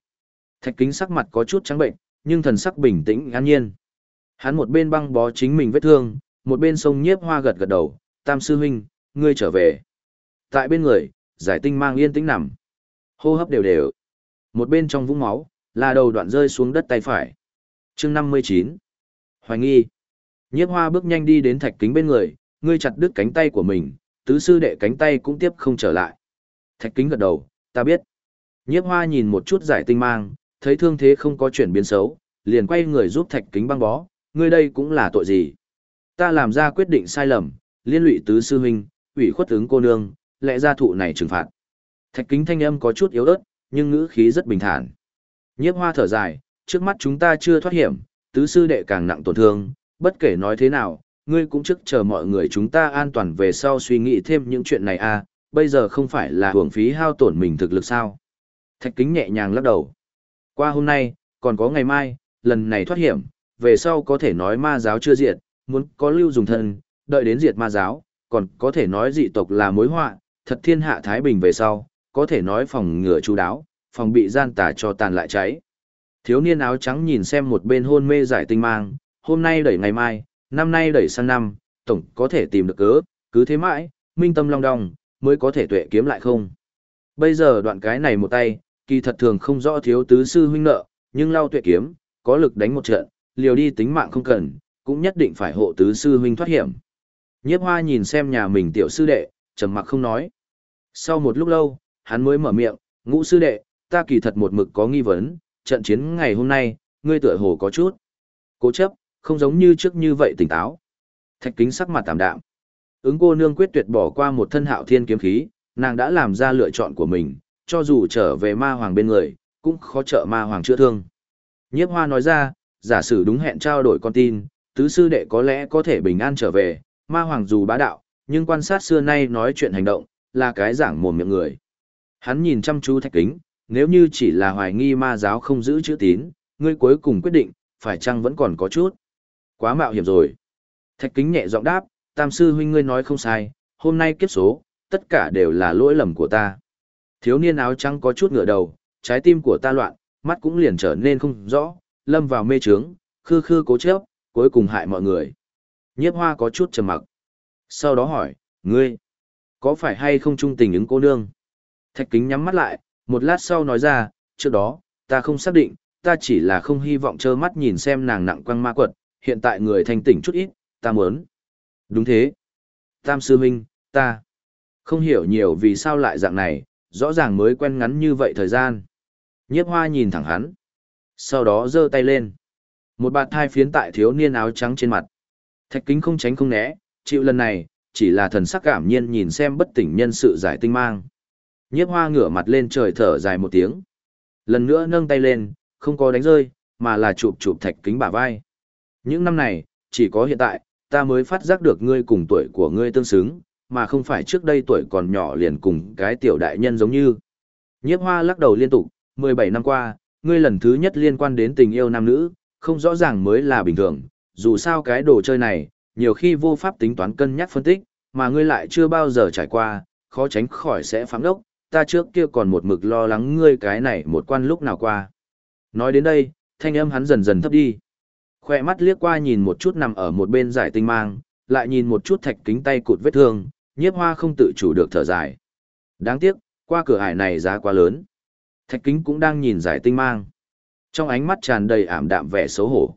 Thạch kính sắc mặt có chút trắng bệnh, nhưng thần sắc bình tĩnh an nhiên. Hắn một bên băng bó chính mình vết thương, một bên sông nhiếp hoa gật gật đầu, tam sư huynh, ngươi trở về. Tại bên người, giải tinh mang yên tĩnh nằm. Hô hấp đều đều. Một bên trong vũng máu, là đầu đoạn rơi xuống đất tay phải. chương 59. Hoài nghi. Nhiếp hoa bước nhanh đi đến thạch kính bên người, ngươi chặt đứt cánh tay của mình, tứ sư đệ cánh tay cũng tiếp không trở lại. Thạch kính gật đầu, ta biết. Nhiếp hoa nhìn một chút giải tinh mang, thấy thương thế không có chuyển biến xấu, liền quay người giúp thạch kính băng bó, ngươi đây cũng là tội gì. Ta làm ra quyết định sai lầm, liên lụy tứ sư huynh, ủy khuất ứng cô nương, lẽ ra thụ này trừng phạt. Thạch kính thanh âm có chút yếu ớt, nhưng ngữ khí rất bình thản. Nhiếp hoa thở dài, trước mắt chúng ta chưa thoát hiểm, tứ sư đệ càng nặng tổn thương, bất kể nói thế nào, ngươi cũng trước chờ mọi người chúng ta an toàn về sau suy nghĩ thêm những chuyện này à, bây giờ không phải là hưởng phí hao tổn mình thực lực sao. Thạch kính nhẹ nhàng lắc đầu. Qua hôm nay, còn có ngày mai, lần này thoát hiểm, về sau có thể nói ma giáo chưa diệt, muốn có lưu dùng thân, đợi đến diệt ma giáo, còn có thể nói dị tộc là mối họa, thật thiên hạ Thái Bình về sau, có thể nói phòng ngừa chú đáo, phòng bị gian tà cho tàn lại cháy. Thiếu niên áo trắng nhìn xem một bên hôn mê giải tinh mang, hôm nay đẩy ngày mai, năm nay đẩy sang năm, tổng có thể tìm được cớ, cứ thế mãi, minh tâm long đong, mới có thể tuệ kiếm lại không. Bây giờ đoạn cái này một tay, kỳ thật thường không rõ thiếu tứ sư huynh nợ, nhưng lao tuệ kiếm, có lực đánh một trận, liều đi tính mạng không cần, cũng nhất định phải hộ tứ sư huynh thoát hiểm. Nhiếp hoa nhìn xem nhà mình tiểu sư đệ, trầm mặc không nói. Sau một lúc lâu, hắn mới mở miệng, ngũ sư đệ, ta kỳ thật một mực có nghi vấn, trận chiến ngày hôm nay, ngươi tựa hồ có chút. Cố chấp, không giống như trước như vậy tỉnh táo. Thạch kính sắc mặt tạm đạm. Ứng cô nương quyết tuyệt bỏ qua một thân hạo thiên kiếm khí, nàng đã làm ra lựa chọn của mình, cho dù trở về ma hoàng bên người, cũng khó trợ ma hoàng chữa thương. Nhiếp hoa nói ra, giả sử đúng hẹn trao đổi con tin, tứ sư đệ có lẽ có thể bình an trở về, ma hoàng dù bá đạo, nhưng quan sát xưa nay nói chuyện hành động, là cái giảng mồm miệng người. Hắn nhìn chăm chú thạch kính, nếu như chỉ là hoài nghi ma giáo không giữ chữ tín, ngươi cuối cùng quyết định, phải chăng vẫn còn có chút. Quá mạo hiểm rồi. Thạch kính nhẹ giọng đáp, tam sư huynh ngươi nói không sai, hôm nay kiếp số, tất cả đều là lỗi lầm của ta. Thiếu niên áo trắng có chút ngửa đầu, trái tim của ta loạn, mắt cũng liền trở nên không rõ, lâm vào mê trướng, khư khư cố chấp, cuối cùng hại mọi người. Nhiếp hoa có chút trầm mặc. Sau đó hỏi, ngươi, có phải hay không trung tình ứng cô nương? Thạch kính nhắm mắt lại, một lát sau nói ra, trước đó, ta không xác định, ta chỉ là không hy vọng trơ mắt nhìn xem nàng nặng quăng ma quật, hiện tại người thành tỉnh chút ít, ta muốn. Đúng thế. Tam sư huynh, ta không hiểu nhiều vì sao lại dạng này, rõ ràng mới quen ngắn như vậy thời gian. Nhiếp hoa nhìn thẳng hắn. Sau đó giơ tay lên. Một bạt thai phiến tại thiếu niên áo trắng trên mặt. Thạch kính không tránh không né, chịu lần này, chỉ là thần sắc cảm nhiên nhìn xem bất tỉnh nhân sự giải tinh mang. Nhiếp hoa ngửa mặt lên trời thở dài một tiếng. Lần nữa nâng tay lên, không có đánh rơi, mà là chụp chụp thạch kính bả vai. Những năm này, chỉ có hiện tại, ta mới phát giác được ngươi cùng tuổi của ngươi tương xứng, mà không phải trước đây tuổi còn nhỏ liền cùng cái tiểu đại nhân giống như. Nhiếp hoa lắc đầu liên tục, 17 năm qua, ngươi lần thứ nhất liên quan đến tình yêu nam nữ, không rõ ràng mới là bình thường, dù sao cái đồ chơi này, nhiều khi vô pháp tính toán cân nhắc phân tích, mà ngươi lại chưa bao giờ trải qua, khó tránh khỏi sẽ phám đốc, ta trước kia còn một mực lo lắng ngươi cái này một quan lúc nào qua. Nói đến đây, Thanh âm hắn dần dần thấp đi. Khoe mắt liếc qua nhìn một chút nằm ở một bên giải tinh mang, lại nhìn một chút thạch kính tay cụt vết thương, nhiếp hoa không tự chủ được thở dài. Đáng tiếc, qua cửa ải này giá quá lớn. Thạch kính cũng đang nhìn giải tinh mang. Trong ánh mắt tràn đầy ảm đạm vẻ xấu hổ.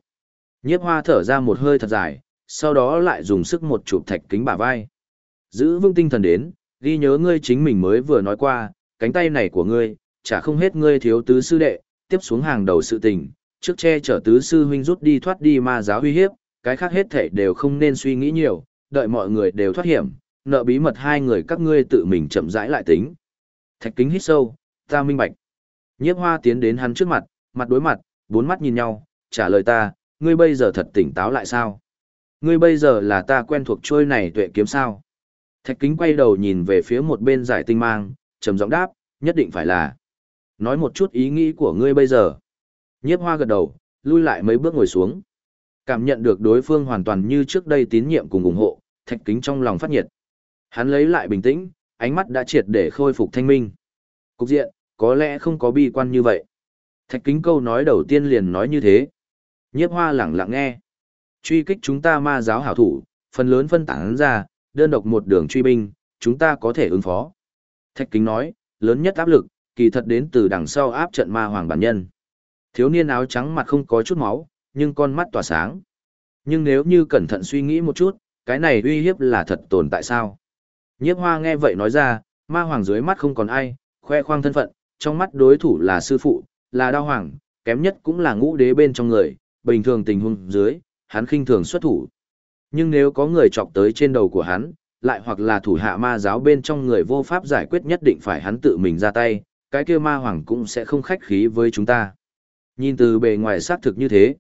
Nhiếp hoa thở ra một hơi thật dài, sau đó lại dùng sức một chụp thạch kính bả vai. Giữ vững tinh thần đến, ghi nhớ ngươi chính mình mới vừa nói qua, cánh tay này của ngươi, chả không hết ngươi thiếu tứ sư đệ, tiếp xuống hàng đầu sự tình, trước che chở tứ sư huynh rút đi thoát đi ma giáo uy hiếp, cái khác hết thể đều không nên suy nghĩ nhiều, đợi mọi người đều thoát hiểm, nợ bí mật hai người các ngươi tự mình chậm rãi lại tính. Thạch kính hít sâu, ta minh bạch. Nhiếp hoa tiến đến hắn trước mặt, mặt đối mặt, bốn mắt nhìn nhau, trả lời ta, ngươi bây giờ thật tỉnh táo lại sao? Ngươi bây giờ là ta quen thuộc trôi này tuệ kiếm sao? Thạch kính quay đầu nhìn về phía một bên giải tinh mang, trầm giọng đáp, nhất định phải là. Nói một chút ý nghĩ của ngươi bây giờ. Nhiếp hoa gật đầu, lui lại mấy bước ngồi xuống. Cảm nhận được đối phương hoàn toàn như trước đây tín nhiệm cùng ủng hộ, thạch kính trong lòng phát nhiệt. Hắn lấy lại bình tĩnh, ánh mắt đã triệt để khôi phục thanh minh. Cục diện, có lẽ không có bi quan như vậy. Thạch kính câu nói đầu tiên liền nói như thế. Nhiếp hoa lẳng lặng nghe. Truy kích chúng ta ma giáo hảo thủ, phần lớn phân tán ra, đơn độc một đường truy binh, chúng ta có thể ứng phó. Thạch kính nói, lớn nhất áp lực, kỳ thật đến từ đằng sau áp trận ma hoàng bản nhân. Thiếu niên áo trắng mặt không có chút máu, nhưng con mắt tỏa sáng. Nhưng nếu như cẩn thận suy nghĩ một chút, cái này uy hiếp là thật tồn tại sao? Nhiếp hoa nghe vậy nói ra, ma hoàng dưới mắt không còn ai, khoe khoang thân phận, trong mắt đối thủ là sư phụ, là đao hoàng, kém nhất cũng là ngũ đế bên trong người, bình thường tình huống dưới, hắn khinh thường xuất thủ. Nhưng nếu có người chọc tới trên đầu của hắn, lại hoặc là thủ hạ ma giáo bên trong người vô pháp giải quyết nhất định phải hắn tự mình ra tay, cái kia ma hoàng cũng sẽ không khách khí với chúng ta. Nhìn từ bề ngoài xác thực như thế.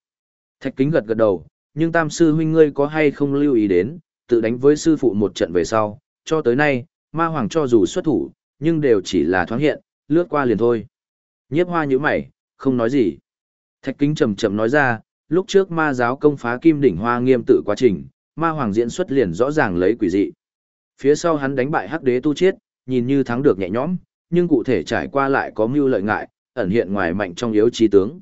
Thạch kính gật gật đầu, nhưng tam sư huynh ngươi có hay không lưu ý đến, tự đánh với sư phụ một trận về sau, cho tới nay, ma hoàng cho dù xuất thủ, nhưng đều chỉ là thoáng hiện, lướt qua liền thôi. Nhiếp hoa như mày, không nói gì. Thạch kính chậm chậm nói ra, lúc trước ma giáo công phá kim đỉnh hoa nghiêm tự quá trình, ma hoàng diễn xuất liền rõ ràng lấy quỷ dị. Phía sau hắn đánh bại hắc đế tu chiết, nhìn như thắng được nhẹ nhõm, nhưng cụ thể trải qua lại có mưu lợi ngại, ẩn hiện ngoài mạnh trong yếu trí tướng.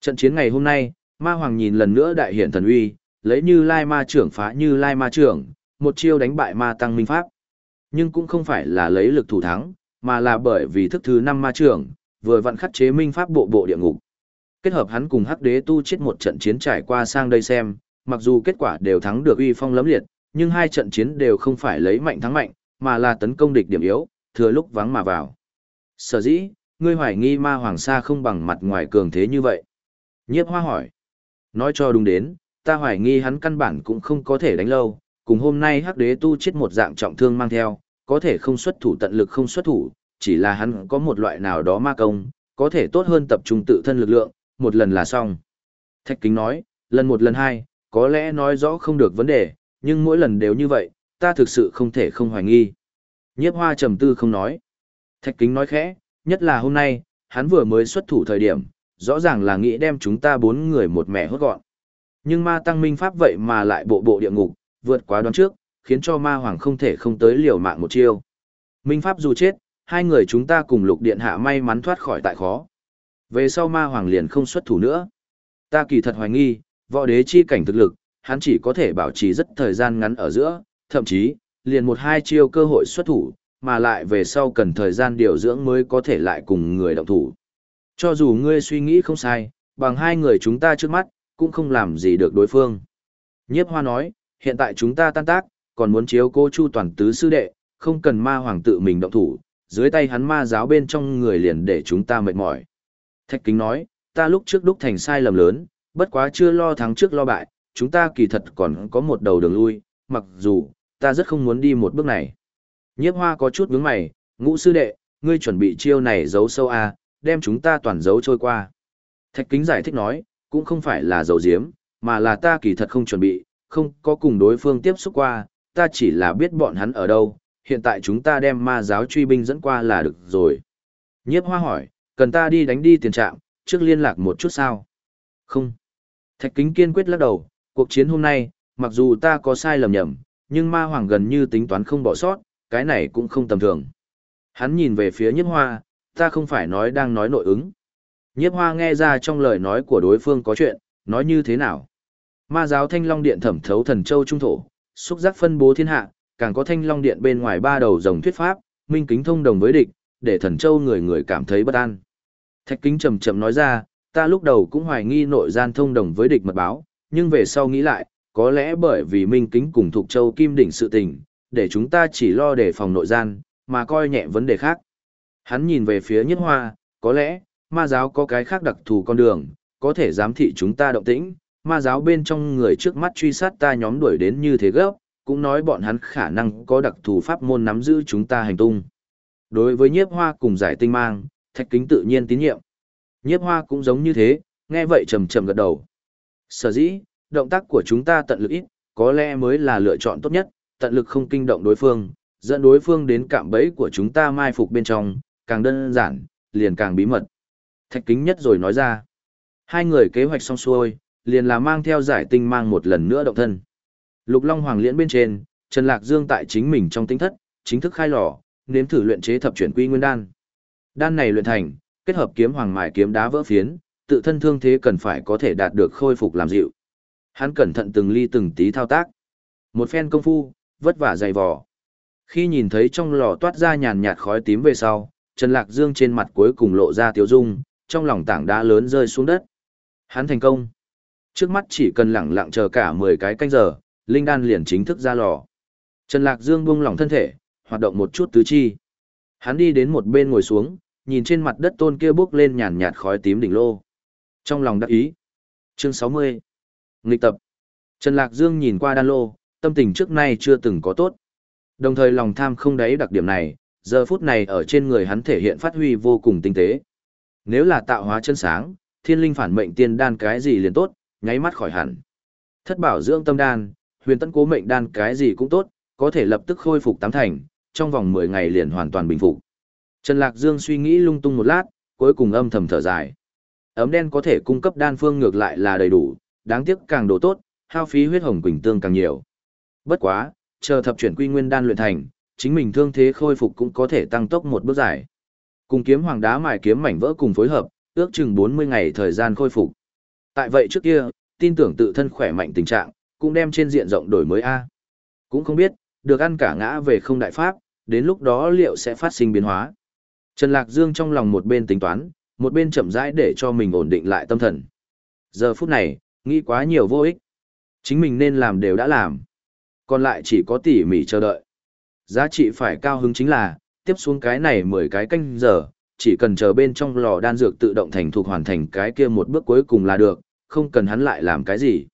Trận chiến ngày hôm nay, ma hoàng nhìn lần nữa đại hiện thần uy, lấy như lai ma trưởng phá như lai ma trưởng, một chiêu đánh bại ma tăng minh pháp. Nhưng cũng không phải là lấy lực thủ thắng, mà là bởi vì thức thứ năm ma trưởng, vừa vặn khắc chế minh pháp bộ bộ địa ngục. Kết hợp hắn cùng hắc đế tu chết một trận chiến trải qua sang đây xem, mặc dù kết quả đều thắng được uy phong lấm liệt, nhưng hai trận chiến đều không phải lấy mạnh thắng mạnh, mà là tấn công địch điểm yếu, thừa lúc vắng mà vào. Sở dĩ, ngươi hoài nghi ma hoàng sa không bằng mặt ngoài cường thế như vậy. Nhiếp hoa hỏi. Nói cho đúng đến, ta hoài nghi hắn căn bản cũng không có thể đánh lâu, cùng hôm nay hắc đế tu chết một dạng trọng thương mang theo, có thể không xuất thủ tận lực không xuất thủ, chỉ là hắn có một loại nào đó ma công, có thể tốt hơn tập trung tự thân lực lượng, một lần là xong. Thạch kính nói, lần một lần hai, có lẽ nói rõ không được vấn đề, nhưng mỗi lần đều như vậy, ta thực sự không thể không hoài nghi. Nhiếp hoa trầm tư không nói. Thạch kính nói khẽ, nhất là hôm nay, hắn vừa mới xuất thủ thời điểm, rõ ràng là nghĩ đem chúng ta bốn người một mẹ hốt gọn. Nhưng ma tăng minh pháp vậy mà lại bộ bộ địa ngục, vượt quá đoán trước, khiến cho ma hoàng không thể không tới liều mạng một chiêu. Minh pháp dù chết, hai người chúng ta cùng lục điện hạ may mắn thoát khỏi tại khó. Về sau ma hoàng liền không xuất thủ nữa. Ta kỳ thật hoài nghi, võ đế chi cảnh thực lực, hắn chỉ có thể bảo trì rất thời gian ngắn ở giữa, thậm chí, liền một hai chiêu cơ hội xuất thủ, mà lại về sau cần thời gian điều dưỡng mới có thể lại cùng người động thủ. Cho dù ngươi suy nghĩ không sai, bằng hai người chúng ta trước mắt, cũng không làm gì được đối phương. Nhiếp hoa nói, hiện tại chúng ta tan tác, còn muốn chiếu cô chu toàn tứ sư đệ, không cần ma hoàng tự mình động thủ, dưới tay hắn ma giáo bên trong người liền để chúng ta mệt mỏi. Thạch kính nói, ta lúc trước đúc thành sai lầm lớn, bất quá chưa lo thắng trước lo bại, chúng ta kỳ thật còn có một đầu đường lui, mặc dù, ta rất không muốn đi một bước này. Nhiếp hoa có chút nhướng mày, ngũ sư đệ, ngươi chuẩn bị chiêu này giấu sâu à, đem chúng ta toàn giấu trôi qua. Thạch kính giải thích nói, cũng không phải là giấu giếm, mà là ta kỳ thật không chuẩn bị, không có cùng đối phương tiếp xúc qua, ta chỉ là biết bọn hắn ở đâu, hiện tại chúng ta đem ma giáo truy binh dẫn qua là được rồi. Nhiếp hoa hỏi, cần ta đi đánh đi tiền trạm, trước liên lạc một chút sao? Không. Thạch kính kiên quyết lắc đầu, cuộc chiến hôm nay, mặc dù ta có sai lầm nhầm, nhưng ma hoàng gần như tính toán không bỏ sót, cái này cũng không tầm thường. Hắn nhìn về phía nhiếp hoa, ta không phải nói đang nói nội ứng. Nhiếp hoa nghe ra trong lời nói của đối phương có chuyện, nói như thế nào? Ma giáo thanh long điện thẩm thấu thần châu trung thổ, xúc giác phân bố thiên hạ, càng có thanh long điện bên ngoài ba đầu rồng thuyết pháp, minh kính thông đồng với địch, để thần châu người người cảm thấy bất an. Thạch kính chậm chậm nói ra, ta lúc đầu cũng hoài nghi nội gian thông đồng với địch mật báo, nhưng về sau nghĩ lại, có lẽ bởi vì minh kính cùng thuộc châu kim đỉnh sự tình, để chúng ta chỉ lo đề phòng nội gian, mà coi nhẹ vấn đề khác. Hắn nhìn về phía nhất hoa, có lẽ, ma giáo có cái khác đặc thù con đường, có thể giám thị chúng ta động tĩnh, ma giáo bên trong người trước mắt truy sát ta nhóm đuổi đến như thế gấp, cũng nói bọn hắn khả năng có đặc thù pháp môn nắm giữ chúng ta hành tung. Đối với nhiếp hoa cùng giải tinh mang, thạch kính tự nhiên tín nhiệm. Nhiếp hoa cũng giống như thế, nghe vậy trầm trầm gật đầu. Sở dĩ, động tác của chúng ta tận lực ít, có lẽ mới là lựa chọn tốt nhất, tận lực không kinh động đối phương, dẫn đối phương đến cạm bẫy của chúng ta mai phục bên trong, càng đơn giản, liền càng bí mật. Thạch kính nhất rồi nói ra. Hai người kế hoạch xong xuôi, liền là mang theo giải tinh mang một lần nữa động thân. Lục Long Hoàng liễn bên trên, Trần Lạc Dương tại chính mình trong tinh thất, chính thức khai lò, nếm thử luyện chế thập chuyển quy nguyên đan. Đan này luyện thành, kết hợp kiếm hoàng mài kiếm đá vỡ phiến, tự thân thương thế cần phải có thể đạt được khôi phục làm dịu. Hắn cẩn thận từng ly từng tí thao tác. Một phen công phu, vất vả dày vò. Khi nhìn thấy trong lò toát ra nhàn nhạt khói tím về sau, Trần Lạc Dương trên mặt cuối cùng lộ ra tiếu dung, trong lòng tảng đá lớn rơi xuống đất. Hắn thành công. Trước mắt chỉ cần lặng lặng chờ cả 10 cái canh giờ, linh đan liền chính thức ra lò. Trần Lạc Dương buông lỏng thân thể, hoạt động một chút tứ chi. Hắn đi đến một bên ngồi xuống, nhìn trên mặt đất tôn kia bước lên nhàn nhạt khói tím đỉnh lô. Trong lòng đắc ý. Chương 60. Nghịch tập. Trần Lạc Dương nhìn qua đan lô, tâm tình trước nay chưa từng có tốt. Đồng thời lòng tham không đáy đặc điểm này, giờ phút này ở trên người hắn thể hiện phát huy vô cùng tinh tế. Nếu là tạo hóa chân sáng, thiên linh phản mệnh tiên đan cái gì liền tốt, nháy mắt khỏi hẳn. Thất bảo dưỡng tâm đan, huyền Tấn cố mệnh đan cái gì cũng tốt, có thể lập tức khôi phục tám thành, trong vòng 10 ngày liền hoàn toàn bình phục. Trần Lạc Dương suy nghĩ lung tung một lát, cuối cùng âm thầm thở dài. Ấm đen có thể cung cấp đan phương ngược lại là đầy đủ, đáng tiếc càng độ tốt, hao phí huyết hồng quỳnh tương càng nhiều. Bất quá, chờ thập chuyển quy nguyên đan luyện thành, chính mình thương thế khôi phục cũng có thể tăng tốc một bước dài. Cùng kiếm hoàng đá mài kiếm mảnh vỡ cùng phối hợp, ước chừng 40 ngày thời gian khôi phục. Tại vậy trước kia, tin tưởng tự thân khỏe mạnh tình trạng, cũng đem trên diện rộng đổi mới A. Cũng không biết, được ăn cả ngã về không đại pháp, đến lúc đó liệu sẽ phát sinh biến hóa. Trần Lạc Dương trong lòng một bên tính toán, một bên chậm rãi để cho mình ổn định lại tâm thần. Giờ phút này, nghĩ quá nhiều vô ích. Chính mình nên làm đều đã làm. Còn lại chỉ có tỉ mỉ chờ đợi. Giá trị phải cao hứng chính là, tiếp xuống cái này 10 cái canh giờ, chỉ cần chờ bên trong lò đan dược tự động thành thuộc hoàn thành cái kia một bước cuối cùng là được, không cần hắn lại làm cái gì.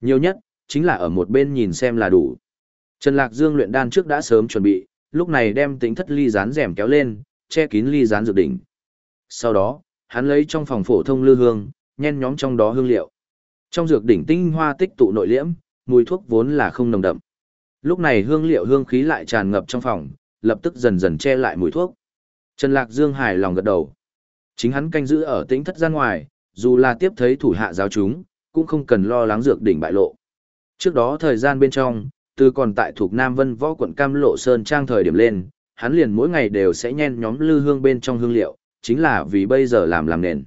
Nhiều nhất, chính là ở một bên nhìn xem là đủ. Trần Lạc Dương luyện đan trước đã sớm chuẩn bị, lúc này đem tính thất ly rán rèm kéo lên, che kín ly rán dược đỉnh. Sau đó, hắn lấy trong phòng phổ thông lư hương, nhen nhóm trong đó hương liệu. Trong dược đỉnh tinh hoa tích tụ nội liễm, mùi thuốc vốn là không nồng đậm. Lúc này hương liệu hương khí lại tràn ngập trong phòng, lập tức dần dần che lại mùi thuốc. Trần Lạc Dương hài lòng gật đầu. Chính hắn canh giữ ở tĩnh thất gian ngoài, dù là tiếp thấy thủ hạ giáo chúng, cũng không cần lo lắng dược đỉnh bại lộ. Trước đó thời gian bên trong, từ còn tại thuộc Nam Vân Võ quận Cam Lộ Sơn trang thời điểm lên, hắn liền mỗi ngày đều sẽ nhen nhóm lư hương bên trong hương liệu, chính là vì bây giờ làm làm nền.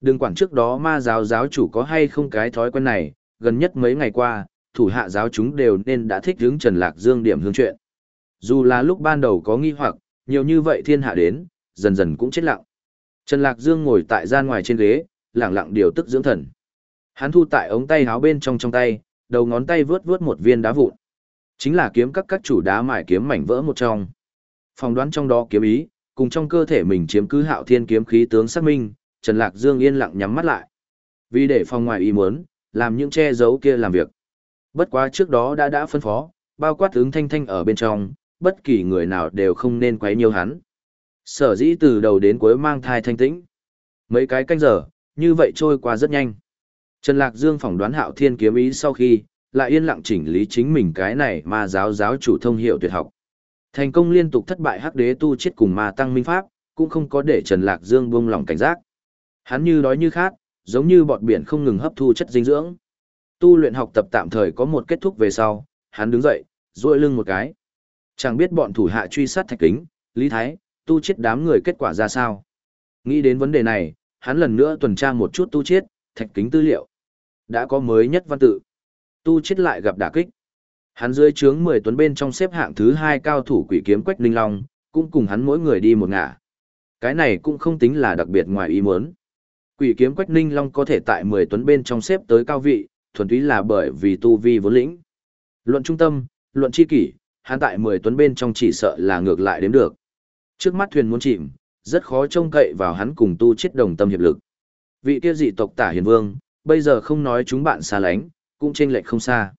Đừng quản trước đó ma giáo giáo chủ có hay không cái thói quen này, gần nhất mấy ngày qua, thủ hạ giáo chúng đều nên đã thích hướng Trần Lạc Dương điểm hương chuyện. Dù là lúc ban đầu có nghi hoặc, nhiều như vậy thiên hạ đến, dần dần cũng chết lặng. Trần Lạc Dương ngồi tại gian ngoài trên ghế, lặng lặng điều tức dưỡng thần. Hắn thu tại ống tay háo bên trong trong tay, đầu ngón tay vướt vướt một viên đá vụn. Chính là kiếm các các chủ đá mài kiếm mảnh vỡ một trong. Phòng đoán trong đó kiếm ý, cùng trong cơ thể mình chiếm cứ hạo thiên kiếm khí tướng xác minh, Trần Lạc Dương yên lặng nhắm mắt lại. Vì để phòng ngoài ý muốn, làm những che giấu kia làm việc. Bất quá trước đó đã đã phân phó, bao quát ứng thanh thanh ở bên trong, bất kỳ người nào đều không nên quấy nhiều hắn. Sở dĩ từ đầu đến cuối mang thai thanh tĩnh. Mấy cái canh giờ, như vậy trôi qua rất nhanh. Trần Lạc Dương phỏng đoán hạo thiên kiếm ý sau khi, lại yên lặng chỉnh lý chính mình cái này mà giáo giáo chủ thông hiệu tuyệt học. Thành công liên tục thất bại hắc đế tu chết cùng ma tăng minh pháp, cũng không có để Trần Lạc Dương buông lòng cảnh giác. Hắn như đói như khát, giống như bọt biển không ngừng hấp thu chất dinh dưỡng. Tu luyện học tập tạm thời có một kết thúc về sau, hắn đứng dậy, duỗi lưng một cái. Chẳng biết bọn thủ hạ truy sát thạch kính, Lý Thái, tu chết đám người kết quả ra sao. Nghĩ đến vấn đề này, hắn lần nữa tuần tra một chút tu chết, thạch kính tư liệu. Đã có mới nhất văn tự. Tu chết lại gặp đả kích. Hắn dưới trướng 10 tuấn bên trong xếp hạng thứ 2 cao thủ quỷ kiếm Quách Linh Long, cũng cùng hắn mỗi người đi một ngả. Cái này cũng không tính là đặc biệt ngoài ý muốn. Quỷ kiếm Quách Ninh Long có thể tại 10 tuấn bên trong xếp tới cao vị, thuần túy là bởi vì tu vi vốn lĩnh. Luận trung tâm, luận chi kỷ, hắn tại 10 tuấn bên trong chỉ sợ là ngược lại đếm được. Trước mắt thuyền muốn chìm, rất khó trông cậy vào hắn cùng tu chết đồng tâm hiệp lực. Vị kia dị tộc tả hiền vương, bây giờ không nói chúng bạn xa lánh, cũng chênh lệch không xa.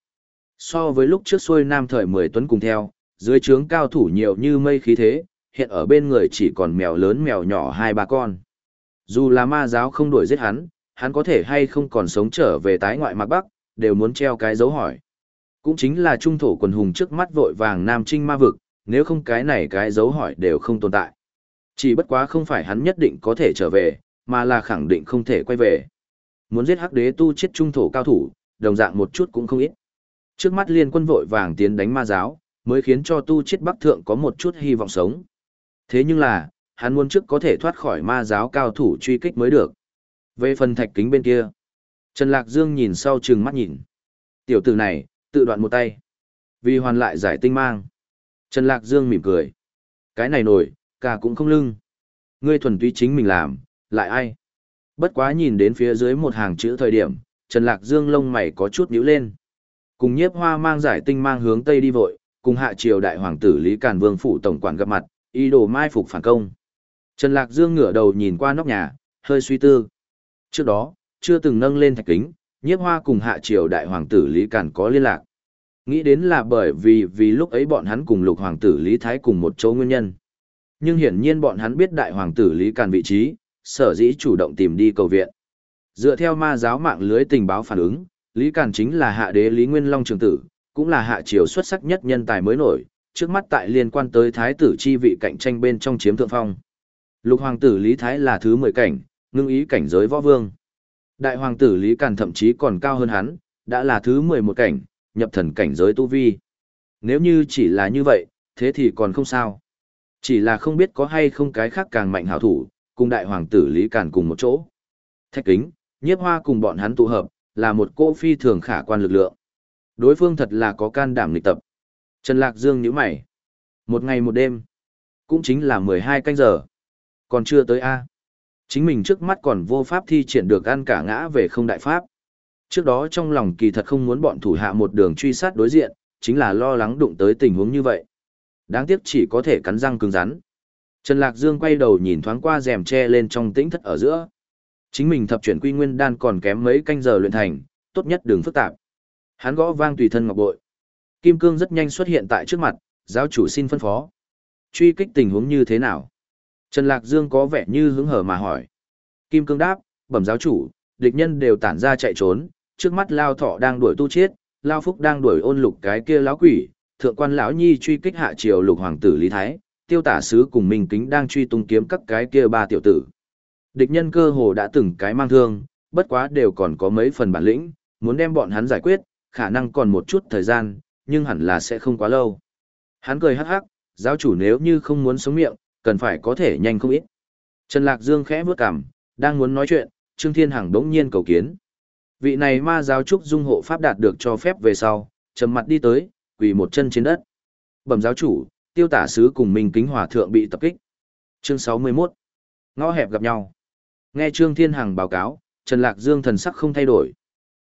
So với lúc trước xuôi nam thời 10 tuấn cùng theo, dưới trướng cao thủ nhiều như mây khí thế, hiện ở bên người chỉ còn mèo lớn mèo nhỏ hai ba con. Dù là ma giáo không đuổi giết hắn, hắn có thể hay không còn sống trở về tái ngoại mạc Bắc, đều muốn treo cái dấu hỏi. Cũng chính là trung thổ quần hùng trước mắt vội vàng nam trinh ma vực, nếu không cái này cái dấu hỏi đều không tồn tại. Chỉ bất quá không phải hắn nhất định có thể trở về, mà là khẳng định không thể quay về. Muốn giết hắc đế tu chết trung thổ cao thủ, đồng dạng một chút cũng không ít. Trước mắt liên quân vội vàng tiến đánh ma giáo, mới khiến cho tu chết bắc thượng có một chút hy vọng sống. Thế nhưng là, hắn muốn trước có thể thoát khỏi ma giáo cao thủ truy kích mới được. Về phần thạch kính bên kia, Trần Lạc Dương nhìn sau trừng mắt nhìn. Tiểu tử này, tự đoạn một tay. Vì hoàn lại giải tinh mang. Trần Lạc Dương mỉm cười. Cái này nổi, cả cũng không lưng. Ngươi thuần túy chính mình làm, lại ai? Bất quá nhìn đến phía dưới một hàng chữ thời điểm, Trần Lạc Dương lông mày có chút nhíu lên. Cùng nhiếp hoa mang giải tinh mang hướng Tây đi vội, cùng hạ triều đại hoàng tử Lý Càn Vương phủ tổng quản gặp mặt, ý đồ mai phục phản công. Trần Lạc Dương ngửa đầu nhìn qua nóc nhà, hơi suy tư. Trước đó, chưa từng nâng lên thạch kính, nhiếp hoa cùng hạ triều đại hoàng tử Lý Càn có liên lạc. Nghĩ đến là bởi vì vì lúc ấy bọn hắn cùng lục hoàng tử Lý Thái cùng một chỗ nguyên nhân. Nhưng hiển nhiên bọn hắn biết đại hoàng tử Lý Càn vị trí, sở dĩ chủ động tìm đi cầu viện. Dựa theo ma giáo mạng lưới tình báo phản ứng, Lý Càn chính là hạ đế Lý Nguyên Long trường tử, cũng là hạ triều xuất sắc nhất nhân tài mới nổi, trước mắt tại liên quan tới thái tử chi vị cạnh tranh bên trong chiếm thượng phong. Lục hoàng tử Lý Thái là thứ 10 cảnh, ngưng ý cảnh giới võ vương. Đại hoàng tử Lý Càn thậm chí còn cao hơn hắn, đã là thứ 11 cảnh, nhập thần cảnh giới tu vi. Nếu như chỉ là như vậy, thế thì còn không sao. Chỉ là không biết có hay không cái khác càng mạnh hảo thủ, cùng đại hoàng tử Lý Càn cùng một chỗ. Thạch kính, nhiếp hoa cùng bọn hắn tụ hợp, là một cô phi thường khả quan lực lượng. Đối phương thật là có can đảm nghịch tập. Trần Lạc Dương nhíu mày. Một ngày một đêm. Cũng chính là 12 canh giờ. Còn chưa tới A. Chính mình trước mắt còn vô pháp thi triển được ăn cả ngã về không đại pháp. Trước đó trong lòng kỳ thật không muốn bọn thủ hạ một đường truy sát đối diện, chính là lo lắng đụng tới tình huống như vậy. Đáng tiếc chỉ có thể cắn răng cứng rắn. Trần Lạc Dương quay đầu nhìn thoáng qua rèm che lên trong tĩnh thất ở giữa. Chính mình thập chuyển quy nguyên đan còn kém mấy canh giờ luyện thành, tốt nhất đừng phức tạp. Hắn gõ vang tùy thân ngọc bội. Kim cương rất nhanh xuất hiện tại trước mặt, giáo chủ xin phân phó. Truy kích tình huống như thế nào? Trần Lạc Dương có vẻ như hứng hở mà hỏi. Kim cương đáp, bẩm giáo chủ, địch nhân đều tản ra chạy trốn, trước mắt Lao Thọ đang đuổi tu chết, Lao Phúc đang đuổi ôn lục cái kia lão quỷ, thượng quan lão nhi truy kích hạ triều lục hoàng tử Lý Thái, tiêu tả sứ cùng Minh Kính đang truy tung kiếm các cái kia ba tiểu tử. Địch nhân cơ hồ đã từng cái mang thương, bất quá đều còn có mấy phần bản lĩnh, muốn đem bọn hắn giải quyết, khả năng còn một chút thời gian, nhưng hẳn là sẽ không quá lâu. Hắn cười hắc hắc, giáo chủ nếu như không muốn sống miệng, cần phải có thể nhanh không ít. Trần Lạc Dương khẽ bước cằm, đang muốn nói chuyện, Trương Thiên Hằng đống nhiên cầu kiến. Vị này ma giáo trúc dung hộ pháp đạt được cho phép về sau, trầm mặt đi tới, quỳ một chân trên đất. Bẩm giáo chủ, tiêu tả sứ cùng Minh Kính Hòa Thượng bị tập kích. Chương 61. Ngõ hẹp gặp nhau. Nghe Trương Thiên Hằng báo cáo, Trần Lạc Dương thần sắc không thay đổi.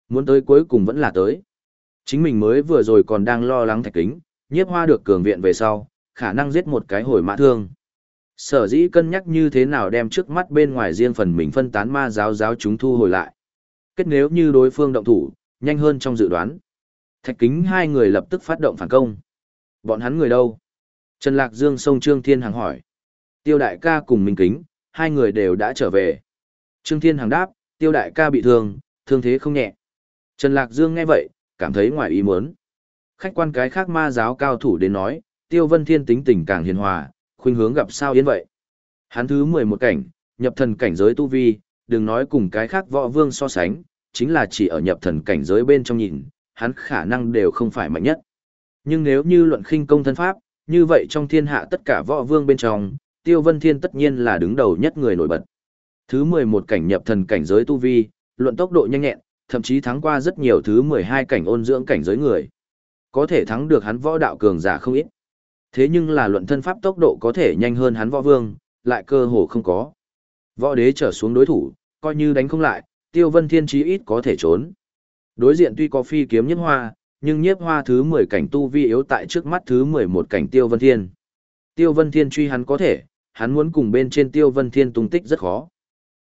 Muốn tới cuối cùng vẫn là tới. Chính mình mới vừa rồi còn đang lo lắng thạch kính, nhiếp hoa được cường viện về sau, khả năng giết một cái hồi mã thương. Sở dĩ cân nhắc như thế nào đem trước mắt bên ngoài riêng phần mình phân tán ma giáo giáo chúng thu hồi lại. Kết nếu như đối phương động thủ, nhanh hơn trong dự đoán. Thạch kính hai người lập tức phát động phản công. Bọn hắn người đâu? Trần Lạc Dương sông Trương Thiên Hằng hỏi. Tiêu đại ca cùng Minh Kính, hai người đều đã trở về. Trương Thiên Hằng đáp, tiêu đại ca bị thương, thương thế không nhẹ. Trần Lạc Dương nghe vậy, cảm thấy ngoài ý muốn. Khách quan cái khác ma giáo cao thủ đến nói, Tiêu Vân Thiên tính tình càng hiền hòa, khuynh hướng gặp sao yên vậy. Hắn thứ 11 cảnh, nhập thần cảnh giới tu vi, đừng nói cùng cái khác võ vương so sánh, chính là chỉ ở nhập thần cảnh giới bên trong nhìn, hắn khả năng đều không phải mạnh nhất. Nhưng nếu như luận khinh công thân pháp, như vậy trong thiên hạ tất cả võ vương bên trong, Tiêu Vân Thiên tất nhiên là đứng đầu nhất người nổi bật. Thứ 11 cảnh nhập thần cảnh giới tu vi, luận tốc độ nhanh nhẹn, thậm chí thắng qua rất nhiều thứ 12 cảnh ôn dưỡng cảnh giới người. Có thể thắng được hắn võ đạo cường giả không ít. Thế nhưng là luận thân pháp tốc độ có thể nhanh hơn hắn võ vương, lại cơ hồ không có. Võ đế trở xuống đối thủ, coi như đánh không lại, Tiêu Vân Thiên chí ít có thể trốn. Đối diện tuy có phi kiếm nhiếp hoa, nhưng nhiếp hoa thứ 10 cảnh tu vi yếu tại trước mắt thứ 11 cảnh Tiêu Vân Thiên. Tiêu Vân Thiên truy hắn có thể, hắn muốn cùng bên trên Tiêu Vân Thiên tung tích rất khó.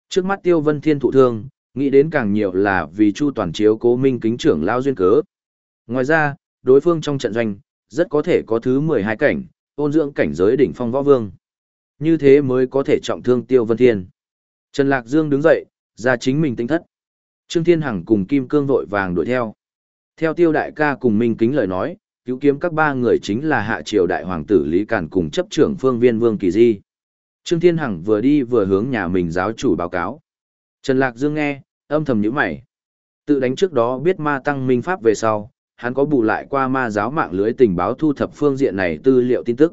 Trước mắt Tiêu Vân Thiên thụ thương, nghĩ đến càng nhiều là vì Chu Toàn chiếu cố minh kính trưởng lao duyên cớ. Ngoài ra, đối phương trong trận doanh, rất có thể có thứ 12 cảnh, ôn dưỡng cảnh giới đỉnh phong võ vương. Như thế mới có thể trọng thương Tiêu Vân Thiên. Trần Lạc Dương đứng dậy, ra chính mình tinh thất. Trương Thiên Hằng cùng Kim Cương vội vàng đuổi theo. Theo Tiêu Đại ca cùng Minh Kính lời nói, cứu kiếm các ba người chính là hạ triều đại hoàng tử Lý Cản cùng chấp trưởng phương viên Vương Kỳ Di. Trương Thiên Hằng vừa đi vừa hướng nhà mình giáo chủ báo cáo. Trần Lạc Dương nghe, âm thầm nhíu mày. Tự đánh trước đó biết ma tăng minh pháp về sau, hắn có bù lại qua ma giáo mạng lưới tình báo thu thập phương diện này tư liệu tin tức.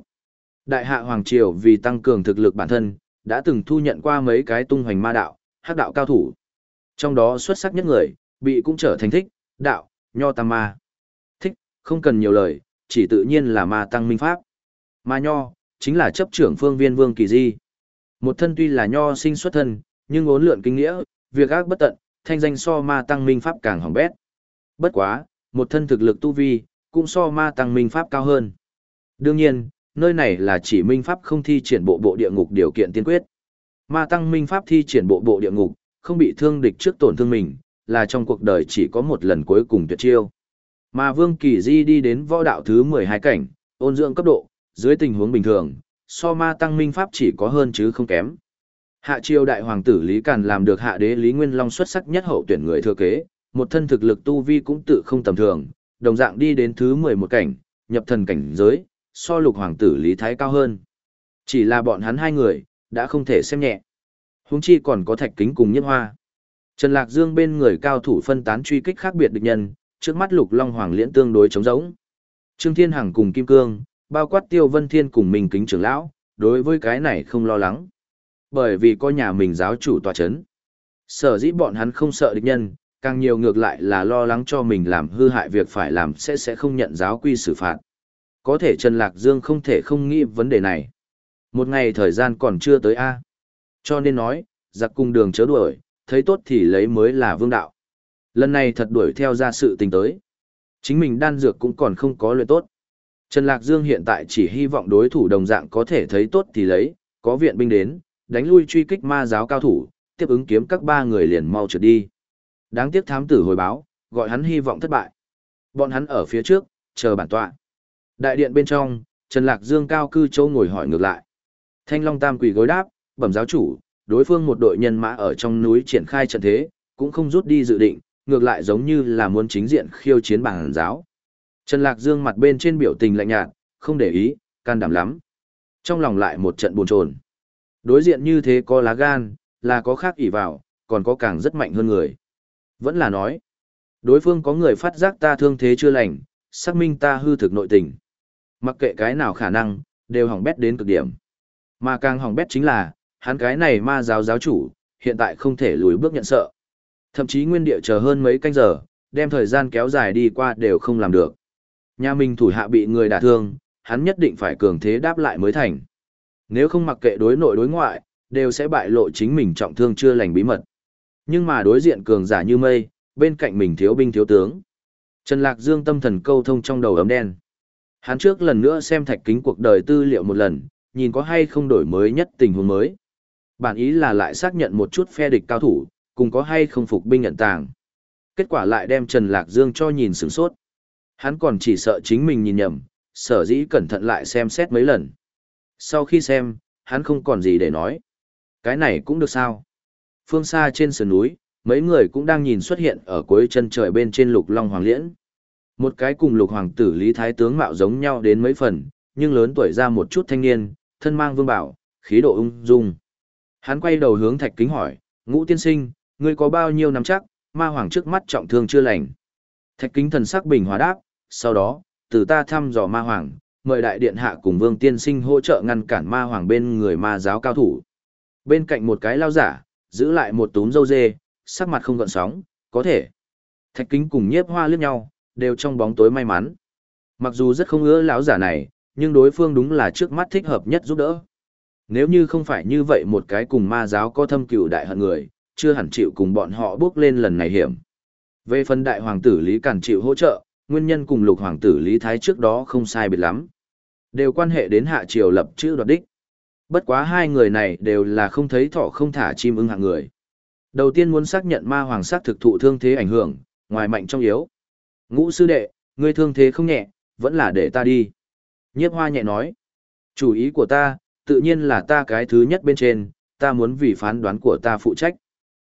Đại hạ Hoàng Triều vì tăng cường thực lực bản thân, đã từng thu nhận qua mấy cái tung hoành ma đạo, hắc đạo cao thủ. Trong đó xuất sắc nhất người, bị cũng trở thành thích, đạo, nho tam ma. Thích, không cần nhiều lời, chỉ tự nhiên là ma tăng minh pháp. Ma nho, chính là chấp trưởng phương viên vương kỳ di. Một thân tuy là nho sinh xuất thân, nhưng ốn lượn kinh nghĩa, việc ác bất tận, thanh danh so ma tăng minh pháp càng hỏng bét. Bất quá, một thân thực lực tu vi, cũng so ma tăng minh pháp cao hơn. Đương nhiên, nơi này là chỉ minh pháp không thi triển bộ bộ địa ngục điều kiện tiên quyết. Ma tăng minh pháp thi triển bộ bộ địa ngục, không bị thương địch trước tổn thương mình, là trong cuộc đời chỉ có một lần cuối cùng tuyệt chiêu. Mà Vương Kỳ Di đi đến võ đạo thứ 12 cảnh, ôn dưỡng cấp độ, dưới tình huống bình thường, so ma tăng minh pháp chỉ có hơn chứ không kém. Hạ triều đại hoàng tử Lý Càn làm được hạ đế Lý Nguyên Long xuất sắc nhất hậu tuyển người thừa kế, một thân thực lực tu vi cũng tự không tầm thường, đồng dạng đi đến thứ 11 cảnh, nhập thần cảnh giới, so lục hoàng tử Lý Thái cao hơn. Chỉ là bọn hắn hai người, đã không thể xem nhẹ. Huống chi còn có thạch kính cùng nhiếp hoa. Trần Lạc Dương bên người cao thủ phân tán truy kích khác biệt địch nhân, trước mắt lục long hoàng liễn tương đối chống giống. Trương Thiên Hằng cùng Kim Cương, bao quát Tiêu Vân Thiên cùng mình kính trưởng lão, đối với cái này không lo lắng. Bởi vì có nhà mình giáo chủ tòa chấn. Sở dĩ bọn hắn không sợ địch nhân, càng nhiều ngược lại là lo lắng cho mình làm hư hại việc phải làm sẽ sẽ không nhận giáo quy xử phạt. Có thể Trần Lạc Dương không thể không nghĩ vấn đề này. Một ngày thời gian còn chưa tới A. Cho nên nói, giặc cung đường chớ đuổi, thấy tốt thì lấy mới là vương đạo. Lần này thật đuổi theo ra sự tình tới. Chính mình đan dược cũng còn không có luyện tốt. Trần Lạc Dương hiện tại chỉ hy vọng đối thủ đồng dạng có thể thấy tốt thì lấy, có viện binh đến, đánh lui truy kích ma giáo cao thủ, tiếp ứng kiếm các ba người liền mau trượt đi. Đáng tiếc thám tử hồi báo, gọi hắn hy vọng thất bại. Bọn hắn ở phía trước, chờ bản tọa. Đại điện bên trong, Trần Lạc Dương cao cư châu ngồi hỏi ngược lại. Thanh Long Tam quỳ gối đáp, bẩm giáo chủ, đối phương một đội nhân mã ở trong núi triển khai trận thế, cũng không rút đi dự định, ngược lại giống như là muốn chính diện khiêu chiến bản giáo. Trần Lạc Dương mặt bên trên biểu tình lạnh nhạt, không để ý, can đảm lắm. Trong lòng lại một trận buồn chồn. Đối diện như thế có lá gan, là có khác ỷ vào, còn có càng rất mạnh hơn người. Vẫn là nói, đối phương có người phát giác ta thương thế chưa lành, xác minh ta hư thực nội tình. Mặc kệ cái nào khả năng, đều hỏng bét đến cực điểm. Mà càng hỏng bét chính là, hắn cái này ma giáo giáo chủ, hiện tại không thể lùi bước nhận sợ. Thậm chí nguyên địa chờ hơn mấy canh giờ, đem thời gian kéo dài đi qua đều không làm được. Nhà mình thủ hạ bị người đả thương, hắn nhất định phải cường thế đáp lại mới thành. Nếu không mặc kệ đối nội đối ngoại, đều sẽ bại lộ chính mình trọng thương chưa lành bí mật. Nhưng mà đối diện cường giả như mây, bên cạnh mình thiếu binh thiếu tướng. Trần Lạc Dương tâm thần câu thông trong đầu ấm đen. Hắn trước lần nữa xem thạch kính cuộc đời tư liệu một lần, nhìn có hay không đổi mới nhất tình huống mới. Bản ý là lại xác nhận một chút phe địch cao thủ, cùng có hay không phục binh nhận tàng. Kết quả lại đem Trần Lạc Dương cho nhìn sửng sốt. Hắn còn chỉ sợ chính mình nhìn nhầm, sở dĩ cẩn thận lại xem xét mấy lần. Sau khi xem, hắn không còn gì để nói. Cái này cũng được sao? Phương xa trên sườn núi, mấy người cũng đang nhìn xuất hiện ở cuối chân trời bên trên lục long hoàng liễn. Một cái cùng lục hoàng tử Lý Thái tướng mạo giống nhau đến mấy phần, nhưng lớn tuổi ra một chút thanh niên, thân mang vương bảo, khí độ ung dung. Hắn quay đầu hướng thạch kính hỏi, ngũ tiên sinh, ngươi có bao nhiêu năm chắc, ma hoàng trước mắt trọng thương chưa lành. Thạch kính thần sắc bình hòa đáp, sau đó, từ ta thăm dò ma hoàng, mời đại điện hạ cùng vương tiên sinh hỗ trợ ngăn cản ma hoàng bên người ma giáo cao thủ. Bên cạnh một cái lao giả, giữ lại một túm dâu dê, sắc mặt không gợn sóng, có thể. Thạch kính cùng nhiếp hoa liếc nhau, đều trong bóng tối may mắn. Mặc dù rất không ưa lão giả này, nhưng đối phương đúng là trước mắt thích hợp nhất giúp đỡ. Nếu như không phải như vậy một cái cùng ma giáo có thâm cựu đại hận người, chưa hẳn chịu cùng bọn họ bước lên lần này hiểm. Về phần đại hoàng tử Lý Cản chịu hỗ trợ, nguyên nhân cùng lục hoàng tử Lý Thái trước đó không sai biệt lắm. Đều quan hệ đến hạ triều lập chữ đoạt đích. Bất quá hai người này đều là không thấy thỏ không thả chim ưng hạng người. Đầu tiên muốn xác nhận ma hoàng sắc thực thụ thương thế ảnh hưởng, ngoài mạnh trong yếu. Ngũ sư đệ, ngươi thương thế không nhẹ, vẫn là để ta đi. Nhiếp hoa nhẹ nói. Chủ ý của ta, tự nhiên là ta cái thứ nhất bên trên, ta muốn vì phán đoán của ta phụ trách.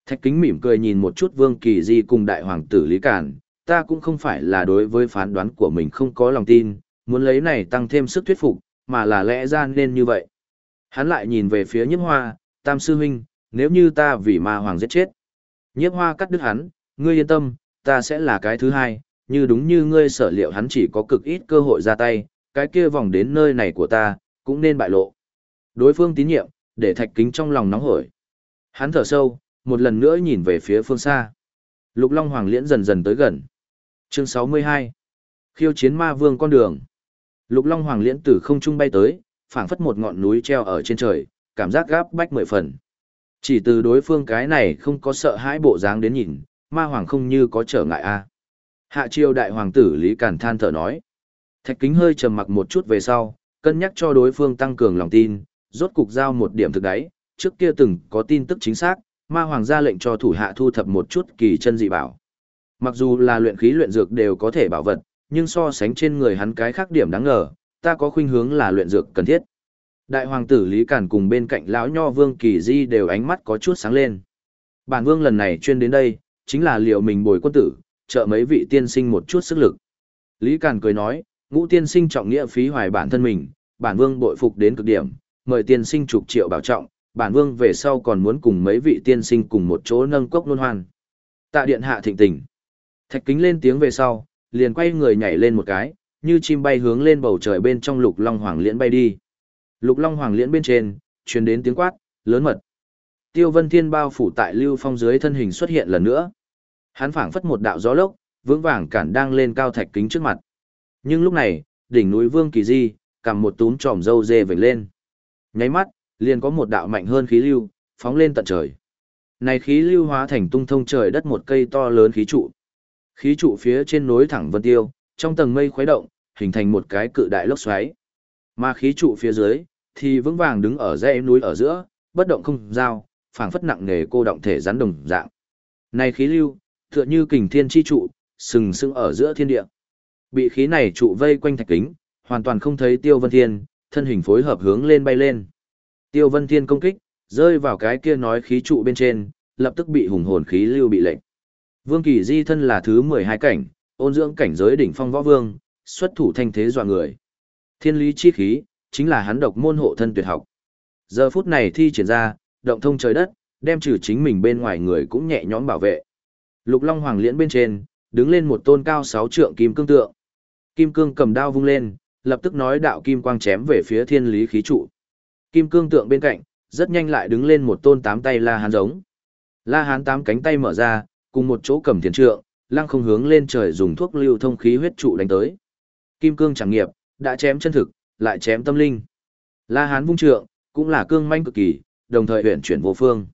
Thạch kính mỉm cười nhìn một chút vương kỳ di cùng đại hoàng tử Lý Cản, ta cũng không phải là đối với phán đoán của mình không có lòng tin, muốn lấy này tăng thêm sức thuyết phục, mà là lẽ ra nên như vậy. Hắn lại nhìn về phía nhiếp hoa, tam sư huynh, nếu như ta vì ma hoàng giết chết. Nhiếp hoa cắt đứt hắn, ngươi yên tâm, ta sẽ là cái thứ hai, như đúng như ngươi sở liệu hắn chỉ có cực ít cơ hội ra tay, cái kia vòng đến nơi này của ta, cũng nên bại lộ. Đối phương tín nhiệm, để thạch kính trong lòng nóng hổi. Hắn thở sâu, một lần nữa nhìn về phía phương xa. Lục Long Hoàng liễn dần dần tới gần. Chương 62 Khiêu chiến ma vương con đường. Lục Long Hoàng liễn từ không trung bay tới, phảng phất một ngọn núi treo ở trên trời, cảm giác gáp bách mười phần. Chỉ từ đối phương cái này không có sợ hãi bộ dáng đến nhìn, ma hoàng không như có trở ngại a. À. Hạ triều đại hoàng tử Lý Cản than thở nói. Thạch kính hơi trầm mặc một chút về sau, cân nhắc cho đối phương tăng cường lòng tin, rốt cục giao một điểm thực đáy, trước kia từng có tin tức chính xác, ma hoàng ra lệnh cho thủ hạ thu thập một chút kỳ chân dị bảo. Mặc dù là luyện khí luyện dược đều có thể bảo vật, nhưng so sánh trên người hắn cái khác điểm đáng ngờ, ta có khuynh hướng là luyện dược cần thiết. Đại hoàng tử Lý Cản cùng bên cạnh lão nho Vương Kỳ Di đều ánh mắt có chút sáng lên. Bản vương lần này chuyên đến đây, chính là liệu mình bồi quân tử, trợ mấy vị tiên sinh một chút sức lực. Lý Cản cười nói, ngũ tiên sinh trọng nghĩa phí hoài bản thân mình, bản vương bội phục đến cực điểm, mời tiên sinh chục triệu bảo trọng, bản vương về sau còn muốn cùng mấy vị tiên sinh cùng một chỗ nâng cốc luân hoan. Tạ điện hạ thịnh tình. Thạch kính lên tiếng về sau, liền quay người nhảy lên một cái, như chim bay hướng lên bầu trời bên trong lục long hoàng liễn bay đi. Lục long hoàng liễn bên trên, truyền đến tiếng quát, lớn mật. Tiêu Vân Thiên bao phủ tại Lưu Phong dưới thân hình xuất hiện lần nữa. Hắn phảng phất một đạo gió lốc, vững vàng cản đang lên cao thạch kính trước mặt. Nhưng lúc này, đỉnh núi Vương Kỳ Di, cầm một túm tròm dâu dê vểnh lên. Nháy mắt, liền có một đạo mạnh hơn khí lưu, phóng lên tận trời. Này khí lưu hóa thành tung thông trời đất một cây to lớn khí trụ. Khí trụ phía trên nối thẳng vân tiêu, trong tầng mây khuấy động, hình thành một cái cự đại lốc xoáy. Mà khí trụ phía dưới, thì vững vàng đứng ở dãy núi ở giữa, bất động không giao, phảng phất nặng nề cô động thể rắn đồng dạng. Này khí lưu, tựa như kình thiên chi trụ, sừng sững ở giữa thiên địa. Bị khí này trụ vây quanh thạch kính, hoàn toàn không thấy Tiêu Vân Thiên, thân hình phối hợp hướng lên bay lên. Tiêu Vân Thiên công kích, rơi vào cái kia nói khí trụ bên trên, lập tức bị hùng hồn khí lưu bị lệnh. Vương Kỳ Di thân là thứ 12 cảnh, ôn dưỡng cảnh giới đỉnh phong võ vương, xuất thủ thanh thế dọa người. Thiên lý chi khí, chính là hắn độc môn hộ thân tuyệt học. Giờ phút này thi triển ra, động thông trời đất, đem trừ chính mình bên ngoài người cũng nhẹ nhõm bảo vệ. Lục Long Hoàng liễn bên trên, đứng lên một tôn cao sáu trượng kim cương tượng. Kim cương cầm đao vung lên, lập tức nói đạo kim quang chém về phía thiên lý khí trụ. Kim cương tượng bên cạnh, rất nhanh lại đứng lên một tôn tám tay la hán giống. La hán tám cánh tay mở ra, cùng một chỗ cầm thiền trượng, lăng không hướng lên trời dùng thuốc lưu thông khí huyết trụ đánh tới. Kim cương chẳng nghiệp, đã chém chân thực, lại chém tâm linh. La hán vung trượng, cũng là cương manh cực kỳ, đồng thời huyện chuyển vô phương.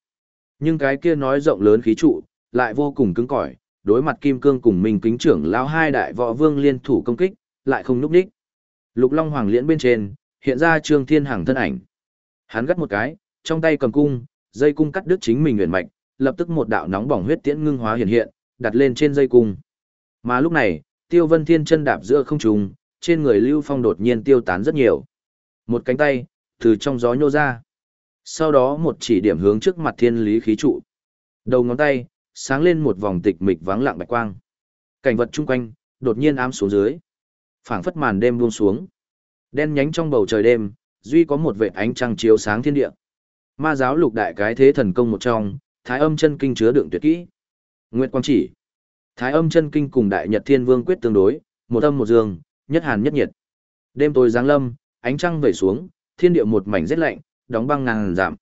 Nhưng cái kia nói rộng lớn khí trụ, lại vô cùng cứng cỏi, đối mặt kim cương cùng mình kính trưởng lao hai đại võ vương liên thủ công kích, lại không núp đích. Lục Long Hoàng liễn bên trên, hiện ra Trương Thiên Hằng thân ảnh. Hắn gắt một cái, trong tay cầm cung, dây cung cắt đứt chính mình huyền mạch, lập tức một đạo nóng bỏng huyết tiễn ngưng hóa hiện hiện, đặt lên trên dây cung. Mà lúc này, Tiêu Vân Thiên chân đạp giữa không trung, trên người Lưu Phong đột nhiên tiêu tán rất nhiều. Một cánh tay từ trong gió nhô ra. Sau đó một chỉ điểm hướng trước mặt Thiên Lý khí trụ. Đầu ngón tay sáng lên một vòng tịch mịch vắng lặng bạch quang. Cảnh vật chung quanh đột nhiên ám xuống dưới. Phảng phất màn đêm buông xuống. Đen nhánh trong bầu trời đêm, duy có một vệt ánh trăng chiếu sáng thiên địa. Ma giáo lục đại cái thế thần công một trong, Thái Âm chân kinh chứa đựng tuyệt kỹ. Nguyệt quang chỉ. Thái Âm chân kinh cùng Đại Nhật Thiên Vương quyết tương đối, một âm một dương, nhất hàn nhất nhiệt. Đêm tối giáng lâm, ánh trăng vẩy xuống, thiên địa một mảnh rét lạnh, đóng băng ngàn giảm.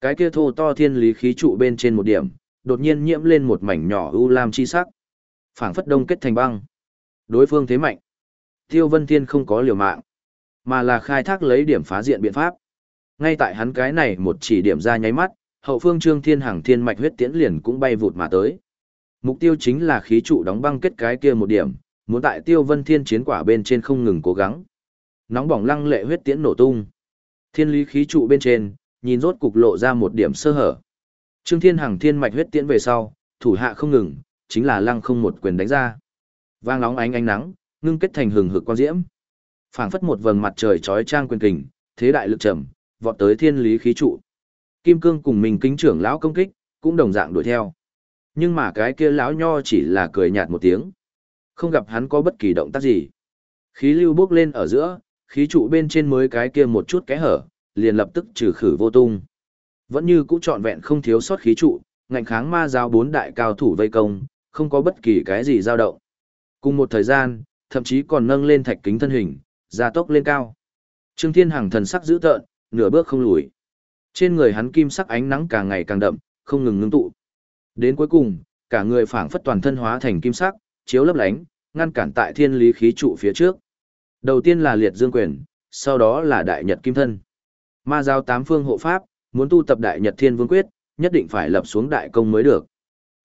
Cái kia thô to thiên lý khí trụ bên trên một điểm, đột nhiên nhiễm lên một mảnh nhỏ u lam chi sắc. Phảng phất đông kết thành băng. Đối phương thế mạnh. Tiêu Vân Thiên không có liều mạng, mà là khai thác lấy điểm phá diện biện pháp. Ngay tại hắn cái này một chỉ điểm ra nháy mắt, hậu phương Trương Thiên Hằng thiên mạch huyết tiễn liền cũng bay vụt mà tới. Mục tiêu chính là khí trụ đóng băng kết cái kia một điểm, muốn tại Tiêu Vân Thiên chiến quả bên trên không ngừng cố gắng. Nóng bỏng lăng lệ huyết tiễn nổ tung. Thiên lý khí trụ bên trên, nhìn rốt cục lộ ra một điểm sơ hở. Trương Thiên Hằng thiên mạch huyết tiễn về sau, thủ hạ không ngừng, chính là lăng không một quyền đánh ra. Vang nóng ánh ánh nắng, ngưng kết thành hừng hực quang diễm. Phảng phất một vầng mặt trời chói trang quyền kình, thế đại lực trầm, vọt tới thiên lý khí trụ. Kim Cương cùng mình kính trưởng lão công kích, cũng đồng dạng đuổi theo. Nhưng mà cái kia lão nho chỉ là cười nhạt một tiếng. Không gặp hắn có bất kỳ động tác gì. Khí lưu bốc lên ở giữa, khí trụ bên trên mới cái kia một chút kẽ hở, liền lập tức trừ khử vô tung. Vẫn như cũ trọn vẹn không thiếu sót khí trụ, ngạnh kháng ma giáo bốn đại cao thủ vây công, không có bất kỳ cái gì dao động. Cùng một thời gian, thậm chí còn nâng lên thạch kính thân hình, gia tốc lên cao. Trương Thiên Hằng thần sắc dữ tợn, nửa bước không lùi. Trên người hắn kim sắc ánh nắng càng ngày càng đậm, không ngừng ngưng tụ. Đến cuối cùng, cả người phảng phất toàn thân hóa thành kim sắc, chiếu lấp lánh, ngăn cản tại thiên lý khí trụ phía trước. Đầu tiên là liệt dương quyền, sau đó là đại nhật kim thân. Ma giáo tám phương hộ pháp, muốn tu tập đại nhật thiên vương quyết, nhất định phải lập xuống đại công mới được.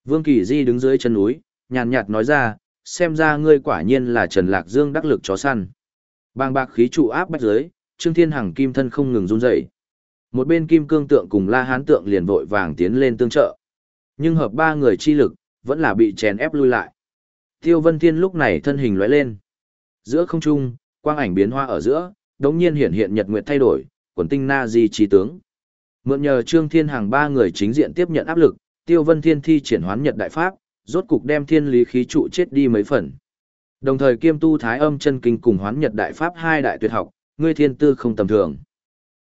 Vương Kỳ Di đứng dưới chân núi, nhàn nhạt nói ra, xem ra ngươi quả nhiên là Trần Lạc Dương đắc lực chó săn. Bang bạc khí trụ áp bách dưới, Trương Thiên Hằng kim thân không ngừng run rẩy. Một bên kim cương tượng cùng La Hán tượng liền vội vàng tiến lên tương trợ. Nhưng hợp ba người chi lực, vẫn là bị chèn ép lui lại. Tiêu Vân Thiên lúc này thân hình lóe lên. Giữa không trung, quang ảnh biến hoa ở giữa, đống nhiên hiện hiện nhật nguyệt thay đổi, quần tinh na di trí tướng. Mượn nhờ Trương Thiên hàng ba người chính diện tiếp nhận áp lực, Tiêu Vân Thiên thi triển hoán nhật đại pháp, rốt cục đem thiên lý khí trụ chết đi mấy phần. Đồng thời kiêm tu thái âm chân kinh cùng hoán nhật đại pháp hai đại tuyệt học, ngươi thiên tư không tầm thường.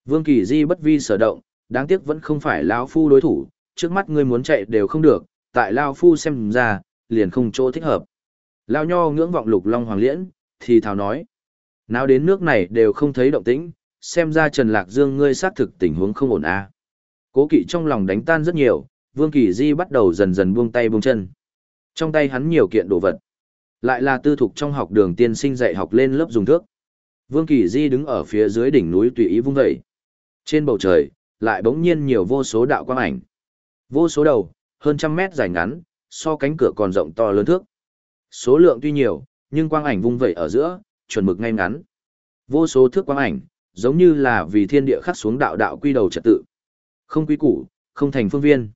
Vương Kỳ Di bất vi sở động, đáng tiếc vẫn không phải lão phu đối thủ, trước mắt ngươi muốn chạy đều không được, tại lão phu xem ra, liền không chỗ thích hợp. Lão nho ngưỡng vọng lục long hoàng liễn, thì thào nói. Nào đến nước này đều không thấy động tĩnh, xem ra Trần Lạc Dương ngươi xác thực tình huống không ổn à. Cố kỵ trong lòng đánh tan rất nhiều, Vương Kỳ Di bắt đầu dần dần buông tay buông chân. Trong tay hắn nhiều kiện đồ vật. Lại là tư thục trong học đường tiên sinh dạy học lên lớp dùng thước. Vương Kỳ Di đứng ở phía dưới đỉnh núi tùy ý vung dậy. Trên bầu trời, lại bỗng nhiên nhiều vô số đạo quang ảnh. Vô số đầu, hơn trăm mét dài ngắn, so cánh cửa còn rộng to lớn thước. Số lượng tuy nhiều, nhưng quang ảnh vung vẩy ở giữa, chuẩn mực ngay ngắn. Vô số thước quang ảnh, giống như là vì thiên địa khắc xuống đạo đạo quy đầu trật tự. Không quy củ, không thành phương viên.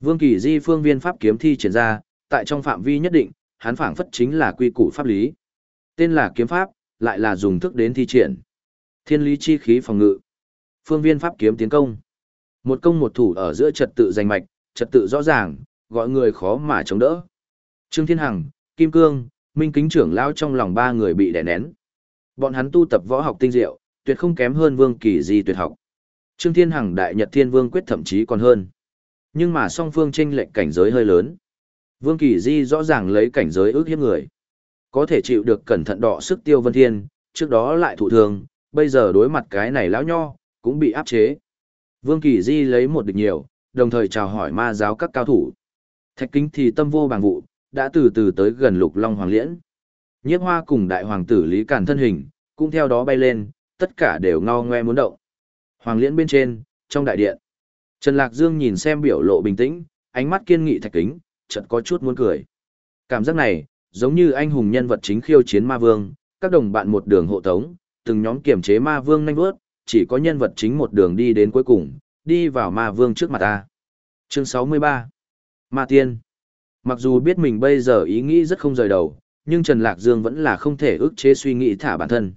Vương Kỳ Di phương viên pháp kiếm thi triển ra, tại trong phạm vi nhất định, hắn phảng phất chính là quy củ pháp lý. Tên là kiếm pháp, lại là dùng thức đến thi triển. Thiên lý chi khí phòng ngự. Phương viên pháp kiếm tiến công. Một công một thủ ở giữa trật tự giành mạch, trật tự rõ ràng, gọi người khó mà chống đỡ. Trương Thiên Hằng, Kim Cương, Minh Kính trưởng lao trong lòng ba người bị đè nén. Bọn hắn tu tập võ học tinh diệu, tuyệt không kém hơn Vương Kỳ Di tuyệt học. Trương Thiên Hằng đại nhật thiên vương quyết thậm chí còn hơn. Nhưng mà song phương tranh lệch cảnh giới hơi lớn. Vương Kỳ Di rõ ràng lấy cảnh giới ước hiếp người. Có thể chịu được cẩn thận đọ sức tiêu vân thiên, trước đó lại thụ thường, bây giờ đối mặt cái này lão nho, cũng bị áp chế. Vương Kỳ Di lấy một địch nhiều, đồng thời chào hỏi ma giáo các cao thủ. Thạch kính thì tâm vô bằng vụ, đã từ từ tới gần lục long hoàng liễn. Nhiếp hoa cùng đại hoàng tử Lý Càn thân hình, cũng theo đó bay lên, tất cả đều ngao ngoe muốn động. Hoàng liễn bên trên, trong đại điện. Trần Lạc Dương nhìn xem biểu lộ bình tĩnh, ánh mắt kiên nghị thạch kính, chợt có chút muốn cười. Cảm giác này, giống như anh hùng nhân vật chính khiêu chiến ma vương, các đồng bạn một đường hộ tống, từng nhóm kiểm chế ma vương nhanh bước, chỉ có nhân vật chính một đường đi đến cuối cùng, đi vào ma vương trước mặt ta. Chương 63 Ma Tiên Mặc dù biết mình bây giờ ý nghĩ rất không rời đầu, nhưng Trần Lạc Dương vẫn là không thể ức chế suy nghĩ thả bản thân.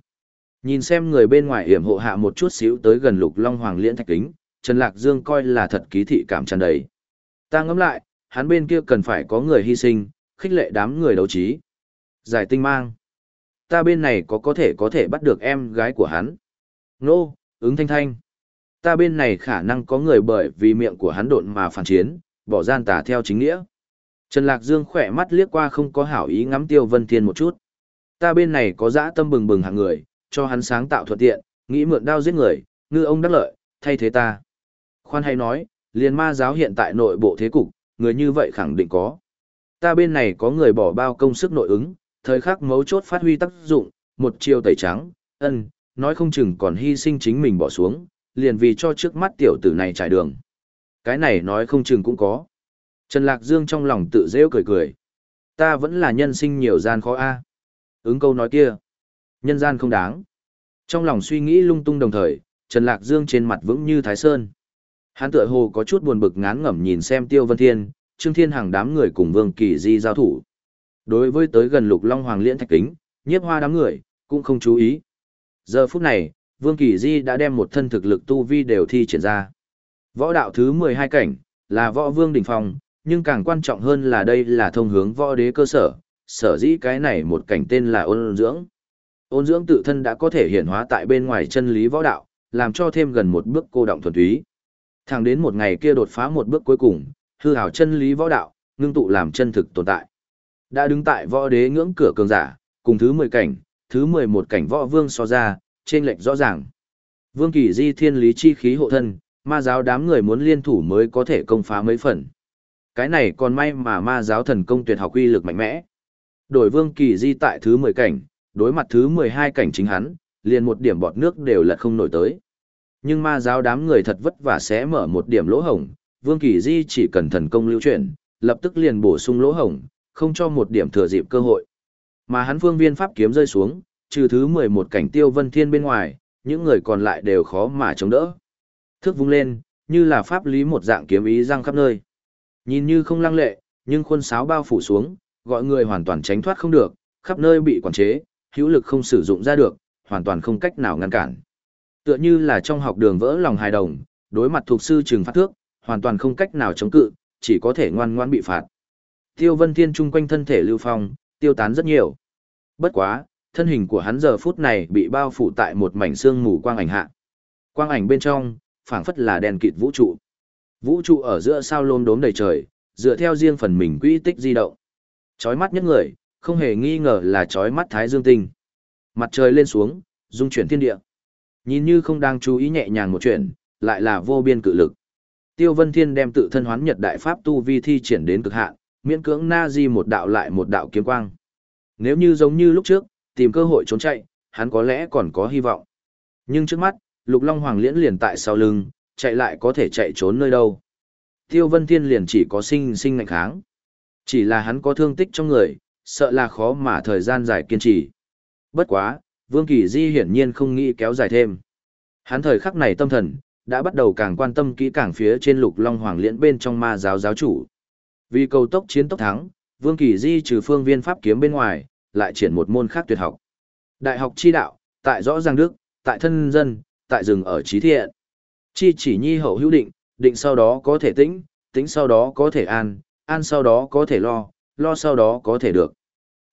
Nhìn xem người bên ngoài hiểm hộ hạ một chút xíu tới gần lục long hoàng liễn thạch kính, Trần Lạc Dương coi là thật ký thị cảm tràn đầy. Ta ngẫm lại, hắn bên kia cần phải có người hy sinh, khích lệ đám người đấu trí. Giải tinh mang. Ta bên này có có thể có thể bắt được em gái của hắn. Nô, ứng thanh thanh. Ta bên này khả năng có người bởi vì miệng của hắn độn mà phản chiến, bỏ gian tà theo chính nghĩa. Trần Lạc Dương khỏe mắt liếc qua không có hảo ý ngắm Tiêu Vân Thiên một chút. Ta bên này có dã tâm bừng bừng hạng người, cho hắn sáng tạo thuận tiện, nghĩ mượn đao giết người, ngư ông đắc lợi, thay thế ta. Khoan hay nói, liền ma giáo hiện tại nội bộ thế cục, người như vậy khẳng định có. Ta bên này có người bỏ bao công sức nội ứng, thời khắc mấu chốt phát huy tác dụng, một chiều tẩy trắng, ân, nói không chừng còn hy sinh chính mình bỏ xuống, liền vì cho trước mắt tiểu tử này trải đường. Cái này nói không chừng cũng có. Trần Lạc Dương trong lòng tự rêu cười cười. Ta vẫn là nhân sinh nhiều gian khó a. Ứng câu nói kia. Nhân gian không đáng. Trong lòng suy nghĩ lung tung đồng thời, Trần Lạc Dương trên mặt vững như Thái Sơn. Hán tựa hồ có chút buồn bực ngán ngẩm nhìn xem Tiêu Vân Thiên, Trương Thiên hàng đám người cùng Vương Kỳ Di giao thủ. Đối với tới gần Lục Long Hoàng Liễn Thạch Kính, nhiếp hoa đám người, cũng không chú ý. Giờ phút này, Vương Kỳ Di đã đem một thân thực lực tu vi đều thi triển ra. Võ đạo thứ 12 cảnh, là võ vương đỉnh phong, nhưng càng quan trọng hơn là đây là thông hướng võ đế cơ sở, sở dĩ cái này một cảnh tên là ôn dưỡng. Ôn dưỡng tự thân đã có thể hiện hóa tại bên ngoài chân lý võ đạo, làm cho thêm gần một bước cô động thuần túy. Thẳng đến một ngày kia đột phá một bước cuối cùng, hư hào chân lý võ đạo, ngưng tụ làm chân thực tồn tại. Đã đứng tại võ đế ngưỡng cửa cường giả, cùng thứ 10 cảnh, thứ 11 cảnh võ vương so ra, trên lệch rõ ràng. Vương Kỳ Di thiên lý chi khí hộ thân, ma giáo đám người muốn liên thủ mới có thể công phá mấy phần. Cái này còn may mà ma giáo thần công tuyệt học uy lực mạnh mẽ. Đổi Vương Kỳ Di tại thứ 10 cảnh, đối mặt thứ 12 cảnh chính hắn, liền một điểm bọt nước đều lật không nổi tới. Nhưng ma giáo đám người thật vất vả sẽ mở một điểm lỗ hổng, Vương Kỳ Di chỉ cần thần công lưu chuyển, lập tức liền bổ sung lỗ hổng, không cho một điểm thừa dịp cơ hội. Mà hắn phương viên pháp kiếm rơi xuống, trừ thứ 11 cảnh tiêu vân thiên bên ngoài, những người còn lại đều khó mà chống đỡ. Thước vung lên, như là pháp lý một dạng kiếm ý răng khắp nơi. Nhìn như không lăng lệ, nhưng khuôn sáo bao phủ xuống, gọi người hoàn toàn tránh thoát không được, khắp nơi bị quản chế, hữu lực không sử dụng ra được, hoàn toàn không cách nào ngăn cản. Tựa như là trong học đường vỡ lòng hài đồng, đối mặt thuộc sư trừng phát thước, hoàn toàn không cách nào chống cự, chỉ có thể ngoan ngoãn bị phạt. Tiêu Vân Thiên trung quanh thân thể lưu phong, tiêu tán rất nhiều. Bất quá, thân hình của hắn giờ phút này bị bao phủ tại một mảnh xương mù quang ảnh hạ. Quang ảnh bên trong, phảng phất là đèn kịt vũ trụ. Vũ trụ ở giữa sao lôm đốm đầy trời, dựa theo riêng phần mình quỹ tích di động. Chói mắt nhất người, không hề nghi ngờ là chói mắt thái dương tinh. Mặt trời lên xuống, dung chuyển thiên địa. Nhìn như không đang chú ý nhẹ nhàng một chuyện, lại là vô biên cự lực. Tiêu Vân Thiên đem tự thân hoán nhật đại pháp tu vi thi triển đến cực hạn, miễn cưỡng na di một đạo lại một đạo kiếm quang. Nếu như giống như lúc trước, tìm cơ hội trốn chạy, hắn có lẽ còn có hy vọng. Nhưng trước mắt, Lục Long Hoàng liễn liền tại sau lưng, chạy lại có thể chạy trốn nơi đâu. Tiêu Vân Thiên liền chỉ có sinh sinh ngạnh kháng. Chỉ là hắn có thương tích trong người, sợ là khó mà thời gian dài kiên trì. Bất quá, Vương Kỳ Di hiển nhiên không nghĩ kéo dài thêm. Hắn thời khắc này tâm thần, đã bắt đầu càng quan tâm kỹ càng phía trên lục long hoàng liễn bên trong ma giáo giáo chủ. Vì cầu tốc chiến tốc thắng, Vương Kỳ Di trừ phương viên pháp kiếm bên ngoài, lại triển một môn khác tuyệt học. Đại học chi đạo, tại rõ ràng đức, tại thân dân, tại rừng ở trí thiện. Chi chỉ nhi hậu hữu định, định sau đó có thể tĩnh, tĩnh sau đó có thể an, an sau đó có thể lo, lo sau đó có thể được.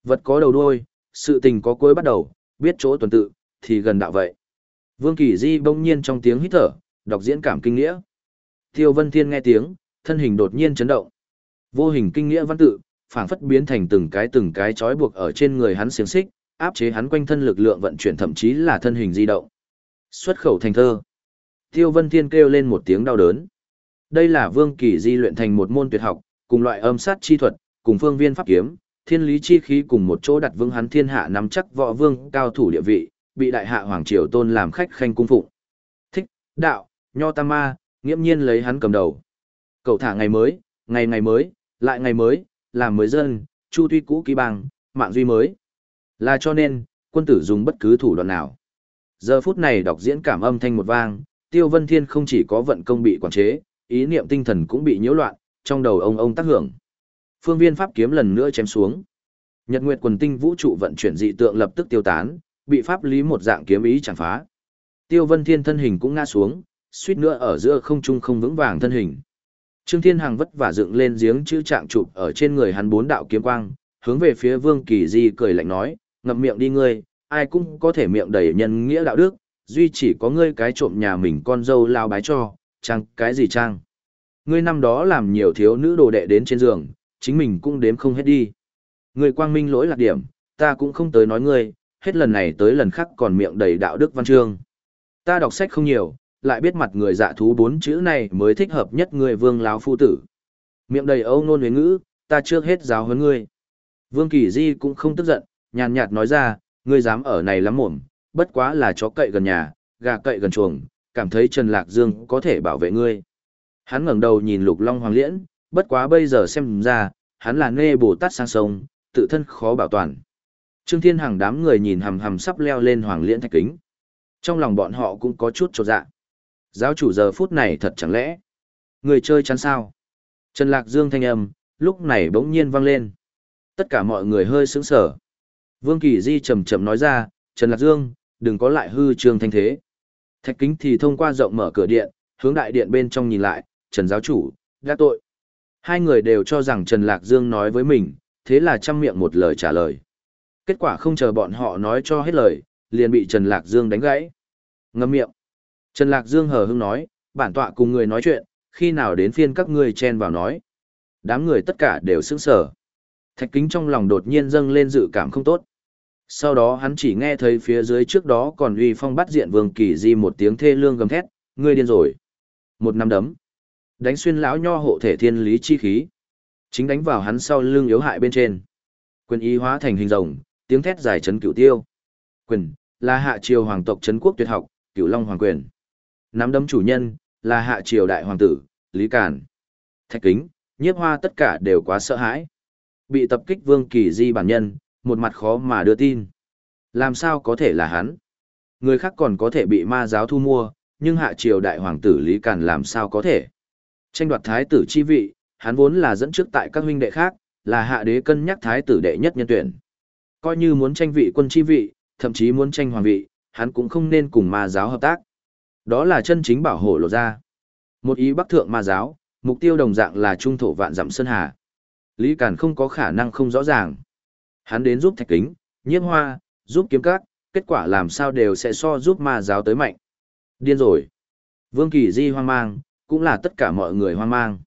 Vật có đầu đuôi, sự tình có cuối bắt đầu, biết chỗ tuần tự, thì gần đạo vậy. Vương Kỳ Di bỗng nhiên trong tiếng hít thở, đọc diễn cảm kinh nghĩa. Tiêu Vân Thiên nghe tiếng, thân hình đột nhiên chấn động. Vô hình kinh nghĩa văn tự, phảng phất biến thành từng cái từng cái trói buộc ở trên người hắn xiềng xích, áp chế hắn quanh thân lực lượng vận chuyển thậm chí là thân hình di động. Xuất khẩu thành thơ. Tiêu Vân Thiên kêu lên một tiếng đau đớn. Đây là Vương Kỳ Di luyện thành một môn tuyệt học, cùng loại âm sát chi thuật, cùng phương viên pháp kiếm, thiên lý chi khí cùng một chỗ đặt vương hắn thiên hạ nắm chắc võ vương cao thủ địa vị, bị đại hạ hoàng triều tôn làm khách khanh cung phụng. Thích, đạo, nho tam ma, nghiễm nhiên lấy hắn cầm đầu. Cậu thả ngày mới, ngày ngày mới, lại ngày mới, làm mới dân, chu tuy cũ ký bằng, mạng duy mới. Là cho nên, quân tử dùng bất cứ thủ đoạn nào. Giờ phút này đọc diễn cảm âm thanh một vang, Tiêu Vân Thiên không chỉ có vận công bị quản chế, ý niệm tinh thần cũng bị nhiễu loạn, trong đầu ông ông tác hưởng. Phương viên pháp kiếm lần nữa chém xuống. Nhật Nguyệt quần tinh vũ trụ vận chuyển dị tượng lập tức tiêu tán, bị pháp lý một dạng kiếm ý chẳng phá. Tiêu Vân Thiên thân hình cũng ngã xuống, suýt nữa ở giữa không trung không vững vàng thân hình. Trương Thiên Hằng vất vả dựng lên giếng chữ trạng chụp ở trên người hắn bốn đạo kiếm quang, hướng về phía Vương Kỳ Di cười lạnh nói, ngậm miệng đi ngươi, ai cũng có thể miệng đầy nhân nghĩa đạo đức, duy chỉ có ngươi cái trộm nhà mình con dâu lao bái cho, trang cái gì trang Ngươi năm đó làm nhiều thiếu nữ đồ đệ đến trên giường, chính mình cũng đếm không hết đi. Ngươi quang minh lỗi lạc điểm, ta cũng không tới nói ngươi, hết lần này tới lần khác còn miệng đầy đạo đức văn chương. Ta đọc sách không nhiều, lại biết mặt người dạ thú bốn chữ này mới thích hợp nhất người vương láo phu tử. Miệng đầy âu nôn huế ngữ, ta trước hết giáo huấn ngươi. Vương Kỳ Di cũng không tức giận, nhàn nhạt nói ra, ngươi dám ở này lắm mồm, bất quá là chó cậy gần nhà, gà cậy gần chuồng, cảm thấy Trần Lạc Dương có thể bảo vệ ngươi. Hắn ngẩng đầu nhìn Lục Long Hoàng Liễn, bất quá bây giờ xem ra, hắn là nê Bồ Tát sang sông, tự thân khó bảo toàn. Trương Thiên Hằng đám người nhìn hầm hầm sắp leo lên Hoàng Liễn thạch kính. Trong lòng bọn họ cũng có chút chột dạ. Giáo chủ giờ phút này thật chẳng lẽ. Người chơi chán sao? Trần Lạc Dương thanh âm, lúc này bỗng nhiên vang lên. Tất cả mọi người hơi sững sờ. Vương Kỳ Di chậm chậm nói ra, Trần Lạc Dương, đừng có lại hư trương thanh thế. Thạch kính thì thông qua rộng mở cửa điện, hướng đại điện bên trong nhìn lại, Trần giáo chủ, đã tội. Hai người đều cho rằng Trần Lạc Dương nói với mình, thế là chăm miệng một lời trả lời. Kết quả không chờ bọn họ nói cho hết lời, liền bị Trần Lạc Dương đánh gãy. Ngâm miệng. Trần Lạc Dương hờ hững nói, bản tọa cùng người nói chuyện, khi nào đến phiên các ngươi chen vào nói. Đám người tất cả đều sững sờ. Thạch kính trong lòng đột nhiên dâng lên dự cảm không tốt. Sau đó hắn chỉ nghe thấy phía dưới trước đó còn uy phong bắt diện vương kỳ di một tiếng thê lương gầm thét, ngươi điên rồi. Một năm đấm. Đánh xuyên lão nho hộ thể thiên lý chi khí. Chính đánh vào hắn sau lưng yếu hại bên trên. Quyền ý hóa thành hình rồng, tiếng thét dài chấn cửu tiêu. Quyền, là hạ triều hoàng tộc trấn quốc tuyệt học, cửu long hoàng quyền. Nắm đấm chủ nhân, là hạ triều đại hoàng tử, Lý Cản. Thạch kính, nhiếp hoa tất cả đều quá sợ hãi. Bị tập kích vương kỳ di bản nhân, một mặt khó mà đưa tin. Làm sao có thể là hắn? Người khác còn có thể bị ma giáo thu mua, nhưng hạ triều đại hoàng tử Lý Càn làm sao có thể? Tranh đoạt thái tử chi vị, hắn vốn là dẫn trước tại các huynh đệ khác, là hạ đế cân nhắc thái tử đệ nhất nhân tuyển. Coi như muốn tranh vị quân chi vị, thậm chí muốn tranh hoàng vị, hắn cũng không nên cùng ma giáo hợp tác. Đó là chân chính bảo hộ lộ ra. Một ý bắc thượng ma giáo, mục tiêu đồng dạng là trung thổ vạn dặm sơn hà. Lý Càn không có khả năng không rõ ràng. Hắn đến giúp thạch kính, nhiếp hoa, giúp kiếm các, kết quả làm sao đều sẽ so giúp ma giáo tới mạnh. Điên rồi. Vương Kỳ Di hoang mang, cũng là tất cả mọi người hoang mang.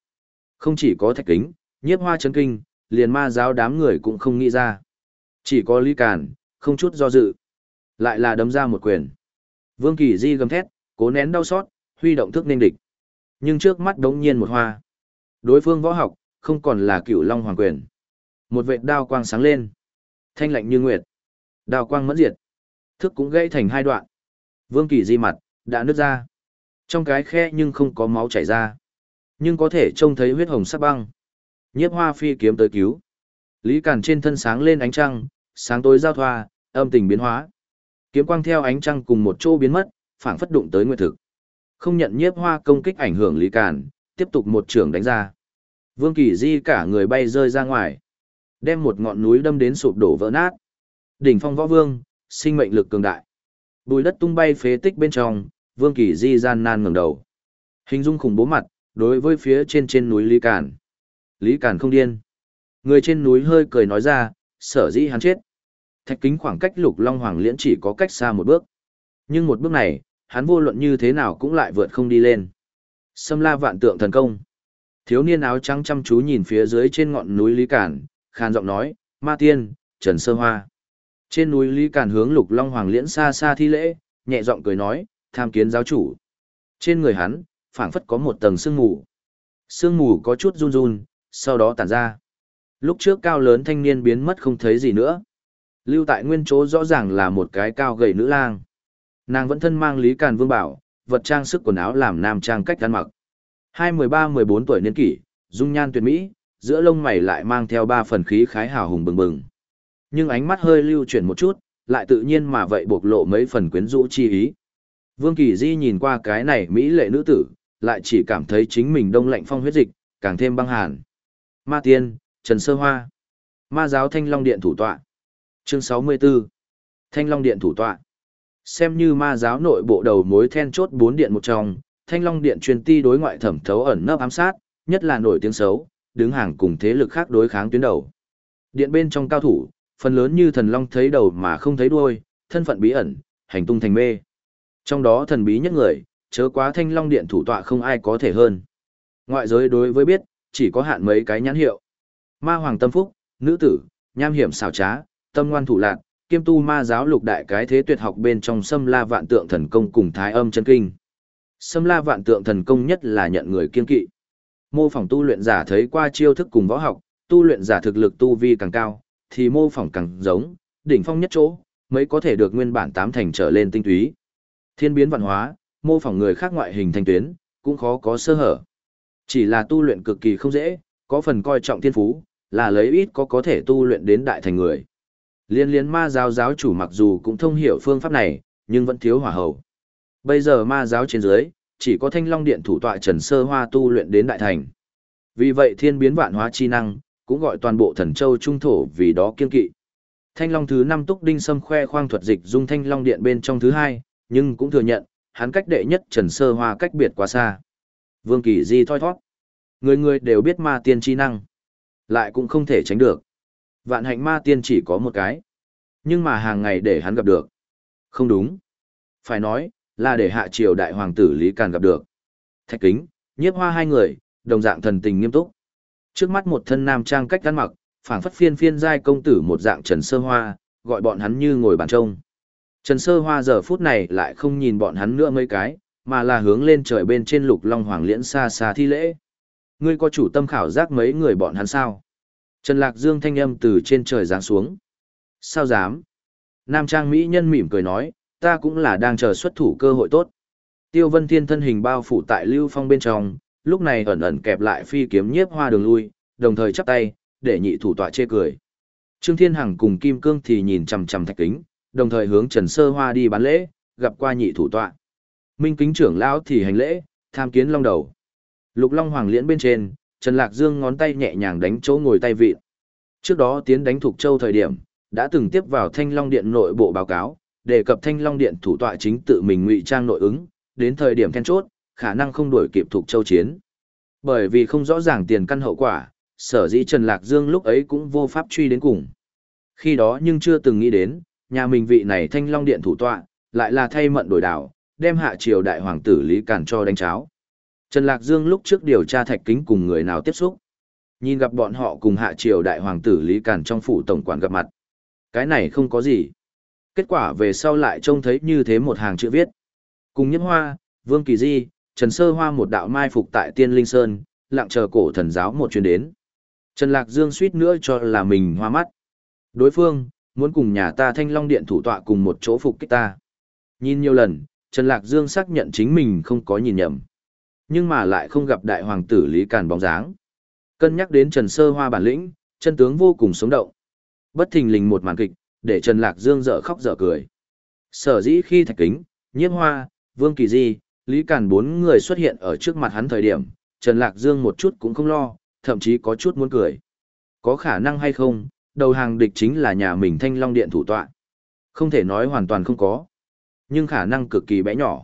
Không chỉ có thạch kính, nhiếp hoa chấn kinh, liền ma giáo đám người cũng không nghĩ ra. Chỉ có Lý Cản, không chút do dự. Lại là đấm ra một quyền. Vương Kỳ Di gầm thét, cố nén đau xót, huy động thức nên địch. Nhưng trước mắt đống nhiên một hoa. Đối phương võ học, không còn là cửu long hoàng quyền. Một vệt đao quang sáng lên. Thanh lạnh như nguyệt. đào quang mẫn diệt. Thức cũng gãy thành hai đoạn. Vương Kỳ Di mặt, đã nứt ra. Trong cái khe nhưng không có máu chảy ra. Nhưng có thể trông thấy huyết hồng sắc băng. Nhiếp hoa phi kiếm tới cứu. Lý Cản trên thân sáng lên ánh trăng, sáng tối giao thoa, âm tình biến hóa. Kiếm quang theo ánh trăng cùng một chỗ biến mất, phảng phất đụng tới nguyệt thực. Không nhận nhiếp hoa công kích ảnh hưởng Lý Cản, tiếp tục một trường đánh ra. Vương Kỳ Di cả người bay rơi ra ngoài, đem một ngọn núi đâm đến sụp đổ vỡ nát. Đỉnh phong võ vương, sinh mệnh lực cường đại. Bùi đất tung bay phế tích bên trong, Vương Kỳ Di gian nan ngẩng đầu. Hình dung khủng bố mặt, đối với phía trên trên núi Lý Cản. Lý Cản không điên. Người trên núi hơi cười nói ra, sở dĩ hắn chết. Thạch kính khoảng cách lục long hoàng liễn chỉ có cách xa một bước. Nhưng một bước này, hắn vô luận như thế nào cũng lại vượt không đi lên. Xâm la vạn tượng thần công. Thiếu niên áo trắng chăm chú nhìn phía dưới trên ngọn núi Lý Cản, khàn giọng nói, Ma Tiên, Trần Sơ Hoa. Trên núi Lý Càn hướng lục long hoàng liễn xa xa thi lễ, nhẹ giọng cười nói, tham kiến giáo chủ. Trên người hắn, phảng phất có một tầng sương mù. Sương mù có chút run run, sau đó tản ra. Lúc trước cao lớn thanh niên biến mất không thấy gì nữa. Lưu tại nguyên chỗ rõ ràng là một cái cao gầy nữ lang. Nàng vẫn thân mang Lý Càn Vương Bảo, vật trang sức quần áo làm nam trang cách ăn mặc. Hai mười ba mười bốn tuổi niên kỷ, dung nhan tuyệt mỹ, giữa lông mày lại mang theo ba phần khí khái hào hùng bừng bừng. Nhưng ánh mắt hơi lưu chuyển một chút, lại tự nhiên mà vậy bộc lộ mấy phần quyến rũ chi ý. Vương Kỳ Di nhìn qua cái này mỹ lệ nữ tử, lại chỉ cảm thấy chính mình đông lạnh phong huyết dịch, càng thêm băng hàn. Ma Tiên, Trần Sơ Hoa. Ma giáo Thanh Long Điện thủ tọa. Chương 64. Thanh Long Điện thủ tọa. Xem như ma giáo nội bộ đầu mối then chốt bốn điện một trong, Thanh Long Điện truyền ti đối ngoại thẩm thấu ẩn nấp ám sát, nhất là nổi tiếng xấu, đứng hàng cùng thế lực khác đối kháng tuyến đầu. Điện bên trong cao thủ, phần lớn như thần long thấy đầu mà không thấy đuôi, thân phận bí ẩn, hành tung thành mê. Trong đó thần bí nhất người, chớ quá Thanh Long Điện thủ tọa không ai có thể hơn. Ngoại giới đối với biết, chỉ có hạn mấy cái nhãn hiệu. Ma Hoàng Tâm Phúc, nữ tử, nham hiểm xảo trá, tâm ngoan thủ lạc, kiêm tu ma giáo lục đại cái thế tuyệt học bên trong xâm la vạn tượng thần công cùng thái âm chân kinh. Xâm la vạn tượng thần công nhất là nhận người kiên kỵ. Mô phỏng tu luyện giả thấy qua chiêu thức cùng võ học, tu luyện giả thực lực tu vi càng cao, thì mô phỏng càng giống, đỉnh phong nhất chỗ, mới có thể được nguyên bản tám thành trở lên tinh túy. Thiên biến văn hóa, mô phỏng người khác ngoại hình thành tuyến, cũng khó có sơ hở. Chỉ là tu luyện cực kỳ không dễ, có phần coi trọng thiên phú, là lấy ít có có thể tu luyện đến đại thành người. Liên liên ma giáo giáo chủ mặc dù cũng thông hiểu phương pháp này, nhưng vẫn thiếu hỏa hậu. Bây giờ ma giáo trên dưới, chỉ có thanh long điện thủ tọa Trần Sơ Hoa tu luyện đến đại thành. Vì vậy thiên biến vạn hóa chi năng, cũng gọi toàn bộ thần châu trung thổ vì đó kiên kỵ. Thanh long thứ năm túc đinh sâm khoe khoang thuật dịch dung thanh long điện bên trong thứ hai, nhưng cũng thừa nhận, hắn cách đệ nhất Trần Sơ Hoa cách biệt quá xa. Vương Kỳ Di thoi thoát. Người người đều biết ma tiên chi năng. Lại cũng không thể tránh được. Vạn hạnh ma tiên chỉ có một cái. Nhưng mà hàng ngày để hắn gặp được. Không đúng. Phải nói, là để hạ triều đại hoàng tử Lý Càn gặp được. Thạch kính, nhiếp hoa hai người, đồng dạng thần tình nghiêm túc. Trước mắt một thân nam trang cách ăn mặc, phảng phất phiên phiên giai công tử một dạng trần sơ hoa, gọi bọn hắn như ngồi bàn trông. Trần sơ hoa giờ phút này lại không nhìn bọn hắn nữa mấy cái, mà là hướng lên trời bên trên lục long hoàng liễn xa xa thi lễ. Ngươi có chủ tâm khảo giác mấy người bọn hắn sao? Trần Lạc Dương thanh âm từ trên trời giáng xuống. Sao dám? Nam Trang Mỹ nhân mỉm cười nói, ta cũng là đang chờ xuất thủ cơ hội tốt. Tiêu Vân Thiên thân hình bao phủ tại Lưu Phong bên trong, lúc này ẩn ẩn kẹp lại phi kiếm nhiếp hoa đường lui, đồng thời chắp tay, để nhị thủ tọa chê cười. Trương Thiên Hằng cùng Kim Cương thì nhìn chằm chằm thạch kính, đồng thời hướng Trần Sơ Hoa đi bán lễ, gặp qua nhị thủ tọa. Minh kính trưởng lão thì hành lễ, tham kiến long đầu. Lục Long Hoàng liễn bên trên, Trần Lạc Dương ngón tay nhẹ nhàng đánh chỗ ngồi tay vị. Trước đó tiến đánh Thục Châu thời điểm, đã từng tiếp vào Thanh Long Điện nội bộ báo cáo, đề cập Thanh Long Điện thủ tọa chính tự mình ngụy trang nội ứng, đến thời điểm then chốt, khả năng không đuổi kịp Thục Châu chiến. Bởi vì không rõ ràng tiền căn hậu quả, sở dĩ Trần Lạc Dương lúc ấy cũng vô pháp truy đến cùng. Khi đó nhưng chưa từng nghĩ đến, nhà mình vị này Thanh Long Điện thủ tọa, lại là thay mận đổi đảo, đem hạ triều đại hoàng tử Lý Cản cho đánh cháo. Trần Lạc Dương lúc trước điều tra thạch kính cùng người nào tiếp xúc. Nhìn gặp bọn họ cùng hạ triều đại hoàng tử Lý Càn trong phủ tổng quản gặp mặt. Cái này không có gì. Kết quả về sau lại trông thấy như thế một hàng chữ viết. Cùng nhiễm hoa, Vương Kỳ Di, Trần Sơ Hoa một đạo mai phục tại Tiên Linh Sơn, lặng chờ cổ thần giáo một chuyến đến. Trần Lạc Dương suýt nữa cho là mình hoa mắt. Đối phương, muốn cùng nhà ta thanh long điện thủ tọa cùng một chỗ phục kích ta. Nhìn nhiều lần, Trần Lạc Dương xác nhận chính mình không có nhìn nhầm nhưng mà lại không gặp đại hoàng tử Lý Càn bóng dáng. Cân nhắc đến Trần Sơ Hoa bản lĩnh, chân tướng vô cùng sống động. Bất thình lình một màn kịch, để Trần Lạc Dương dở khóc dở cười. Sở dĩ khi Thạch Kính, Nhiếp Hoa, Vương Kỳ Di, Lý Càn bốn người xuất hiện ở trước mặt hắn thời điểm, Trần Lạc Dương một chút cũng không lo, thậm chí có chút muốn cười. Có khả năng hay không, đầu hàng địch chính là nhà mình Thanh Long Điện thủ tọa. Không thể nói hoàn toàn không có, nhưng khả năng cực kỳ bé nhỏ.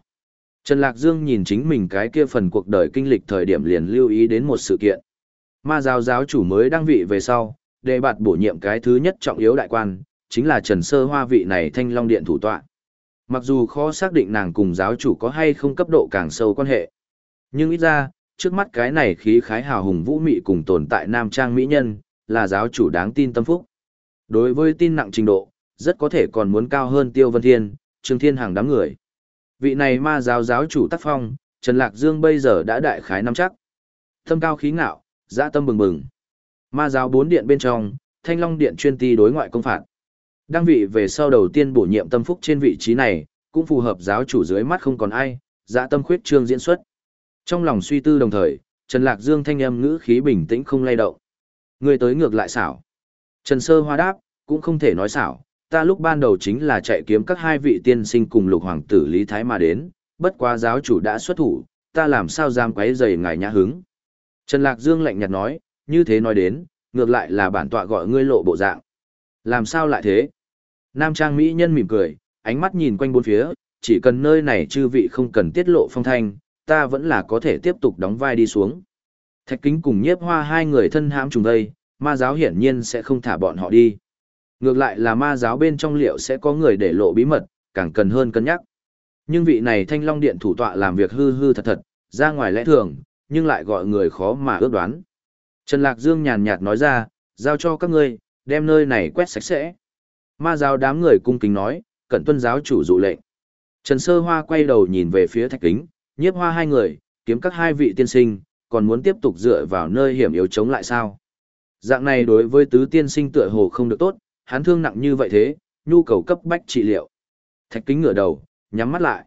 Trần Lạc Dương nhìn chính mình cái kia phần cuộc đời kinh lịch thời điểm liền lưu ý đến một sự kiện. Ma giáo giáo chủ mới đăng vị về sau, đề bạt bổ nhiệm cái thứ nhất trọng yếu đại quan, chính là Trần Sơ Hoa vị này thanh long điện thủ tọa. Mặc dù khó xác định nàng cùng giáo chủ có hay không cấp độ càng sâu quan hệ. Nhưng ít ra, trước mắt cái này khí khái hào hùng vũ mị cùng tồn tại nam trang mỹ nhân, là giáo chủ đáng tin tâm phúc. Đối với tin nặng trình độ, rất có thể còn muốn cao hơn Tiêu Vân Thiên, Trương Thiên Hàng đám người. Vị này ma giáo giáo chủ tác phong, Trần Lạc Dương bây giờ đã đại khái nắm chắc. Thâm cao khí ngạo, dã tâm bừng bừng. Ma giáo bốn điện bên trong, Thanh Long điện chuyên ti đối ngoại công phạt. Đăng vị về sau đầu tiên bổ nhiệm tâm phúc trên vị trí này, cũng phù hợp giáo chủ dưới mắt không còn ai, dạ tâm khuyết trương diễn xuất. Trong lòng suy tư đồng thời, Trần Lạc Dương thanh âm ngữ khí bình tĩnh không lay động. Người tới ngược lại xảo. Trần Sơ Hoa đáp, cũng không thể nói xảo, ta lúc ban đầu chính là chạy kiếm các hai vị tiên sinh cùng lục hoàng tử Lý Thái mà đến, bất quá giáo chủ đã xuất thủ, ta làm sao dám quấy rầy ngài nhã hứng. Trần Lạc Dương lạnh nhạt nói, như thế nói đến, ngược lại là bản tọa gọi ngươi lộ bộ dạng. Làm sao lại thế? Nam Trang Mỹ nhân mỉm cười, ánh mắt nhìn quanh bốn phía, chỉ cần nơi này chư vị không cần tiết lộ phong thanh, ta vẫn là có thể tiếp tục đóng vai đi xuống. Thạch kính cùng nhiếp hoa hai người thân hãm trùng đây, ma giáo hiển nhiên sẽ không thả bọn họ đi. Ngược lại là ma giáo bên trong liệu sẽ có người để lộ bí mật, càng cần hơn cân nhắc. Nhưng vị này thanh long điện thủ tọa làm việc hư hư thật thật, ra ngoài lẽ thường, nhưng lại gọi người khó mà ước đoán. Trần Lạc Dương nhàn nhạt nói ra, giao cho các ngươi, đem nơi này quét sạch sẽ. Ma giáo đám người cung kính nói, cẩn tuân giáo chủ dụ lệnh. Trần Sơ Hoa quay đầu nhìn về phía thạch kính, Nhiếp hoa hai người, kiếm các hai vị tiên sinh, còn muốn tiếp tục dựa vào nơi hiểm yếu chống lại sao? Dạng này đối với tứ tiên sinh tựa hồ không được tốt, hắn thương nặng như vậy thế, nhu cầu cấp bách trị liệu. Thạch kính ngửa đầu, nhắm mắt lại.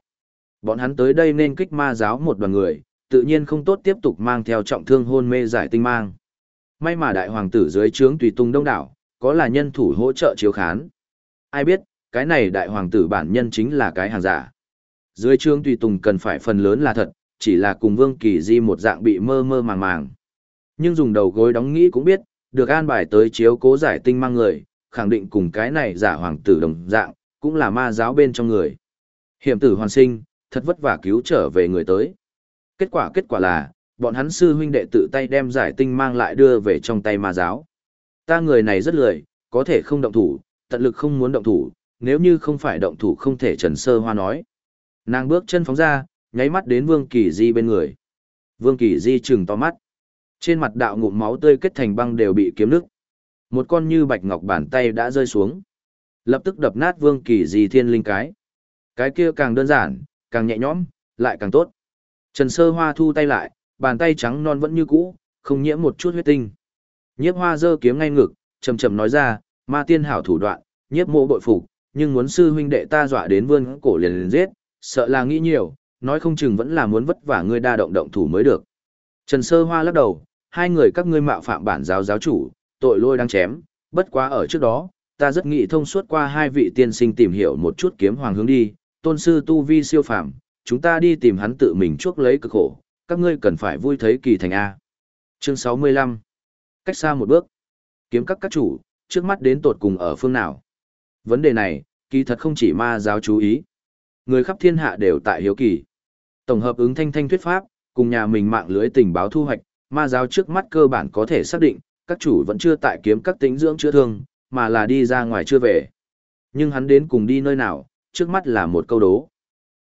Bọn hắn tới đây nên kích ma giáo một đoàn người, tự nhiên không tốt tiếp tục mang theo trọng thương hôn mê giải tinh mang. May mà đại hoàng tử dưới trướng tùy tung đông đảo, có là nhân thủ hỗ trợ chiếu khán. Ai biết, cái này đại hoàng tử bản nhân chính là cái hàng giả. Dưới trương tùy tùng cần phải phần lớn là thật, chỉ là cùng vương kỳ di một dạng bị mơ mơ màng màng. Nhưng dùng đầu gối đóng nghĩ cũng biết, được an bài tới chiếu cố giải tinh mang người, khẳng định cùng cái này giả hoàng tử đồng dạng, cũng là ma giáo bên trong người. Hiểm tử hoàn sinh, thật vất vả cứu trở về người tới. Kết quả kết quả là, bọn hắn sư huynh đệ tự tay đem giải tinh mang lại đưa về trong tay ma giáo. Ta người này rất lười, có thể không động thủ, tận lực không muốn động thủ, nếu như không phải động thủ không thể trần sơ hoa nói. Nàng bước chân phóng ra, nháy mắt đến Vương Kỳ Di bên người. Vương Kỳ Di trừng to mắt. Trên mặt đạo ngụm máu tươi kết thành băng đều bị kiếm nước. Một con như bạch ngọc bàn tay đã rơi xuống. Lập tức đập nát Vương Kỳ Di thiên linh cái. Cái kia càng đơn giản, càng nhẹ nhõm, lại càng tốt. Trần Sơ Hoa thu tay lại, bàn tay trắng non vẫn như cũ, không nhiễm một chút huyết tinh. Nhiếp Hoa giơ kiếm ngay ngực, chậm chậm nói ra, ma tiên hảo thủ đoạn, nhiếp mộ bội phục, nhưng muốn sư huynh đệ ta dọa đến vươn cổ liền liền giết, sợ là nghĩ nhiều, nói không chừng vẫn là muốn vất vả ngươi đa động động thủ mới được. Trần Sơ Hoa lắc đầu, hai người các ngươi mạo phạm bản giáo giáo chủ, tội lôi đang chém, bất quá ở trước đó, ta rất nghĩ thông suốt qua hai vị tiên sinh tìm hiểu một chút kiếm hoàng hướng đi, tôn sư tu vi siêu phàm, chúng ta đi tìm hắn tự mình chuốc lấy cực khổ, các ngươi cần phải vui thấy kỳ thành A. Chương 65 Cách xa một bước, kiếm các các chủ, trước mắt đến tột cùng ở phương nào. Vấn đề này, kỳ thật không chỉ ma giáo chú ý. Người khắp thiên hạ đều tại hiếu kỳ. Tổng hợp ứng thanh thanh thuyết pháp, cùng nhà mình mạng lưới tình báo thu hoạch, ma giáo trước mắt cơ bản có thể xác định, các chủ vẫn chưa tại kiếm các tính dưỡng chữa thương, mà là đi ra ngoài chưa về. Nhưng hắn đến cùng đi nơi nào, trước mắt là một câu đố.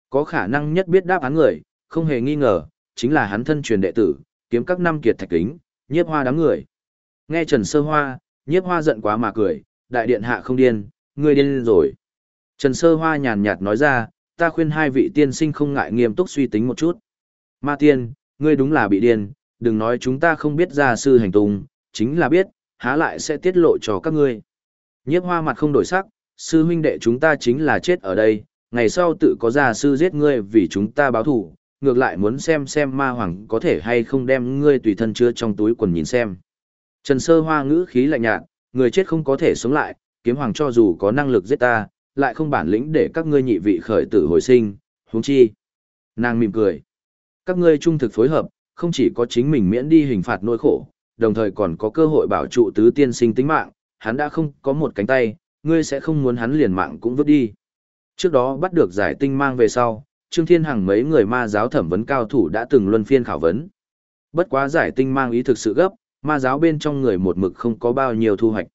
Có khả năng nhất biết đáp án người, không hề nghi ngờ, chính là hắn thân truyền đệ tử, kiếm các năm kiệt thạch kính, nhiếp hoa đám người. Nghe Trần Sơ Hoa, nhiếp hoa giận quá mà cười, đại điện hạ không điên, ngươi điên rồi. Trần Sơ Hoa nhàn nhạt nói ra, ta khuyên hai vị tiên sinh không ngại nghiêm túc suy tính một chút. Ma tiên, ngươi đúng là bị điên, đừng nói chúng ta không biết gia sư hành tung, chính là biết, há lại sẽ tiết lộ cho các ngươi. Nhiếp hoa mặt không đổi sắc, sư huynh đệ chúng ta chính là chết ở đây, ngày sau tự có gia sư giết ngươi vì chúng ta báo thù, ngược lại muốn xem xem ma hoàng có thể hay không đem ngươi tùy thân chứa trong túi quần nhìn xem. Trần sơ hoa ngữ khí lạnh nhạt, người chết không có thể sống lại, kiếm hoàng cho dù có năng lực giết ta, lại không bản lĩnh để các ngươi nhị vị khởi tử hồi sinh, huống chi. Nàng mỉm cười. Các ngươi trung thực phối hợp, không chỉ có chính mình miễn đi hình phạt nỗi khổ, đồng thời còn có cơ hội bảo trụ tứ tiên sinh tính mạng, hắn đã không có một cánh tay, ngươi sẽ không muốn hắn liền mạng cũng vứt đi. Trước đó bắt được giải tinh mang về sau, Trương Thiên Hằng mấy người ma giáo thẩm vấn cao thủ đã từng luân phiên khảo vấn. Bất quá giải tinh mang ý thực sự gấp, ma giáo bên trong người một mực không có bao nhiêu thu hoạch.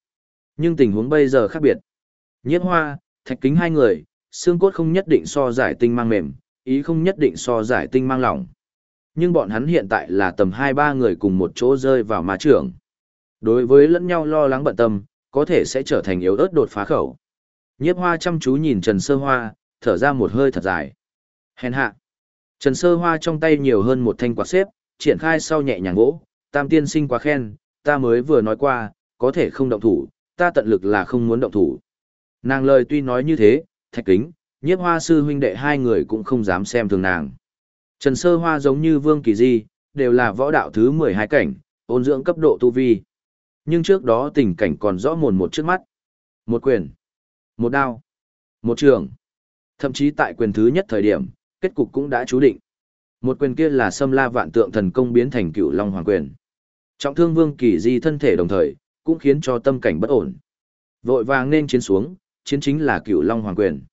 Nhưng tình huống bây giờ khác biệt. Nhiếp hoa, thạch kính hai người, xương cốt không nhất định so giải tinh mang mềm, ý không nhất định so giải tinh mang lỏng. Nhưng bọn hắn hiện tại là tầm hai ba người cùng một chỗ rơi vào ma trưởng. Đối với lẫn nhau lo lắng bận tâm, có thể sẽ trở thành yếu ớt đột phá khẩu. Nhiếp hoa chăm chú nhìn Trần Sơ Hoa, thở ra một hơi thật dài. Hèn hạ. Trần Sơ Hoa trong tay nhiều hơn một thanh quạt xếp, triển khai sau nhẹ nhàng gỗ, tam tiên sinh quá khen, ta mới vừa nói qua, có thể không động thủ, ta tận lực là không muốn động thủ. Nàng lời tuy nói như thế, thạch kính, nhiếp hoa sư huynh đệ hai người cũng không dám xem thường nàng. Trần Sơ Hoa giống như Vương Kỳ Di, đều là võ đạo thứ 12 cảnh, ôn dưỡng cấp độ tu vi. Nhưng trước đó tình cảnh còn rõ mồn một trước mắt. Một quyền, một đao, một trường. Thậm chí tại quyền thứ nhất thời điểm, kết cục cũng đã chú định. Một quyền kia là xâm la vạn tượng thần công biến thành cựu long hoàng quyền. Trọng thương Vương Kỳ Di thân thể đồng thời, cũng khiến cho tâm cảnh bất ổn. Vội vàng nên chiến xuống, chiến chính là cửu long hoàng quyền.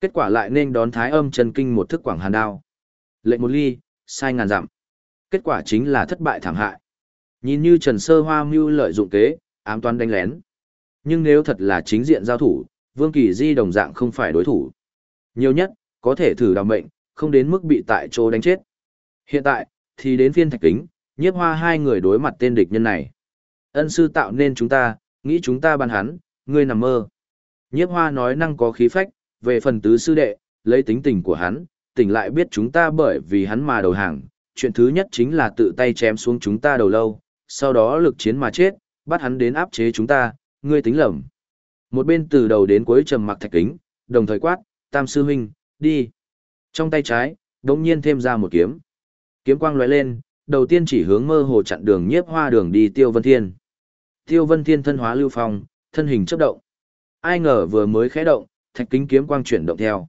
Kết quả lại nên đón thái âm chân kinh một thức quảng hàn đao. Lệnh một ly, sai ngàn dặm. Kết quả chính là thất bại thảm hại. Nhìn như Trần Sơ Hoa mưu lợi dụng kế, ám toán đánh lén. Nhưng nếu thật là chính diện giao thủ, Vương Kỳ Di đồng dạng không phải đối thủ. Nhiều nhất, có thể thử đào mệnh, không đến mức bị tại chỗ đánh chết. Hiện tại, thì đến phiên thạch kính, nhiếp hoa hai người đối mặt tên địch nhân này. Ân sư tạo nên chúng ta, nghĩ chúng ta ban hắn, ngươi nằm mơ. Nhiếp hoa nói năng có khí phách, về phần tứ sư đệ, lấy tính tình của hắn, tỉnh lại biết chúng ta bởi vì hắn mà đầu hàng, chuyện thứ nhất chính là tự tay chém xuống chúng ta đầu lâu, sau đó lực chiến mà chết, bắt hắn đến áp chế chúng ta, ngươi tính lầm. Một bên từ đầu đến cuối trầm mặc thạch kính, đồng thời quát, tam sư huynh, đi. Trong tay trái, đống nhiên thêm ra một kiếm. Kiếm quang lóe lên, đầu tiên chỉ hướng mơ hồ chặn đường nhiếp hoa đường đi Tiêu Vân Thiên. Tiêu Vân Thiên thân hóa lưu phong, thân hình chấp động. Ai ngờ vừa mới khẽ động, thạch kính kiếm quang chuyển động theo.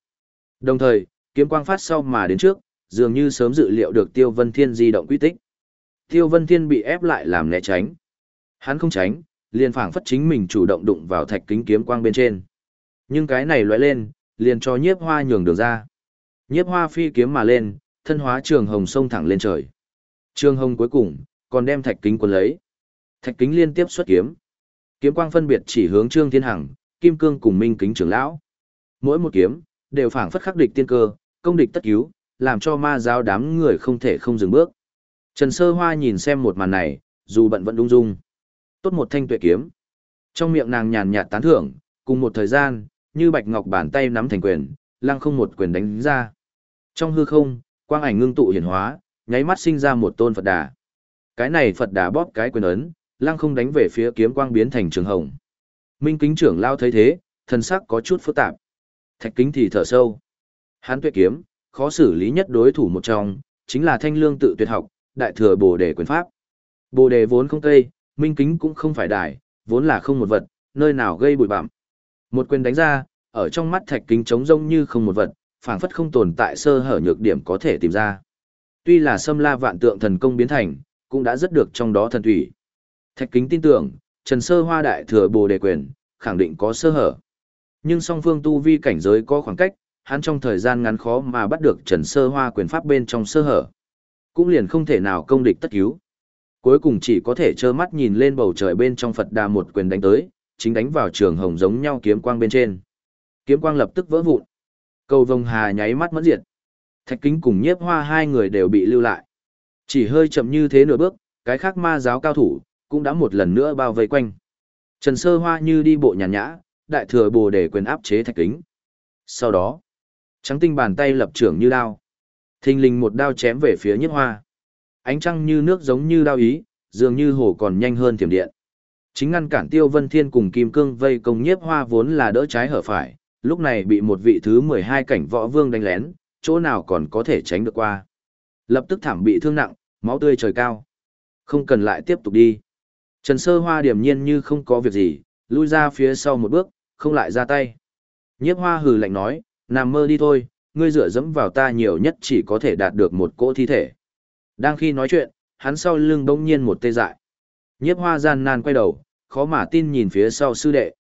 Đồng thời, kiếm quang phát sau mà đến trước, dường như sớm dự liệu được Tiêu Vân Thiên di động quy tích. Tiêu Vân Thiên bị ép lại làm né tránh. Hắn không tránh, liền phảng phất chính mình chủ động đụng vào thạch kính kiếm quang bên trên. Nhưng cái này lóe lên, liền cho nhiếp hoa nhường đường ra. Nhiếp hoa phi kiếm mà lên, thân hóa trường hồng sông thẳng lên trời. Trương hồng cuối cùng, còn đem thạch kính quân lấy. Thạch kính liên tiếp xuất kiếm. Kiếm quang phân biệt chỉ hướng Trương Thiên Hằng, Kim Cương cùng Minh Kính trưởng lão. Mỗi một kiếm, đều phảng phất khắc địch tiên cơ, công địch tất cứu, làm cho ma giáo đám người không thể không dừng bước. Trần Sơ Hoa nhìn xem một màn này, dù bận vẫn đung dung. Tốt một thanh tuệ kiếm. Trong miệng nàng nhàn nhạt tán thưởng, cùng một thời gian, như bạch ngọc bàn tay nắm thành quyền, lăng không một quyền đánh ra. Trong hư không, quang ảnh ngưng tụ hiển hóa, nháy mắt sinh ra một tôn Phật Đà. Cái này Phật Đà bóp cái quyền ấn, lăng không đánh về phía kiếm quang biến thành trường hồng. Minh kính trưởng lao thấy thế, thần sắc có chút phức tạp. Thạch kính thì thở sâu. Hán tuyệt kiếm, khó xử lý nhất đối thủ một trong, chính là thanh lương tự tuyệt học, đại thừa bồ đề quyền pháp. Bồ đề vốn không cây, minh kính cũng không phải đài, vốn là không một vật, nơi nào gây bụi bặm. Một quyền đánh ra, ở trong mắt thạch kính trống rông như không một vật, phảng phất không tồn tại sơ hở nhược điểm có thể tìm ra. Tuy là xâm la vạn tượng thần công biến thành, cũng đã rất được trong đó thần thủy. Thạch kính tin tưởng, Trần Sơ Hoa đại thừa bồ đề quyền, khẳng định có sơ hở. Nhưng song phương tu vi cảnh giới có khoảng cách, hắn trong thời gian ngắn khó mà bắt được Trần Sơ Hoa quyền pháp bên trong sơ hở. Cũng liền không thể nào công địch tất cứu. Cuối cùng chỉ có thể trơ mắt nhìn lên bầu trời bên trong Phật đà một quyền đánh tới, chính đánh vào trường hồng giống nhau kiếm quang bên trên. Kiếm quang lập tức vỡ vụn. Cầu vồng hà nháy mắt mất diệt. Thạch kính cùng nhiếp hoa hai người đều bị lưu lại. Chỉ hơi chậm như thế nửa bước, cái khác ma giáo cao thủ, cũng đã một lần nữa bao vây quanh. Trần Sơ Hoa như đi bộ nhàn nhã, đại thừa bồ để quyền áp chế thạch kính. Sau đó, trắng tinh bàn tay lập trưởng như đao. Thình lình một đao chém về phía nhiếp hoa. Ánh trăng như nước giống như đao ý, dường như hồ còn nhanh hơn thiểm điện. Chính ngăn cản Tiêu Vân Thiên cùng Kim Cương vây công nhiếp hoa vốn là đỡ trái hở phải, lúc này bị một vị thứ 12 cảnh võ vương đánh lén, chỗ nào còn có thể tránh được qua. Lập tức thảm bị thương nặng, máu tươi trời cao. Không cần lại tiếp tục đi. Trần Sơ Hoa điểm nhiên như không có việc gì, lui ra phía sau một bước, không lại ra tay. Nhiếp hoa hừ lạnh nói, nằm mơ đi thôi, ngươi dựa dẫm vào ta nhiều nhất chỉ có thể đạt được một cỗ thi thể. Đang khi nói chuyện, hắn sau lưng bỗng nhiên một tê dại. Nhiếp hoa gian nan quay đầu, khó mà tin nhìn phía sau sư đệ.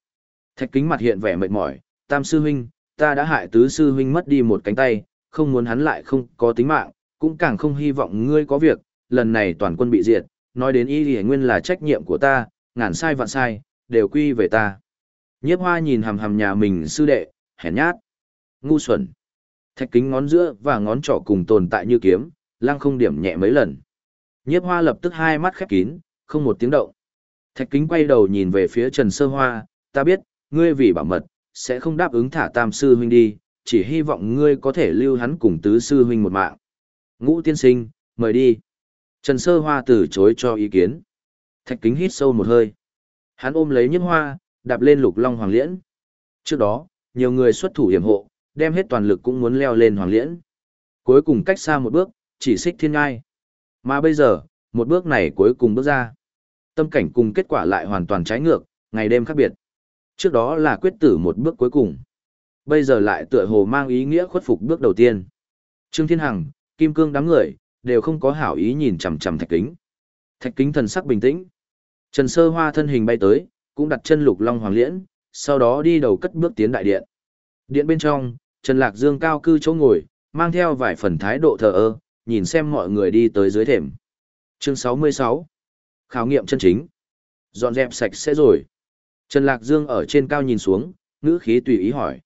Thạch kính mặt hiện vẻ mệt mỏi, tam sư huynh, ta đã hại tứ sư huynh mất đi một cánh tay, không muốn hắn lại không có tính mạng, cũng càng không hy vọng ngươi có việc, lần này toàn quân bị diệt, nói đến y thì nguyên là trách nhiệm của ta, ngàn sai vạn sai, đều quy về ta. Nhiếp hoa nhìn hầm hầm nhà mình sư đệ, hèn nhát, ngu xuẩn. Thạch kính ngón giữa và ngón trỏ cùng tồn tại như kiếm, lăng không điểm nhẹ mấy lần. Nhiếp hoa lập tức hai mắt khép kín, không một tiếng động. Thạch kính quay đầu nhìn về phía Trần Sơ Hoa, ta biết, ngươi vì bảo mật, sẽ không đáp ứng thả tam sư huynh đi, chỉ hy vọng ngươi có thể lưu hắn cùng tứ sư huynh một mạng. Ngũ tiên sinh, mời đi. Trần Sơ Hoa từ chối cho ý kiến. Thạch kính hít sâu một hơi. Hắn ôm lấy nhiếp hoa, đạp lên lục long hoàng liễn. Trước đó, nhiều người xuất thủ hiểm hộ, đem hết toàn lực cũng muốn leo lên hoàng liễn. Cuối cùng cách xa một bước, chỉ xích thiên ngai. Mà bây giờ, một bước này cuối cùng bước ra. Tâm cảnh cùng kết quả lại hoàn toàn trái ngược, ngày đêm khác biệt. Trước đó là quyết tử một bước cuối cùng. Bây giờ lại tựa hồ mang ý nghĩa khuất phục bước đầu tiên. Trương Thiên Hằng, Kim Cương đám người, đều không có hảo ý nhìn chằm chằm thạch kính. Thạch kính thần sắc bình tĩnh. Trần Sơ Hoa thân hình bay tới, cũng đặt chân lục long hoàng liễn, sau đó đi đầu cất bước tiến đại điện. Điện bên trong, Trần Lạc Dương cao cư chỗ ngồi, mang theo vài phần thái độ thờ ơ, nhìn xem mọi người đi tới dưới thềm. Chương 66 Khảo nghiệm chân chính Dọn dẹp sạch sẽ rồi. Trần Lạc Dương ở trên cao nhìn xuống, ngữ khí tùy ý hỏi.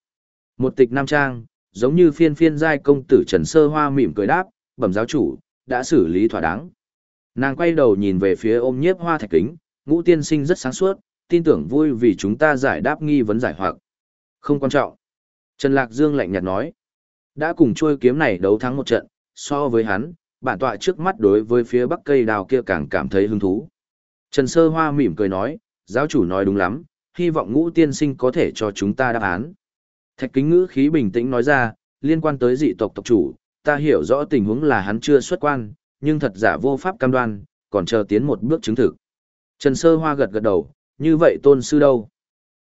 Một tịch nam trang, giống như phiên phiên giai công tử Trần Sơ Hoa mỉm cười đáp, bẩm giáo chủ, đã xử lý thỏa đáng. Nàng quay đầu nhìn về phía ôm nhiếp hoa thạch kính, ngũ tiên sinh rất sáng suốt, tin tưởng vui vì chúng ta giải đáp nghi vấn giải hoặc. Không quan trọng. Trần Lạc Dương lạnh nhạt nói. Đã cùng trôi kiếm này đấu thắng một trận, so với hắn, bản tọa trước mắt đối với phía bắc cây đào kia càng cảm thấy hứng thú. Trần Sơ Hoa mỉm cười nói, giáo chủ nói đúng lắm, hy vọng ngũ tiên sinh có thể cho chúng ta đáp án. Thạch kính ngữ khí bình tĩnh nói ra, liên quan tới dị tộc tộc chủ, ta hiểu rõ tình huống là hắn chưa xuất quan, nhưng thật giả vô pháp cam đoan, còn chờ tiến một bước chứng thực. Trần Sơ Hoa gật gật đầu, như vậy tôn sư đâu?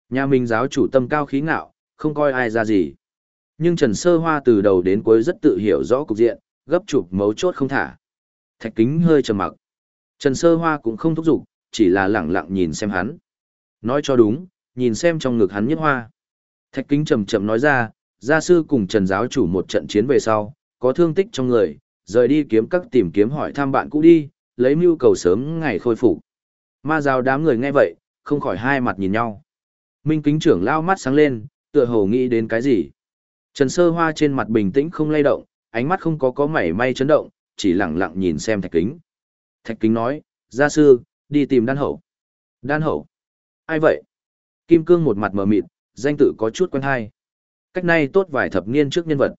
Nhà mình giáo chủ tâm cao khí ngạo, không coi ai ra gì. Nhưng Trần Sơ Hoa từ đầu đến cuối rất tự hiểu rõ cục diện, gấp chụp mấu chốt không thả. Thạch kính hơi trầm mặc. Trần Sơ Hoa cũng không thúc giục, chỉ là lẳng lặng nhìn xem hắn. Nói cho đúng, nhìn xem trong ngực hắn nhất hoa. Thạch kính chậm chậm nói ra, gia sư cùng Trần giáo chủ một trận chiến về sau, có thương tích trong người, rời đi kiếm các tìm kiếm hỏi thăm bạn cũ đi, lấy mưu cầu sớm ngày khôi phục. Ma giáo đám người nghe vậy, không khỏi hai mặt nhìn nhau. Minh kính trưởng lao mắt sáng lên, tựa hồ nghĩ đến cái gì. Trần Sơ Hoa trên mặt bình tĩnh không lay động, ánh mắt không có có mảy may chấn động, chỉ lặng lặng nhìn xem Thạch Kính. Thạch Kính nói, gia sư, đi tìm đan hậu. Đan hậu? Ai vậy? Kim Cương một mặt mờ mịt, danh tự có chút quen hay. Cách nay tốt vài thập niên trước nhân vật.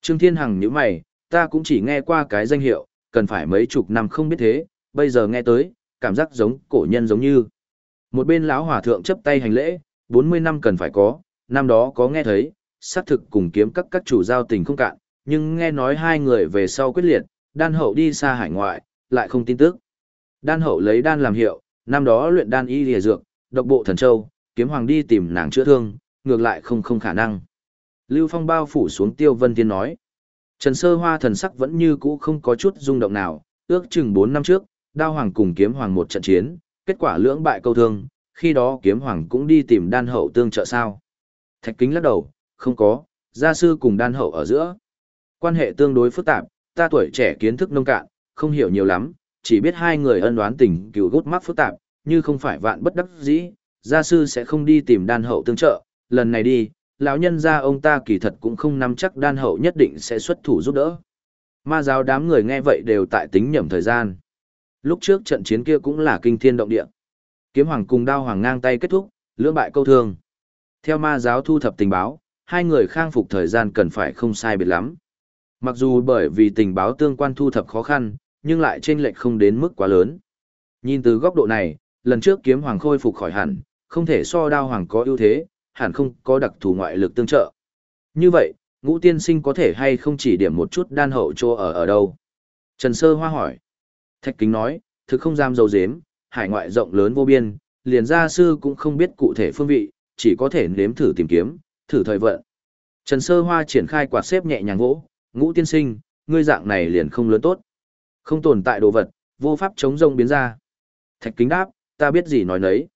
Trương Thiên Hằng nhíu mày, ta cũng chỉ nghe qua cái danh hiệu, cần phải mấy chục năm không biết thế, bây giờ nghe tới, cảm giác giống cổ nhân giống như. Một bên lão hòa thượng chấp tay hành lễ, 40 năm cần phải có, năm đó có nghe thấy, xác thực cùng kiếm các các chủ giao tình không cạn, nhưng nghe nói hai người về sau quyết liệt, đan hậu đi xa hải ngoại, lại không tin tức. Đan hậu lấy đan làm hiệu, năm đó luyện đan y lìa dược, độc bộ thần châu, kiếm hoàng đi tìm nàng chữa thương, ngược lại không không khả năng. Lưu Phong bao phủ xuống Tiêu Vân Thiên nói. Trần Sơ Hoa thần sắc vẫn như cũ không có chút rung động nào, ước chừng 4 năm trước, đao hoàng cùng kiếm hoàng một trận chiến, kết quả lưỡng bại câu thương, khi đó kiếm hoàng cũng đi tìm đan hậu tương trợ sao. Thạch kính lắc đầu, không có, gia sư cùng đan hậu ở giữa. Quan hệ tương đối phức tạp, ta tuổi trẻ kiến thức nông cạn, không hiểu nhiều lắm, chỉ biết hai người ân đoán tình cựu gút mắc phức tạp, như không phải vạn bất đắc dĩ, gia sư sẽ không đi tìm đan hậu tương trợ, lần này đi, lão nhân gia ông ta kỳ thật cũng không nắm chắc đan hậu nhất định sẽ xuất thủ giúp đỡ. Ma giáo đám người nghe vậy đều tại tính nhầm thời gian. Lúc trước trận chiến kia cũng là kinh thiên động địa. Kiếm hoàng cùng đao hoàng ngang tay kết thúc, lưỡng bại câu thương. Theo ma giáo thu thập tình báo, hai người khang phục thời gian cần phải không sai biệt lắm. Mặc dù bởi vì tình báo tương quan thu thập khó khăn, nhưng lại chênh lệch không đến mức quá lớn. Nhìn từ góc độ này, lần trước kiếm hoàng khôi phục khỏi hẳn, không thể so đao hoàng có ưu thế, hẳn không có đặc thù ngoại lực tương trợ. Như vậy, ngũ tiên sinh có thể hay không chỉ điểm một chút đan hậu chỗ ở ở đâu? Trần Sơ Hoa hỏi. Thạch Kính nói, thực không dám dầu dếm, hải ngoại rộng lớn vô biên, liền gia sư cũng không biết cụ thể phương vị, chỉ có thể nếm thử tìm kiếm, thử thời vận. Trần Sơ Hoa triển khai quạt xếp nhẹ nhàng gỗ, ngũ tiên sinh, ngươi dạng này liền không lớn tốt. Không tồn tại đồ vật, vô pháp chống rông biến ra. Thạch kính đáp, ta biết gì nói nấy.